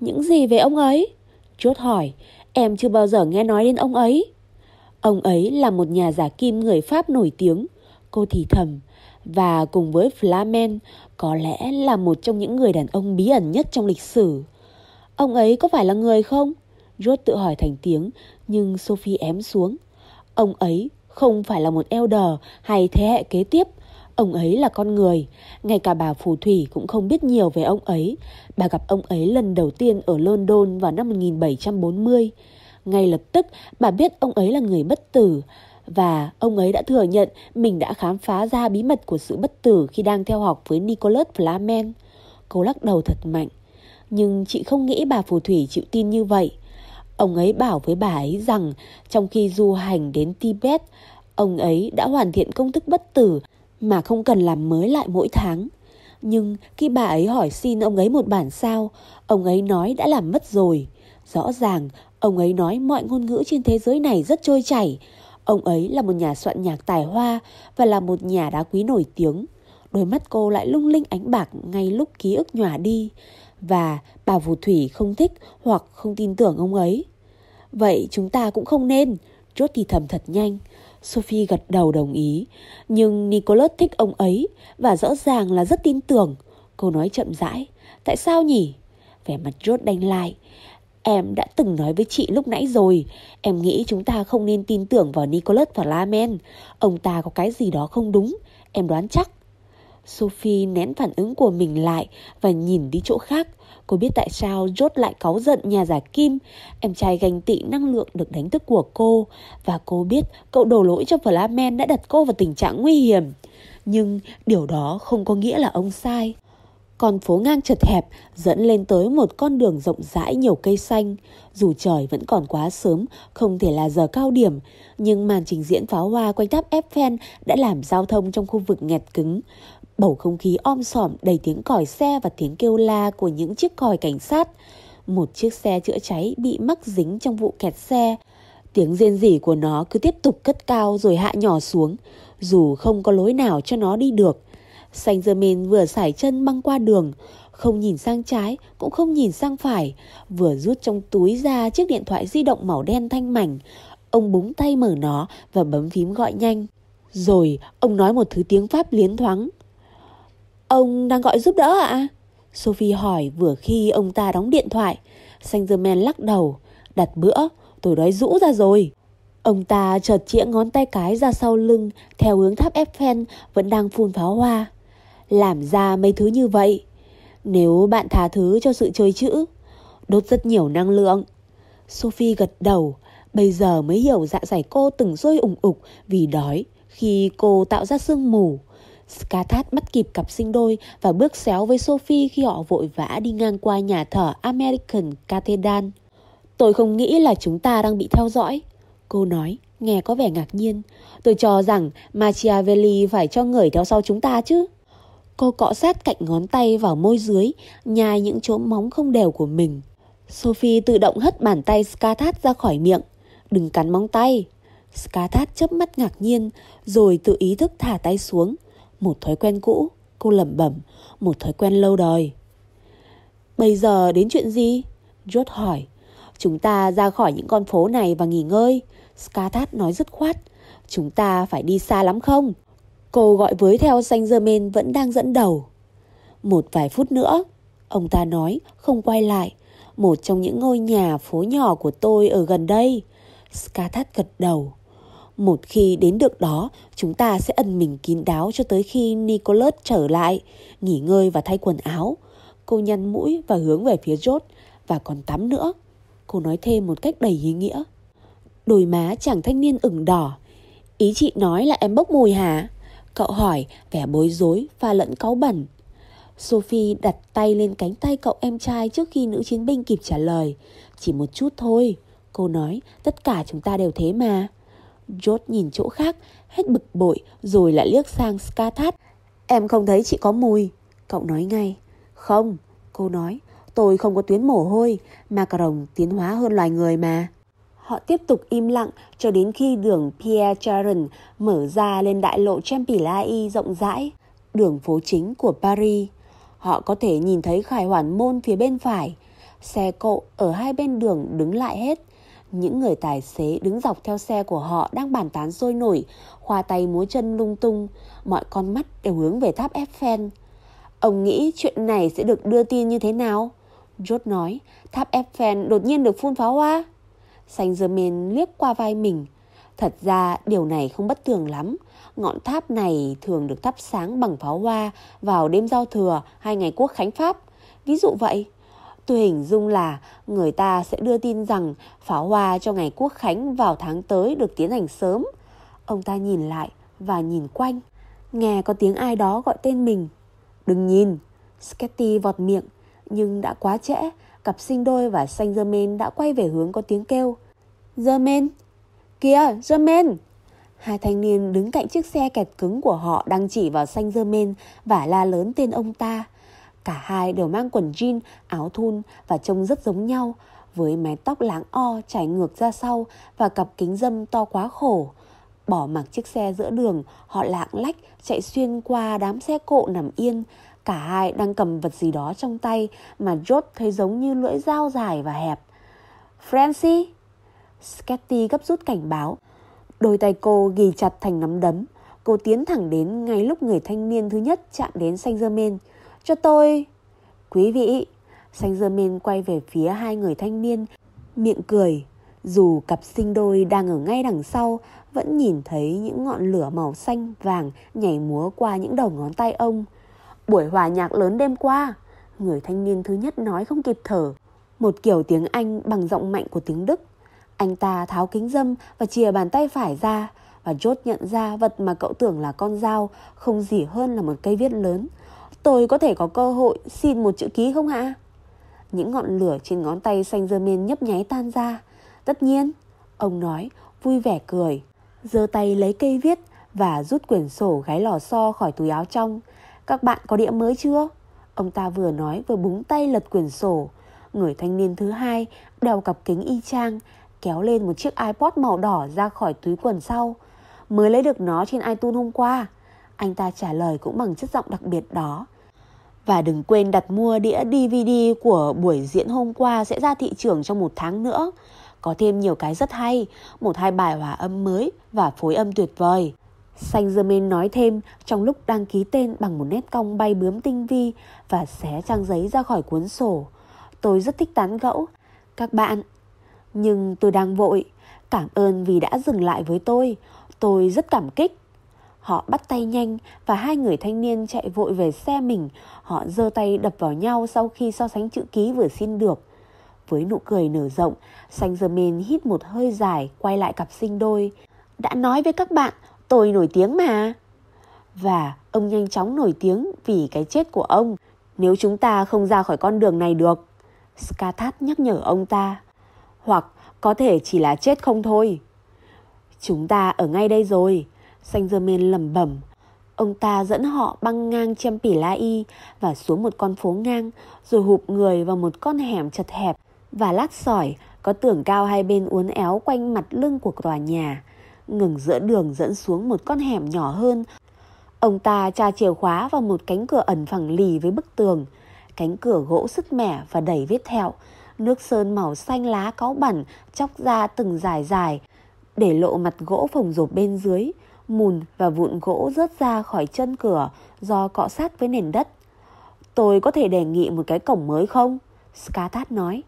Những gì về ông ấy? Chốt hỏi. Em chưa bao giờ nghe nói đến ông ấy. Ông ấy là một nhà giả kim người Pháp nổi tiếng. Cô thì thầm. Và cùng với Flamen, có lẽ là một trong những người đàn ông bí ẩn nhất trong lịch sử. Ông ấy có phải là người không? Rốt tự hỏi thành tiếng, nhưng Sophie ém xuống. Ông ấy không phải là một elder hay thế hệ kế tiếp. Ông ấy là con người, ngay cả bà phù thủy cũng không biết nhiều về ông ấy. Bà gặp ông ấy lần đầu tiên ở London vào năm 1740. Ngay lập tức bà biết ông ấy là người bất tử và ông ấy đã thừa nhận mình đã khám phá ra bí mật của sự bất tử khi đang theo học với Nicholas Flamen. Cô lắc đầu thật mạnh. Nhưng chị không nghĩ bà phù thủy chịu tin như vậy. Ông ấy bảo với bà ấy rằng trong khi du hành đến Tibet, ông ấy đã hoàn thiện công thức bất tử mà không cần làm mới lại mỗi tháng. Nhưng khi bà ấy hỏi xin ông ấy một bản sao, ông ấy nói đã làm mất rồi. Rõ ràng, ông ấy nói mọi ngôn ngữ trên thế giới này rất trôi chảy. Ông ấy là một nhà soạn nhạc tài hoa và là một nhà đá quý nổi tiếng. Đôi mắt cô lại lung linh ánh bạc ngay lúc ký ức nhòa đi. Và bà phù thủy không thích hoặc không tin tưởng ông ấy. Vậy chúng ta cũng không nên. Chốt thì thầm thật nhanh. Sophie gật đầu đồng ý. Nhưng Nicholas thích ông ấy và rõ ràng là rất tin tưởng. Cô nói chậm rãi. Tại sao nhỉ? Vẻ mặt Rốt đanh lại. Em đã từng nói với chị lúc nãy rồi. Em nghĩ chúng ta không nên tin tưởng vào Nicholas và Lamen. Ông ta có cái gì đó không đúng. Em đoán chắc. Sophie nén phản ứng của mình lại và nhìn đi chỗ khác. Cô biết tại sao Jot lại cáu giận nhà giả Kim. Em trai ganh tị năng lượng được đánh thức của cô. Và cô biết cậu đổ lỗi cho Flamen đã đặt cô vào tình trạng nguy hiểm. Nhưng điều đó không có nghĩa là ông sai còn phố ngang chật hẹp dẫn lên tới một con đường rộng rãi nhiều cây xanh. Dù trời vẫn còn quá sớm, không thể là giờ cao điểm, nhưng màn trình diễn pháo hoa quanh tháp Eiffel đã làm giao thông trong khu vực nghẹt cứng. Bầu không khí om sòm đầy tiếng còi xe và tiếng kêu la của những chiếc còi cảnh sát. Một chiếc xe chữa cháy bị mắc dính trong vụ kẹt xe. Tiếng rên rỉ của nó cứ tiếp tục cất cao rồi hạ nhỏ xuống, dù không có lối nào cho nó đi được. Saint Germain vừa sải chân băng qua đường, không nhìn sang trái cũng không nhìn sang phải, vừa rút trong túi ra chiếc điện thoại di động màu đen thanh mảnh. Ông búng tay mở nó và bấm phím gọi nhanh. Rồi ông nói một thứ tiếng Pháp liến thoáng. Ông đang gọi giúp đỡ ạ? À? Sophie hỏi vừa khi ông ta đóng điện thoại. Saint Germain lắc đầu. Đặt bữa, tôi đói rũ ra rồi. Ông ta chợt chĩa ngón tay cái ra sau lưng theo hướng tháp Eiffel vẫn đang phun pháo hoa. Làm ra mấy thứ như vậy. Nếu bạn thả thứ cho sự chơi chữ, đốt rất nhiều năng lượng. Sophie gật đầu, bây giờ mới hiểu dạ dày cô từng sôi ủng ục vì đói khi cô tạo ra sương mù. Skathat bắt kịp cặp sinh đôi và bước xéo với Sophie khi họ vội vã đi ngang qua nhà thờ American Cathedral. Tôi không nghĩ là chúng ta đang bị theo dõi. Cô nói, nghe có vẻ ngạc nhiên. Tôi cho rằng Machiavelli phải cho người theo sau chúng ta chứ. Cô cọ sát cạnh ngón tay vào môi dưới, nhai những chỗ móng không đều của mình. Sophie tự động hất bàn tay Skathat ra khỏi miệng. Đừng cắn móng tay. Skathat chớp mắt ngạc nhiên, rồi tự ý thức thả tay xuống. Một thói quen cũ, cô lẩm bẩm, một thói quen lâu đời. Bây giờ đến chuyện gì? George hỏi. Chúng ta ra khỏi những con phố này và nghỉ ngơi. Skathat nói dứt khoát. Chúng ta phải đi xa lắm không? Cô gọi với theo xanh Germain vẫn đang dẫn đầu. Một vài phút nữa, ông ta nói, không quay lại. Một trong những ngôi nhà phố nhỏ của tôi ở gần đây. Skathat gật đầu. Một khi đến được đó, chúng ta sẽ ẩn mình kín đáo cho tới khi Nicholas trở lại, nghỉ ngơi và thay quần áo. Cô nhăn mũi và hướng về phía George và còn tắm nữa. Cô nói thêm một cách đầy ý nghĩa. Đôi má chàng thanh niên ửng đỏ. Ý chị nói là em bốc mùi hả? Cậu hỏi, vẻ bối rối, và lẫn cáu bẩn. Sophie đặt tay lên cánh tay cậu em trai trước khi nữ chiến binh kịp trả lời. Chỉ một chút thôi. Cô nói, tất cả chúng ta đều thế mà. George nhìn chỗ khác, hết bực bội rồi lại liếc sang Skathat. Em không thấy chị có mùi. Cậu nói ngay. Không, cô nói. Tôi không có tuyến mồ hôi, macaron tiến hóa hơn loài người mà. Họ tiếp tục im lặng cho đến khi đường Pierre Charon mở ra lên đại lộ Champs-Élysées rộng rãi, đường phố chính của Paris. Họ có thể nhìn thấy khải hoàn môn phía bên phải. Xe cộ ở hai bên đường đứng lại hết. Những người tài xế đứng dọc theo xe của họ đang bàn tán sôi nổi, khoa tay múa chân lung tung, mọi con mắt đều hướng về tháp Eiffel. Ông nghĩ chuyện này sẽ được đưa tin như thế nào? George nói, tháp Eiffel đột nhiên được phun pháo hoa. Saint Germain liếc qua vai mình. Thật ra điều này không bất thường lắm. Ngọn tháp này thường được thắp sáng bằng pháo hoa vào đêm giao thừa hay ngày quốc khánh Pháp. Ví dụ vậy, tôi hình dung là người ta sẽ đưa tin rằng pháo hoa cho ngày quốc khánh vào tháng tới được tiến hành sớm. Ông ta nhìn lại và nhìn quanh. Nghe có tiếng ai đó gọi tên mình. Đừng nhìn. Sketty vọt miệng. Nhưng đã quá trễ. Cặp sinh đôi và xanh Germain đã quay về hướng có tiếng kêu. Germain! Kìa, Germain! Hai thanh niên đứng cạnh chiếc xe kẹt cứng của họ đang chỉ vào xanh Germain và la lớn tên ông ta. Cả hai đều mang quần jean, áo thun và trông rất giống nhau, với mái tóc láng o trải ngược ra sau và cặp kính dâm to quá khổ. Bỏ mặc chiếc xe giữa đường, họ lạng lách chạy xuyên qua đám xe cộ nằm yên. Cả hai đang cầm vật gì đó trong tay mà Job thấy giống như lưỡi dao dài và hẹp. Francie! Sketty gấp rút cảnh báo. Đôi tay cô ghi chặt thành nắm đấm. Cô tiến thẳng đến ngay lúc người thanh niên thứ nhất chạm đến Saint Germain. Cho tôi... Quý vị, Saint Germain quay về phía hai người thanh niên, miệng cười. Dù cặp sinh đôi đang ở ngay đằng sau, vẫn nhìn thấy những ngọn lửa màu xanh vàng nhảy múa qua những đầu ngón tay ông. Buổi hòa nhạc lớn đêm qua, người thanh niên thứ nhất nói không kịp thở. Một kiểu tiếng Anh bằng giọng mạnh của tiếng Đức. Anh ta tháo kính dâm và chìa bàn tay phải ra và chốt nhận ra vật mà cậu tưởng là con dao không gì hơn là một cây viết lớn. Tôi có thể có cơ hội xin một chữ ký không ạ? Những ngọn lửa trên ngón tay xanh dơ men nhấp nháy tan ra. Tất nhiên, ông nói, vui vẻ cười. giơ tay lấy cây viết và rút quyển sổ gái lò xo khỏi túi áo trong. Các bạn có đĩa mới chưa? Ông ta vừa nói vừa búng tay lật quyển sổ. Người thanh niên thứ hai đeo cặp kính y chang, kéo lên một chiếc iPod màu đỏ ra khỏi túi quần sau. Mới lấy được nó trên iTunes hôm qua. Anh ta trả lời cũng bằng chất giọng đặc biệt đó. Và đừng quên đặt mua đĩa DVD của buổi diễn hôm qua sẽ ra thị trường trong một tháng nữa. Có thêm nhiều cái rất hay, một hai bài hòa âm mới và phối âm tuyệt vời. Saint Germain nói thêm trong lúc đang ký tên bằng một nét cong bay bướm tinh vi và xé trang giấy ra khỏi cuốn sổ. Tôi rất thích tán gẫu. Các bạn, nhưng tôi đang vội. Cảm ơn vì đã dừng lại với tôi. Tôi rất cảm kích. Họ bắt tay nhanh và hai người thanh niên chạy vội về xe mình. Họ giơ tay đập vào nhau sau khi so sánh chữ ký vừa xin được. Với nụ cười nở rộng, Saint Germain hít một hơi dài quay lại cặp sinh đôi. Đã nói với các bạn, tôi nổi tiếng mà. Và ông nhanh chóng nổi tiếng vì cái chết của ông. Nếu chúng ta không ra khỏi con đường này được. Skathat nhắc nhở ông ta. Hoặc có thể chỉ là chết không thôi. Chúng ta ở ngay đây rồi. Saint Germain lẩm bẩm. Ông ta dẫn họ băng ngang Chempỉ La Y và xuống một con phố ngang, rồi hụp người vào một con hẻm chật hẹp và lát sỏi, có tường cao hai bên uốn éo quanh mặt lưng của tòa nhà. Ngừng giữa đường dẫn xuống một con hẻm nhỏ hơn. Ông ta tra chìa khóa vào một cánh cửa ẩn phẳng lì với bức tường. Cánh cửa gỗ sứt mẻ và đầy vết thẹo. Nước sơn màu xanh lá cáu bẩn chóc ra từng dài dài, để lộ mặt gỗ phồng rộp bên dưới mùn và vụn gỗ rớt ra khỏi chân cửa do cọ sát với nền đất. Tôi có thể đề nghị một cái cổng mới không? Skatat nói.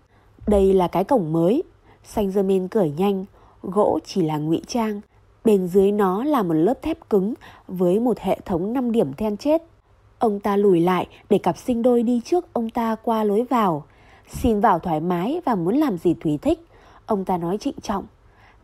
Đây là cái cổng mới. Saint Germain cười nhanh. Gỗ chỉ là ngụy trang. Bên dưới nó là một lớp thép cứng với một hệ thống 5 điểm then chết. Ông ta lùi lại để cặp sinh đôi đi trước ông ta qua lối vào. Xin vào thoải mái và muốn làm gì thúy thích. Ông ta nói trịnh trọng.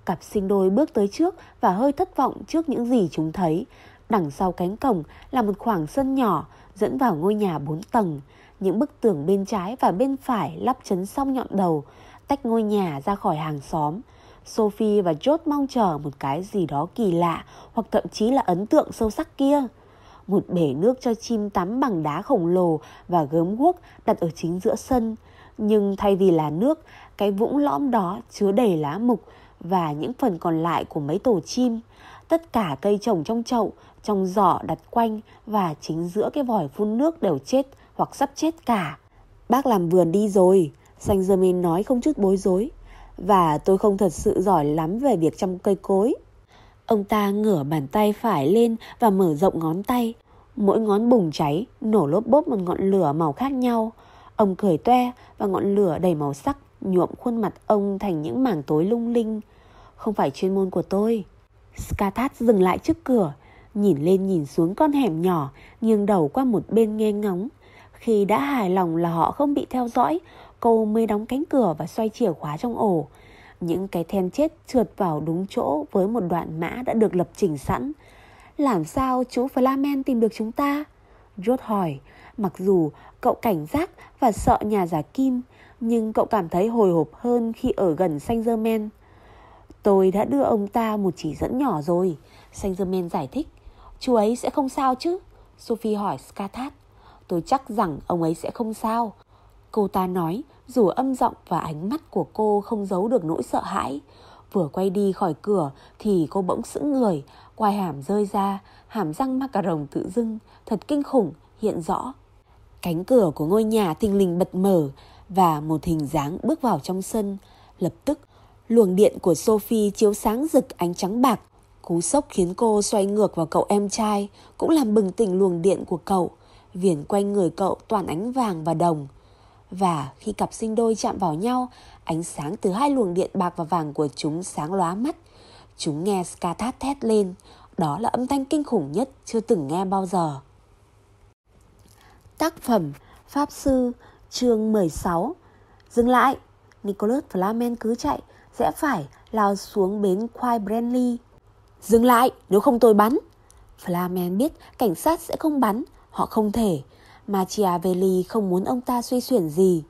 Cặp sinh đôi bước tới trước và hơi thất vọng trước những gì chúng thấy. Đằng sau cánh cổng là một khoảng sân nhỏ dẫn vào ngôi nhà bốn tầng. Những bức tường bên trái và bên phải lắp chấn song nhọn đầu, tách ngôi nhà ra khỏi hàng xóm. Sophie và George mong chờ một cái gì đó kỳ lạ hoặc thậm chí là ấn tượng sâu sắc kia. Một bể nước cho chim tắm bằng đá khổng lồ và gớm guốc đặt ở chính giữa sân. Nhưng thay vì là nước, cái vũng lõm đó chứa đầy lá mục và những phần còn lại của mấy tổ chim. Tất cả cây trồng trong chậu, trong giỏ đặt quanh và chính giữa cái vòi phun nước đều chết hoặc sắp chết cả. Bác làm vườn đi rồi, Saint Germain nói không chút bối rối. Và tôi không thật sự giỏi lắm về việc chăm cây cối. Ông ta ngửa bàn tay phải lên và mở rộng ngón tay. Mỗi ngón bùng cháy, nổ lốp bốp một ngọn lửa màu khác nhau. Ông cười toe và ngọn lửa đầy màu sắc nhuộm khuôn mặt ông thành những mảng tối lung linh. Không phải chuyên môn của tôi. Skathat dừng lại trước cửa, nhìn lên nhìn xuống con hẻm nhỏ, nghiêng đầu qua một bên nghe ngóng. Khi đã hài lòng là họ không bị theo dõi, cô mới đóng cánh cửa và xoay chìa khóa trong ổ. những cái then chết trượt vào đúng chỗ với một đoạn mã đã được lập trình sẵn. Làm sao chú Flamen tìm được chúng ta? George hỏi, mặc dù cậu cảnh giác và sợ nhà giả kim, nhưng cậu cảm thấy hồi hộp hơn khi ở gần Saint Germain. Tôi đã đưa ông ta một chỉ dẫn nhỏ rồi, Saint Germain giải thích. Chú ấy sẽ không sao chứ? Sophie hỏi Skathat. Tôi chắc rằng ông ấy sẽ không sao. Cô ta nói, dù âm giọng và ánh mắt của cô không giấu được nỗi sợ hãi. Vừa quay đi khỏi cửa thì cô bỗng sững người, quai hàm rơi ra, hàm răng macaron tự dưng, thật kinh khủng, hiện rõ. Cánh cửa của ngôi nhà thình lình bật mở và một hình dáng bước vào trong sân. Lập tức, luồng điện của Sophie chiếu sáng rực ánh trắng bạc. Cú sốc khiến cô xoay ngược vào cậu em trai, cũng làm bừng tỉnh luồng điện của cậu. Viền quanh người cậu toàn ánh vàng và đồng. Và khi cặp sinh đôi chạm vào nhau, ánh sáng từ hai luồng điện bạc và vàng của chúng sáng lóa mắt. Chúng nghe Skathat thét lên. Đó là âm thanh kinh khủng nhất chưa từng nghe bao giờ. Tác phẩm Pháp Sư chương 16 Dừng lại! Nicholas Flamen cứ chạy, rẽ phải, lao xuống bến khoai Brenly. Dừng lại, nếu không tôi bắn. Flamen biết cảnh sát sẽ không bắn, họ không thể. Machiavelli không muốn ông ta suy xuyển gì.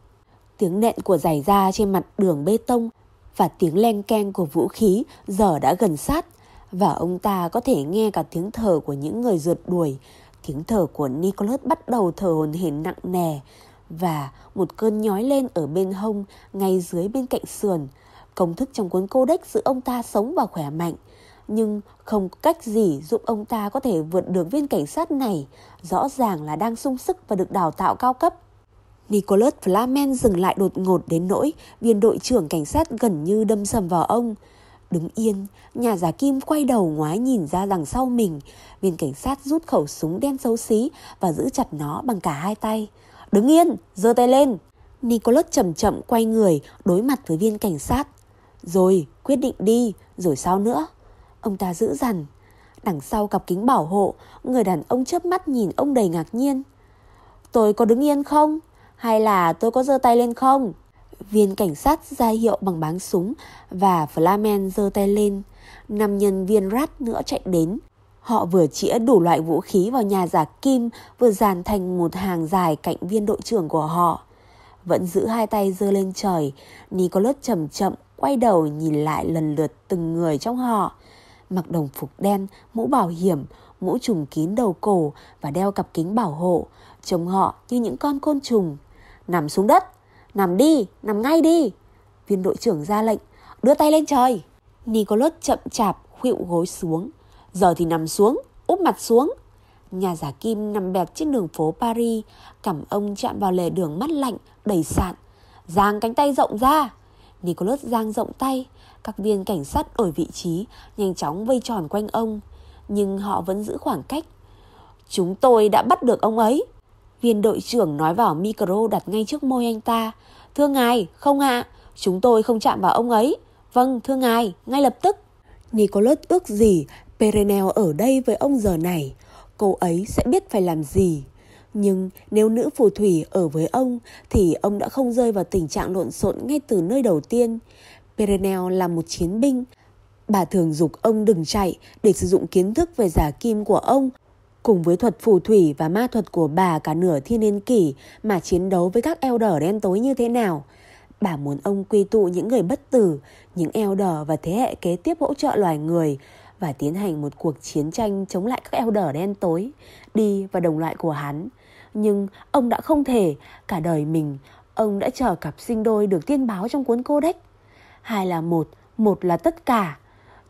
Tiếng nện của giày da trên mặt đường bê tông và tiếng len keng của vũ khí giờ đã gần sát, và ông ta có thể nghe cả tiếng thở của những người rượt đuổi. Tiếng thở của Nicholas bắt đầu thở hồn hển nặng nề và một cơn nhói lên ở bên hông, ngay dưới bên cạnh sườn. Công thức trong cuốn codex giữ ông ta sống và khỏe mạnh nhưng không cách gì giúp ông ta có thể vượt được viên cảnh sát này, rõ ràng là đang sung sức và được đào tạo cao cấp. Nicholas Flamen dừng lại đột ngột đến nỗi viên đội trưởng cảnh sát gần như đâm sầm vào ông. Đứng yên, nhà giả kim quay đầu ngoái nhìn ra đằng sau mình. Viên cảnh sát rút khẩu súng đen xấu xí và giữ chặt nó bằng cả hai tay. Đứng yên, giơ tay lên. Nicholas chậm chậm quay người đối mặt với viên cảnh sát. Rồi, quyết định đi, rồi sao nữa? Ông ta giữ dằn. Đằng sau cặp kính bảo hộ, người đàn ông chớp mắt nhìn ông đầy ngạc nhiên. Tôi có đứng yên không? Hay là tôi có giơ tay lên không? Viên cảnh sát ra hiệu bằng báng súng và Flamen giơ tay lên. Năm nhân viên rat nữa chạy đến. Họ vừa chĩa đủ loại vũ khí vào nhà giả kim, vừa dàn thành một hàng dài cạnh viên đội trưởng của họ. Vẫn giữ hai tay giơ lên trời, Nicholas chậm chậm quay đầu nhìn lại lần lượt từng người trong họ mặc đồng phục đen, mũ bảo hiểm, mũ trùm kín đầu cổ và đeo cặp kính bảo hộ, trông họ như những con côn trùng. Nằm xuống đất, nằm đi, nằm ngay đi. Viên đội trưởng ra lệnh, đưa tay lên trời. Nicholas chậm chạp khuỵu gối xuống. Giờ thì nằm xuống, úp mặt xuống. Nhà giả kim nằm bẹp trên đường phố Paris, cảm ông chạm vào lề đường mắt lạnh, đầy sạn. Giang cánh tay rộng ra. Nicholas giang rộng tay, các viên cảnh sát đổi vị trí nhanh chóng vây tròn quanh ông, nhưng họ vẫn giữ khoảng cách. Chúng tôi đã bắt được ông ấy. Viên đội trưởng nói vào micro đặt ngay trước môi anh ta. Thưa ngài, không ạ, chúng tôi không chạm vào ông ấy. Vâng, thưa ngài, ngay lập tức. Nicholas ước gì Perenel ở đây với ông giờ này. Cô ấy sẽ biết phải làm gì. Nhưng nếu nữ phù thủy ở với ông thì ông đã không rơi vào tình trạng lộn xộn ngay từ nơi đầu tiên. Perenel là một chiến binh. Bà thường dục ông đừng chạy để sử dụng kiến thức về giả kim của ông cùng với thuật phù thủy và ma thuật của bà cả nửa thiên niên kỷ mà chiến đấu với các elder đen tối như thế nào. Bà muốn ông quy tụ những người bất tử, những elder và thế hệ kế tiếp hỗ trợ loài người và tiến hành một cuộc chiến tranh chống lại các elder đen tối, đi và đồng loại của hắn. Nhưng ông đã không thể, cả đời mình, ông đã chờ cặp sinh đôi được tiên báo trong cuốn codex hai là một, một là tất cả.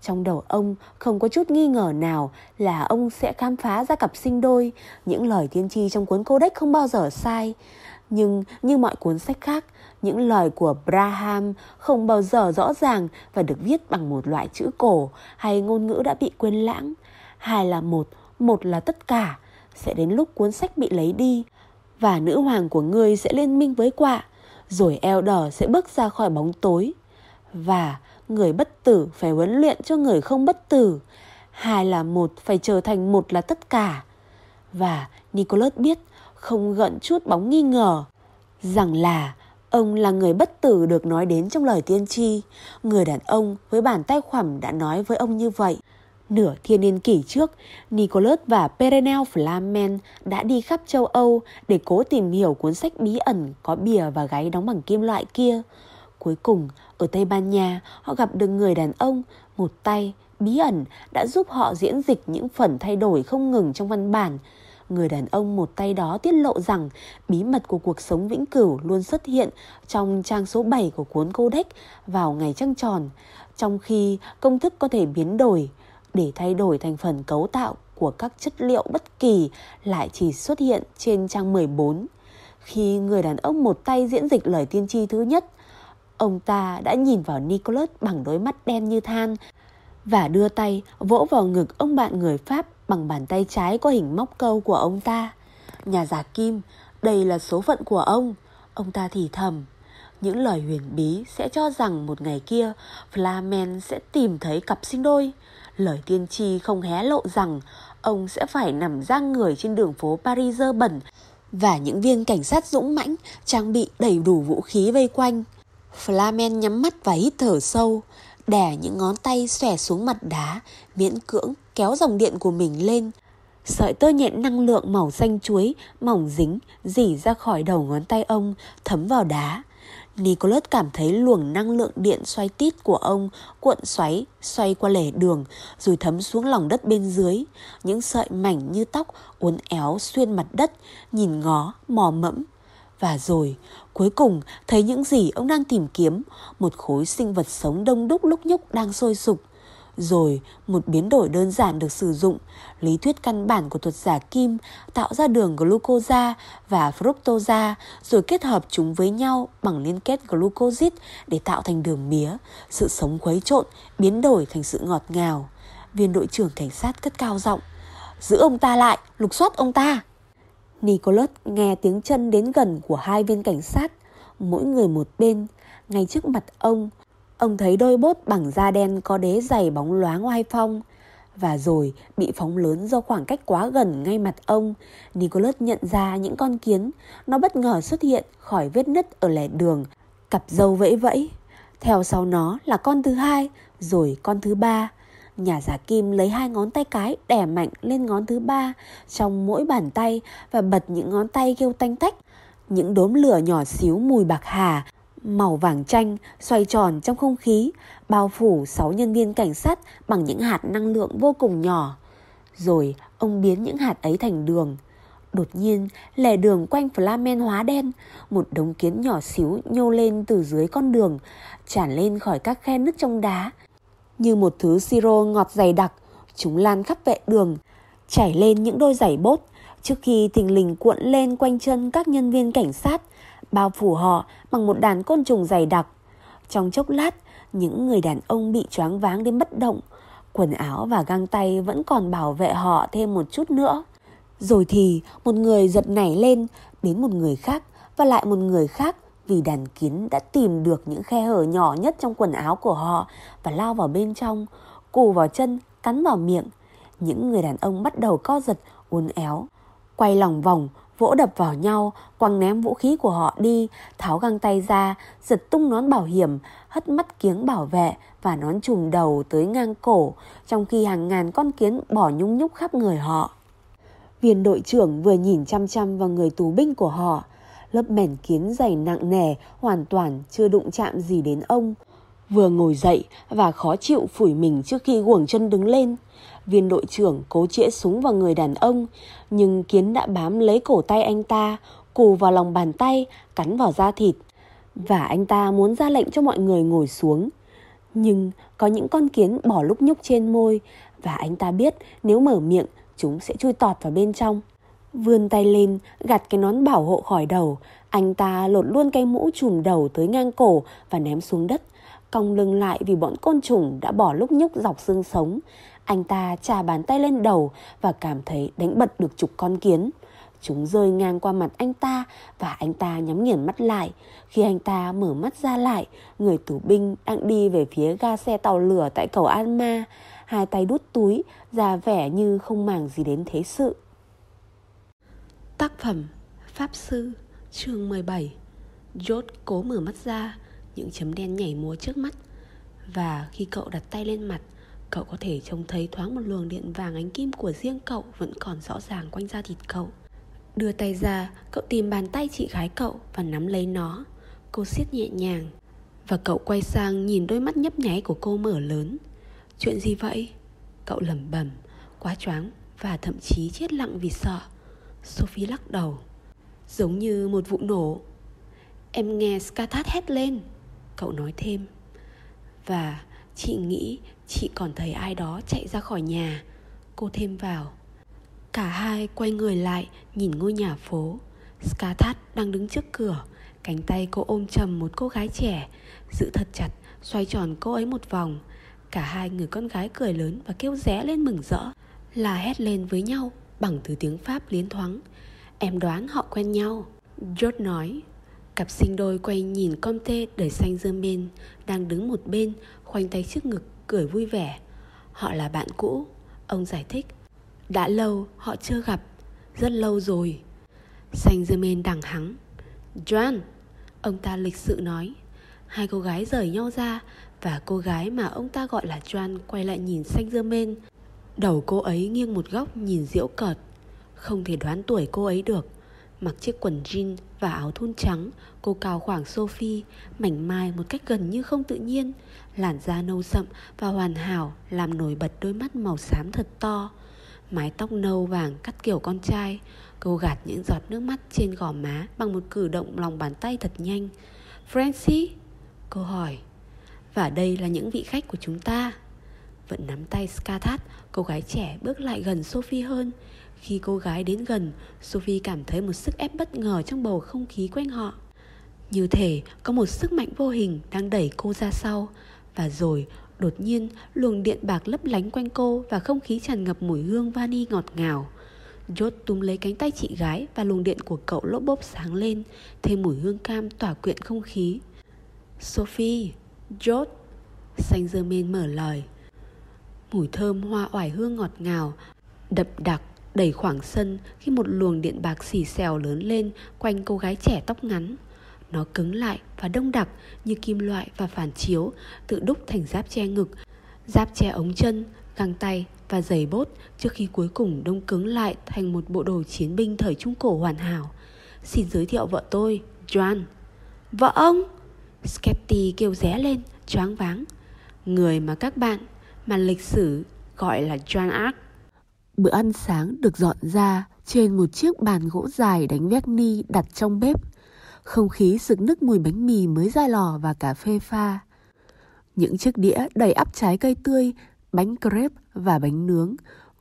Trong đầu ông không có chút nghi ngờ nào là ông sẽ khám phá ra cặp sinh đôi, những lời tiên tri trong cuốn Codex không bao giờ sai. Nhưng như mọi cuốn sách khác, những lời của Braham không bao giờ rõ ràng và được viết bằng một loại chữ cổ hay ngôn ngữ đã bị quên lãng. Hai là một, một là tất cả. Sẽ đến lúc cuốn sách bị lấy đi và nữ hoàng của ngươi sẽ liên minh với quạ, rồi Elder sẽ bước ra khỏi bóng tối và người bất tử phải huấn luyện cho người không bất tử. Hai là một phải trở thành một là tất cả. Và Nicholas biết không gận chút bóng nghi ngờ rằng là Ông là người bất tử được nói đến trong lời tiên tri. Người đàn ông với bàn tay khoằm đã nói với ông như vậy. Nửa thiên niên kỷ trước, Nicholas và Perenel Flamen đã đi khắp châu Âu để cố tìm hiểu cuốn sách bí ẩn có bìa và gáy đóng bằng kim loại kia. Cuối cùng, ở Tây Ban Nha, họ gặp được người đàn ông, một tay, bí ẩn đã giúp họ diễn dịch những phần thay đổi không ngừng trong văn bản. Người đàn ông một tay đó tiết lộ rằng bí mật của cuộc sống vĩnh cửu luôn xuất hiện trong trang số 7 của cuốn Codex vào ngày trăng tròn, trong khi công thức có thể biến đổi để thay đổi thành phần cấu tạo của các chất liệu bất kỳ lại chỉ xuất hiện trên trang 14. Khi người đàn ông một tay diễn dịch lời tiên tri thứ nhất, ông ta đã nhìn vào Nicholas bằng đôi mắt đen như than và đưa tay vỗ vào ngực ông bạn người Pháp bằng bàn tay trái có hình móc câu của ông ta. Nhà giả Kim, đây là số phận của ông. Ông ta thì thầm. Những lời huyền bí sẽ cho rằng một ngày kia Flamen sẽ tìm thấy cặp sinh đôi. Lời tiên tri không hé lộ rằng ông sẽ phải nằm giang người trên đường phố Paris dơ bẩn và những viên cảnh sát dũng mãnh trang bị đầy đủ vũ khí vây quanh. Flamen nhắm mắt và hít thở sâu, đè những ngón tay xòe xuống mặt đá, miễn cưỡng kéo dòng điện của mình lên. Sợi tơ nhện năng lượng màu xanh chuối, mỏng dính, dỉ ra khỏi đầu ngón tay ông, thấm vào đá. Nicholas cảm thấy luồng năng lượng điện xoay tít của ông cuộn xoáy, xoay qua lề đường, rồi thấm xuống lòng đất bên dưới. Những sợi mảnh như tóc uốn éo xuyên mặt đất, nhìn ngó, mò mẫm. Và rồi, cuối cùng thấy những gì ông đang tìm kiếm, một khối sinh vật sống đông đúc lúc nhúc đang sôi sục. Rồi một biến đổi đơn giản được sử dụng, lý thuyết căn bản của thuật giả kim tạo ra đường glucosa và fructosa rồi kết hợp chúng với nhau bằng liên kết glucosid để tạo thành đường mía, sự sống khuấy trộn, biến đổi thành sự ngọt ngào. Viên đội trưởng cảnh sát cất cao giọng, giữ ông ta lại, lục soát ông ta. Nicholas nghe tiếng chân đến gần của hai viên cảnh sát, mỗi người một bên, ngay trước mặt ông, Ông thấy đôi bốt bằng da đen có đế dày bóng loáng oai phong. Và rồi bị phóng lớn do khoảng cách quá gần ngay mặt ông, Nicholas nhận ra những con kiến. Nó bất ngờ xuất hiện khỏi vết nứt ở lề đường, cặp dâu vẫy vẫy. Theo sau nó là con thứ hai, rồi con thứ ba. Nhà giả kim lấy hai ngón tay cái đẻ mạnh lên ngón thứ ba trong mỗi bàn tay và bật những ngón tay kêu tanh tách. Những đốm lửa nhỏ xíu mùi bạc hà màu vàng chanh xoay tròn trong không khí, bao phủ sáu nhân viên cảnh sát bằng những hạt năng lượng vô cùng nhỏ. Rồi ông biến những hạt ấy thành đường. Đột nhiên, lề đường quanh Flamen hóa đen, một đống kiến nhỏ xíu nhô lên từ dưới con đường, tràn lên khỏi các khe nứt trong đá. Như một thứ siro ngọt dày đặc, chúng lan khắp vệ đường, chảy lên những đôi giày bốt, trước khi thình lình cuộn lên quanh chân các nhân viên cảnh sát, bao phủ họ bằng một đàn côn trùng dày đặc. Trong chốc lát, những người đàn ông bị choáng váng đến bất động. Quần áo và găng tay vẫn còn bảo vệ họ thêm một chút nữa. Rồi thì một người giật nảy lên, đến một người khác và lại một người khác vì đàn kiến đã tìm được những khe hở nhỏ nhất trong quần áo của họ và lao vào bên trong, cù vào chân, cắn vào miệng. Những người đàn ông bắt đầu co giật, uốn éo, quay lòng vòng, vỗ đập vào nhau, quăng ném vũ khí của họ đi, tháo găng tay ra, giật tung nón bảo hiểm, hất mắt kiếng bảo vệ và nón trùm đầu tới ngang cổ, trong khi hàng ngàn con kiến bỏ nhung nhúc khắp người họ. Viên đội trưởng vừa nhìn chăm chăm vào người tù binh của họ, lớp mền kiến dày nặng nề hoàn toàn chưa đụng chạm gì đến ông. Vừa ngồi dậy và khó chịu phủi mình trước khi guồng chân đứng lên. Viên đội trưởng cố chĩa súng vào người đàn ông, nhưng kiến đã bám lấy cổ tay anh ta, cù vào lòng bàn tay, cắn vào da thịt. Và anh ta muốn ra lệnh cho mọi người ngồi xuống. Nhưng có những con kiến bỏ lúc nhúc trên môi, và anh ta biết nếu mở miệng, chúng sẽ chui tọt vào bên trong. Vươn tay lên, gạt cái nón bảo hộ khỏi đầu, anh ta lột luôn cái mũ trùm đầu tới ngang cổ và ném xuống đất, cong lưng lại vì bọn côn trùng đã bỏ lúc nhúc dọc xương sống. Anh ta trà bàn tay lên đầu và cảm thấy đánh bật được chục con kiến. Chúng rơi ngang qua mặt anh ta và anh ta nhắm nghiền mắt lại. Khi anh ta mở mắt ra lại, người tù binh đang đi về phía ga xe tàu lửa tại cầu An Ma. Hai tay đút túi, ra vẻ như không màng gì đến thế sự. Tác phẩm Pháp Sư chương 17 George cố mở mắt ra Những chấm đen nhảy múa trước mắt. Và khi cậu đặt tay lên mặt Cậu có thể trông thấy thoáng một luồng điện vàng ánh kim của riêng cậu Vẫn còn rõ ràng quanh da thịt cậu. Đưa tay ra, cậu tìm bàn tay chị gái cậu và nắm lấy nó. Cô siết nhẹ nhàng Và cậu quay sang nhìn đôi mắt nhấp nháy của cô mở lớn. Chuyện gì vậy? Cậu lẩm bẩm, quá choáng và thậm chí chết lặng vì sợ. Sophie lắc đầu. Giống như một vụ nổ. Em nghe Skathat hét lên. Cậu nói thêm. Và chị nghĩ chị còn thấy ai đó chạy ra khỏi nhà. Cô thêm vào. Cả hai quay người lại nhìn ngôi nhà phố. Skathat đang đứng trước cửa. Cánh tay cô ôm chầm một cô gái trẻ. Giữ thật chặt, Xoay tròn cô ấy một vòng. Cả hai người con gái cười lớn và kêu ré lên mừng rỡ. Là hét lên với nhau. Bằng thứ tiếng Pháp liến thoáng. Em đoán họ quen nhau. George nói, Cặp sinh đôi quay nhìn Comte đời xanh dương bên, Đang đứng một bên, Khoanh tay trước ngực, cười vui vẻ. Họ là bạn cũ, Ông giải thích. Đã lâu, họ chưa gặp, Rất lâu rồi. Xanh dương bên đằng hắng. Joan Ông ta lịch sự nói, Hai cô gái rời nhau ra Và cô gái mà ông ta gọi là Joan Quay lại nhìn xanh dương bên Đầu cô ấy nghiêng một góc nhìn diễu cợt. Không thể đoán tuổi cô ấy được. Mặc chiếc quần jean và áo thun trắng, Cô cao khoảng Sophie, Mảnh mai một cách gần như không tự nhiên, Làn da nâu sậm và hoàn hảo, Làm nổi bật đôi mắt màu xám thật to. Mái tóc nâu vàng cắt kiểu con trai, Cô gạt những giọt nước mắt trên gò má Bằng một cử động lòng bàn tay thật nhanh. Francie? Cô hỏi. Và đây là những vị khách của chúng ta. Vẫn nắm tay Skathat Cô gái trẻ bước lại gần Sophie hơn khi cô gái đến gần, Sophie cảm thấy một sức ép bất ngờ trong bầu không khí quanh họ. Như thể có một sức mạnh vô hình đang đẩy cô ra sau. Và rồi, đột nhiên, luồng điện bạc lấp lánh quanh cô và không khí tràn ngập mùi hương vani ngọt ngào. Jot túm lấy cánh tay chị gái và luồng điện của cậu lốp bốp sáng lên, thêm mùi hương cam tỏa quyện không khí. Sophie, Jot, Saint Germain mở lời. Mùi thơm hoa oải hương ngọt ngào, đậm đặc đầy khoảng sân khi một luồng điện bạc xì xèo lớn lên quanh cô gái trẻ tóc ngắn. Nó cứng lại và đông đặc như kim loại và phản chiếu, tự đúc thành giáp che ngực, giáp che ống chân, găng tay và giày bốt trước khi cuối cùng đông cứng lại thành một bộ đồ chiến binh thời Trung Cổ hoàn hảo. Xin giới thiệu vợ tôi, Joan. Vợ ông? Sketty kêu ré lên, choáng váng. Người mà các bạn, mà lịch sử gọi là Joan Arc. Bữa ăn sáng được dọn ra trên một chiếc bàn gỗ dài đánh vét ni đặt trong bếp. Không khí sực nức mùi bánh mì mới ra lò và cà phê pha. Những chiếc đĩa đầy ắp trái cây tươi, bánh crepe và bánh nướng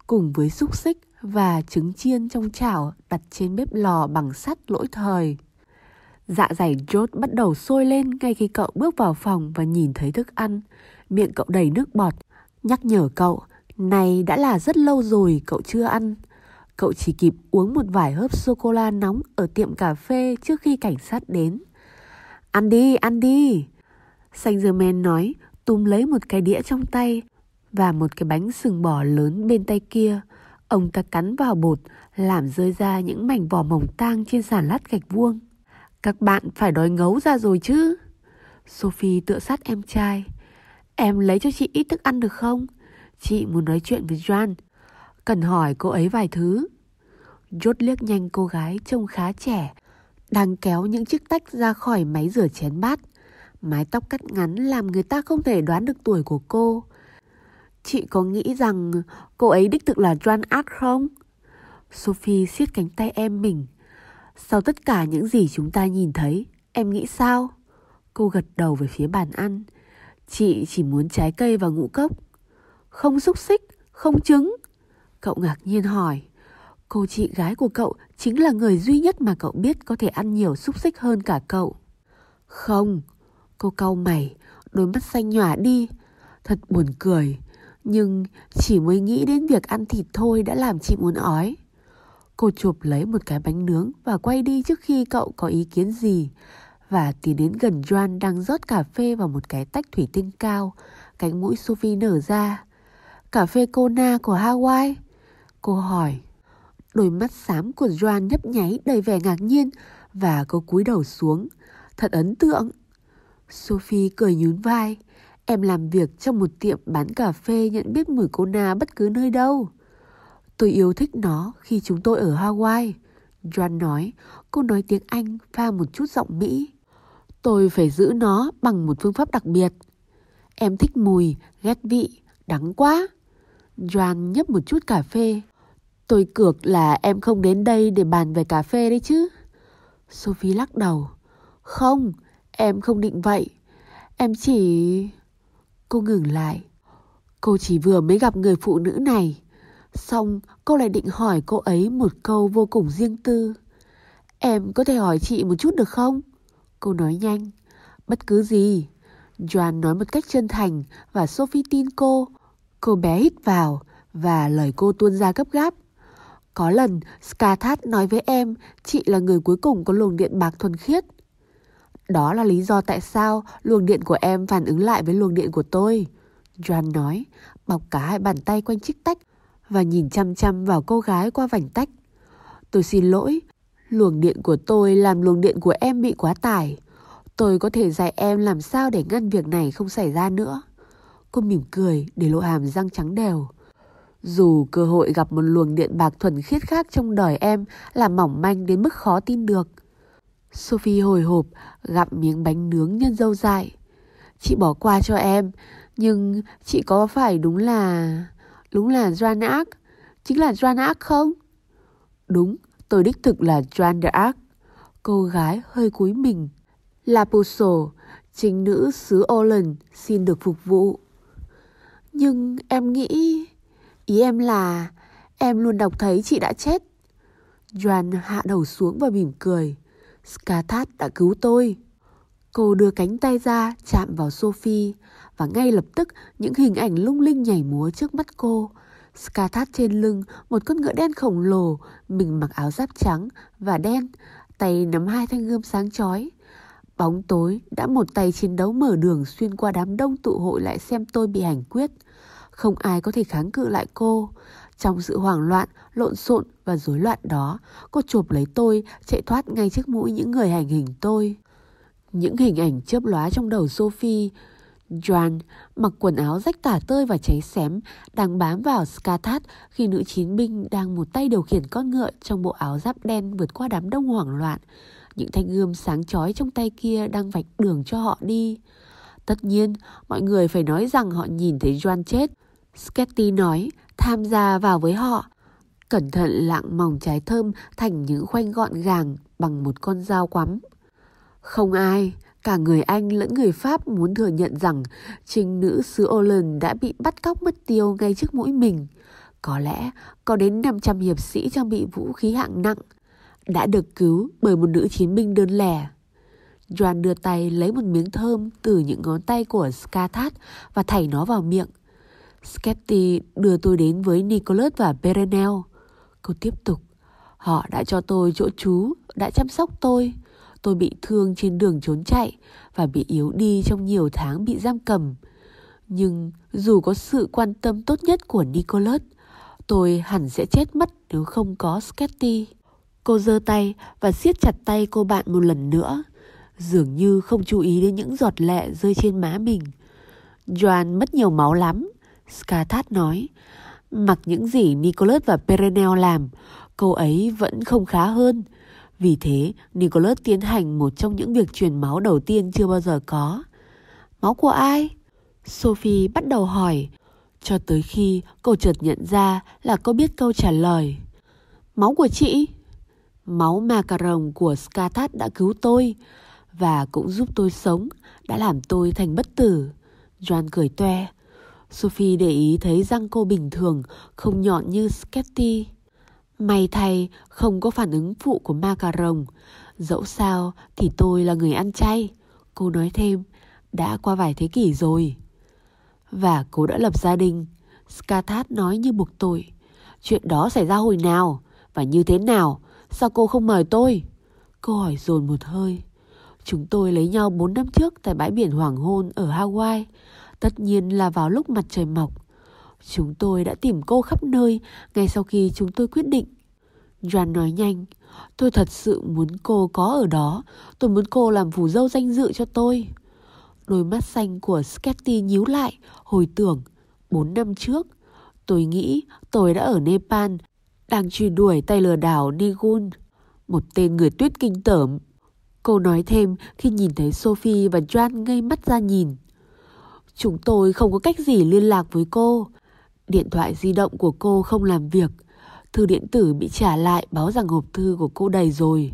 cùng với xúc xích và trứng chiên trong chảo đặt trên bếp lò bằng sắt lỗi thời. Dạ dày George bắt đầu sôi lên ngay khi cậu bước vào phòng và nhìn thấy thức ăn. Miệng cậu đầy nước bọt, nhắc nhở cậu này đã là rất lâu rồi cậu chưa ăn. Cậu chỉ kịp uống một vài hớp sô-cô-la nóng ở tiệm cà phê trước khi cảnh sát đến. Ăn đi, ăn đi. Saint Germain nói, túm lấy một cái đĩa trong tay và một cái bánh sừng bò lớn bên tay kia. Ông ta cắn vào bột, làm rơi ra những mảnh vỏ mỏng tang trên sàn lát gạch vuông. Các bạn phải đói ngấu ra rồi chứ. Sophie tựa sát em trai. Em lấy cho chị ít thức ăn được không? Chị muốn nói chuyện với Joan Cần hỏi cô ấy vài thứ Rốt liếc nhanh cô gái trông khá trẻ, Đang kéo những chiếc tách ra khỏi máy rửa chén bát Mái tóc cắt ngắn làm người ta không thể đoán được tuổi của cô Chị có nghĩ rằng cô ấy đích thực là Joan Ark không? Sophie siết cánh tay em mình Sau tất cả những gì chúng ta nhìn thấy, Em nghĩ sao? Cô gật đầu về phía bàn ăn Chị chỉ muốn trái cây và ngũ cốc không xúc xích, không trứng. Cậu ngạc nhiên hỏi. Cô chị gái của cậu chính là người duy nhất mà cậu biết có thể ăn nhiều xúc xích hơn cả cậu. Không, cô cau mày, đôi mắt xanh nhòa đi. Thật buồn cười, nhưng chỉ mới nghĩ đến việc ăn thịt thôi đã làm chị muốn ói. Cô chụp lấy một cái bánh nướng và quay đi trước khi cậu có ý kiến gì. Và tiến đến gần Joan đang rót cà phê vào một cái tách thủy tinh cao. Cánh mũi Sophie nở ra. Cà phê Kona của Hawaii? Cô hỏi. Đôi mắt xám của Joan nhấp nháy đầy vẻ ngạc nhiên và cô cúi đầu xuống. thật ấn tượng. Sophie cười nhún vai. Em làm việc trong một tiệm bán cà phê nhận biết mùi cô na bất cứ nơi đâu. Tôi yêu thích nó khi chúng tôi ở Hawaii. Joan nói, cô nói tiếng Anh pha một chút giọng Mỹ. Tôi phải giữ nó bằng một phương pháp đặc biệt. Em thích mùi, ghét vị, đắng quá. Joan nhấp một chút cà phê. Tôi cược là em không đến đây để bàn về cà phê đấy chứ. Sophie lắc đầu. Không, em không định vậy. Em chỉ... Cô ngừng lại. Cô chỉ vừa mới gặp người phụ nữ này. Xong cô lại định hỏi cô ấy một câu vô cùng riêng tư. Em có thể hỏi chị một chút được không? Cô nói nhanh. Bất cứ gì. Joan nói một cách chân thành và Sophie tin cô. Cô bé hít vào và lời cô tuôn ra gấp gáp. Có lần Skathat nói với em chị là người cuối cùng có luồng điện bạc thuần khiết. Đó là lý do tại sao luồng điện của em phản ứng lại với luồng điện của tôi. Joan nói, bọc cả hai bàn tay quanh chiếc tách và nhìn chăm chăm vào cô gái qua vành tách. Tôi xin lỗi, luồng điện của tôi làm luồng điện của em bị quá tải. Tôi có thể dạy em làm sao để ngăn việc này không xảy ra nữa. Cô mỉm cười để lộ hàm răng trắng đều. Dù cơ hội gặp một luồng điện bạc thuần khiết khác trong đời em là mỏng manh đến mức khó tin được. Sophie hồi hộp gặm miếng bánh nướng nhân dâu dại. Chị bỏ qua cho em, nhưng chị có phải đúng là... Đúng là Joan Arc? Chính là Joan Arc không? Đúng, tôi đích thực là Joan de Arc. Cô gái hơi cúi mình. La Puso, chính nữ xứ Olen xin được phục vụ. Nhưng em nghĩ... Ý em là em luôn đọc thấy chị đã chết. Joan hạ đầu xuống và mỉm cười. Skathat đã cứu tôi. Cô đưa cánh tay ra chạm vào Sophie và ngay lập tức những hình ảnh lung linh nhảy múa trước mắt cô. Skathat trên lưng, một con ngựa đen khổng lồ, mình mặc áo giáp trắng và đen, tay nắm hai thanh gươm sáng chói. Bóng tối đã một tay chiến đấu mở đường xuyên qua đám đông tụ hội lại xem tôi bị hành quyết. Không ai có thể kháng cự lại cô. Trong sự hoảng loạn, lộn xộn và rối loạn đó, cô chộp lấy tôi, chạy thoát ngay trước mũi những người hành hình tôi. Những hình ảnh chớp lóa trong đầu Sophie. Joan mặc quần áo rách tả tơi và cháy xém, đang bám vào Skathat khi nữ chiến binh đang một tay điều khiển con ngựa trong bộ áo giáp đen vượt qua đám đông hoảng loạn. Những thanh gươm sáng chói trong tay kia đang vạch đường cho họ đi. Tất nhiên, mọi người phải nói rằng họ nhìn thấy Joan chết. Sketty nói, tham gia vào với họ. Cẩn thận lạng mỏng trái thơm thành những khoanh gọn gàng bằng một con dao quắm. Không ai, cả người Anh lẫn người Pháp muốn thừa nhận rằng trinh nữ xứ Olen đã bị bắt cóc mất tiêu ngay trước mũi mình. Có lẽ có đến 500 hiệp sĩ trang bị vũ khí hạng nặng đã được cứu bởi một nữ chiến binh đơn lẻ. Joan đưa tay lấy một miếng thơm từ những ngón tay của Skathat và thảy nó vào miệng. Skepti đưa tôi đến với Nicholas và Perenel. Cô tiếp tục. Họ đã cho tôi chỗ trú, đã chăm sóc tôi. Tôi bị thương trên đường trốn chạy và bị yếu đi trong nhiều tháng bị giam cầm. Nhưng dù có sự quan tâm tốt nhất của Nicholas, tôi hẳn sẽ chết mất nếu không có Sketty. Cô giơ tay và siết chặt tay cô bạn một lần nữa, dường như không chú ý đến những giọt lệ rơi trên má mình. Joan mất nhiều máu lắm, Skathat nói. Mặc những gì Nicholas và Perenel làm, cô ấy vẫn không khá hơn. Vì thế, Nicholas tiến hành một trong những việc truyền máu đầu tiên chưa bao giờ có. Máu của ai? Sophie bắt đầu hỏi, cho tới khi cô chợt nhận ra là cô biết câu trả lời. Máu của chị? Máu macaron của Skathat đã cứu tôi và cũng giúp tôi sống, đã làm tôi thành bất tử. Joan cười toe. Sophie để ý thấy răng cô bình thường, không nhọn như Sketty. May thay không có phản ứng phụ của ma cà rồng. Dẫu sao thì tôi là người ăn chay. Cô nói thêm, đã qua vài thế kỷ rồi. Và cô đã lập gia đình. Skathat nói như buộc tội. Chuyện đó xảy ra hồi nào? Và như thế nào? Sao cô không mời tôi? Cô hỏi dồn một hơi. Chúng tôi lấy nhau 4 năm trước tại bãi biển Hoàng Hôn ở Hawaii. Tất nhiên là vào lúc mặt trời mọc. Chúng tôi đã tìm cô khắp nơi ngay sau khi chúng tôi quyết định. Joan nói nhanh. Tôi thật sự muốn cô có ở đó. Tôi muốn cô làm phù dâu danh dự cho tôi. Đôi mắt xanh của Sketty nhíu lại, hồi tưởng. Bốn năm trước, tôi nghĩ tôi đã ở Nepal, đang truy đuổi tay lừa đảo Nigun, một tên người tuyết kinh tởm. Cô nói thêm khi nhìn thấy Sophie và Joan ngây mắt ra nhìn. Chúng tôi không có cách gì liên lạc với cô. Điện thoại di động của cô không làm việc. Thư điện tử bị trả lại, báo rằng hộp thư của cô đầy rồi.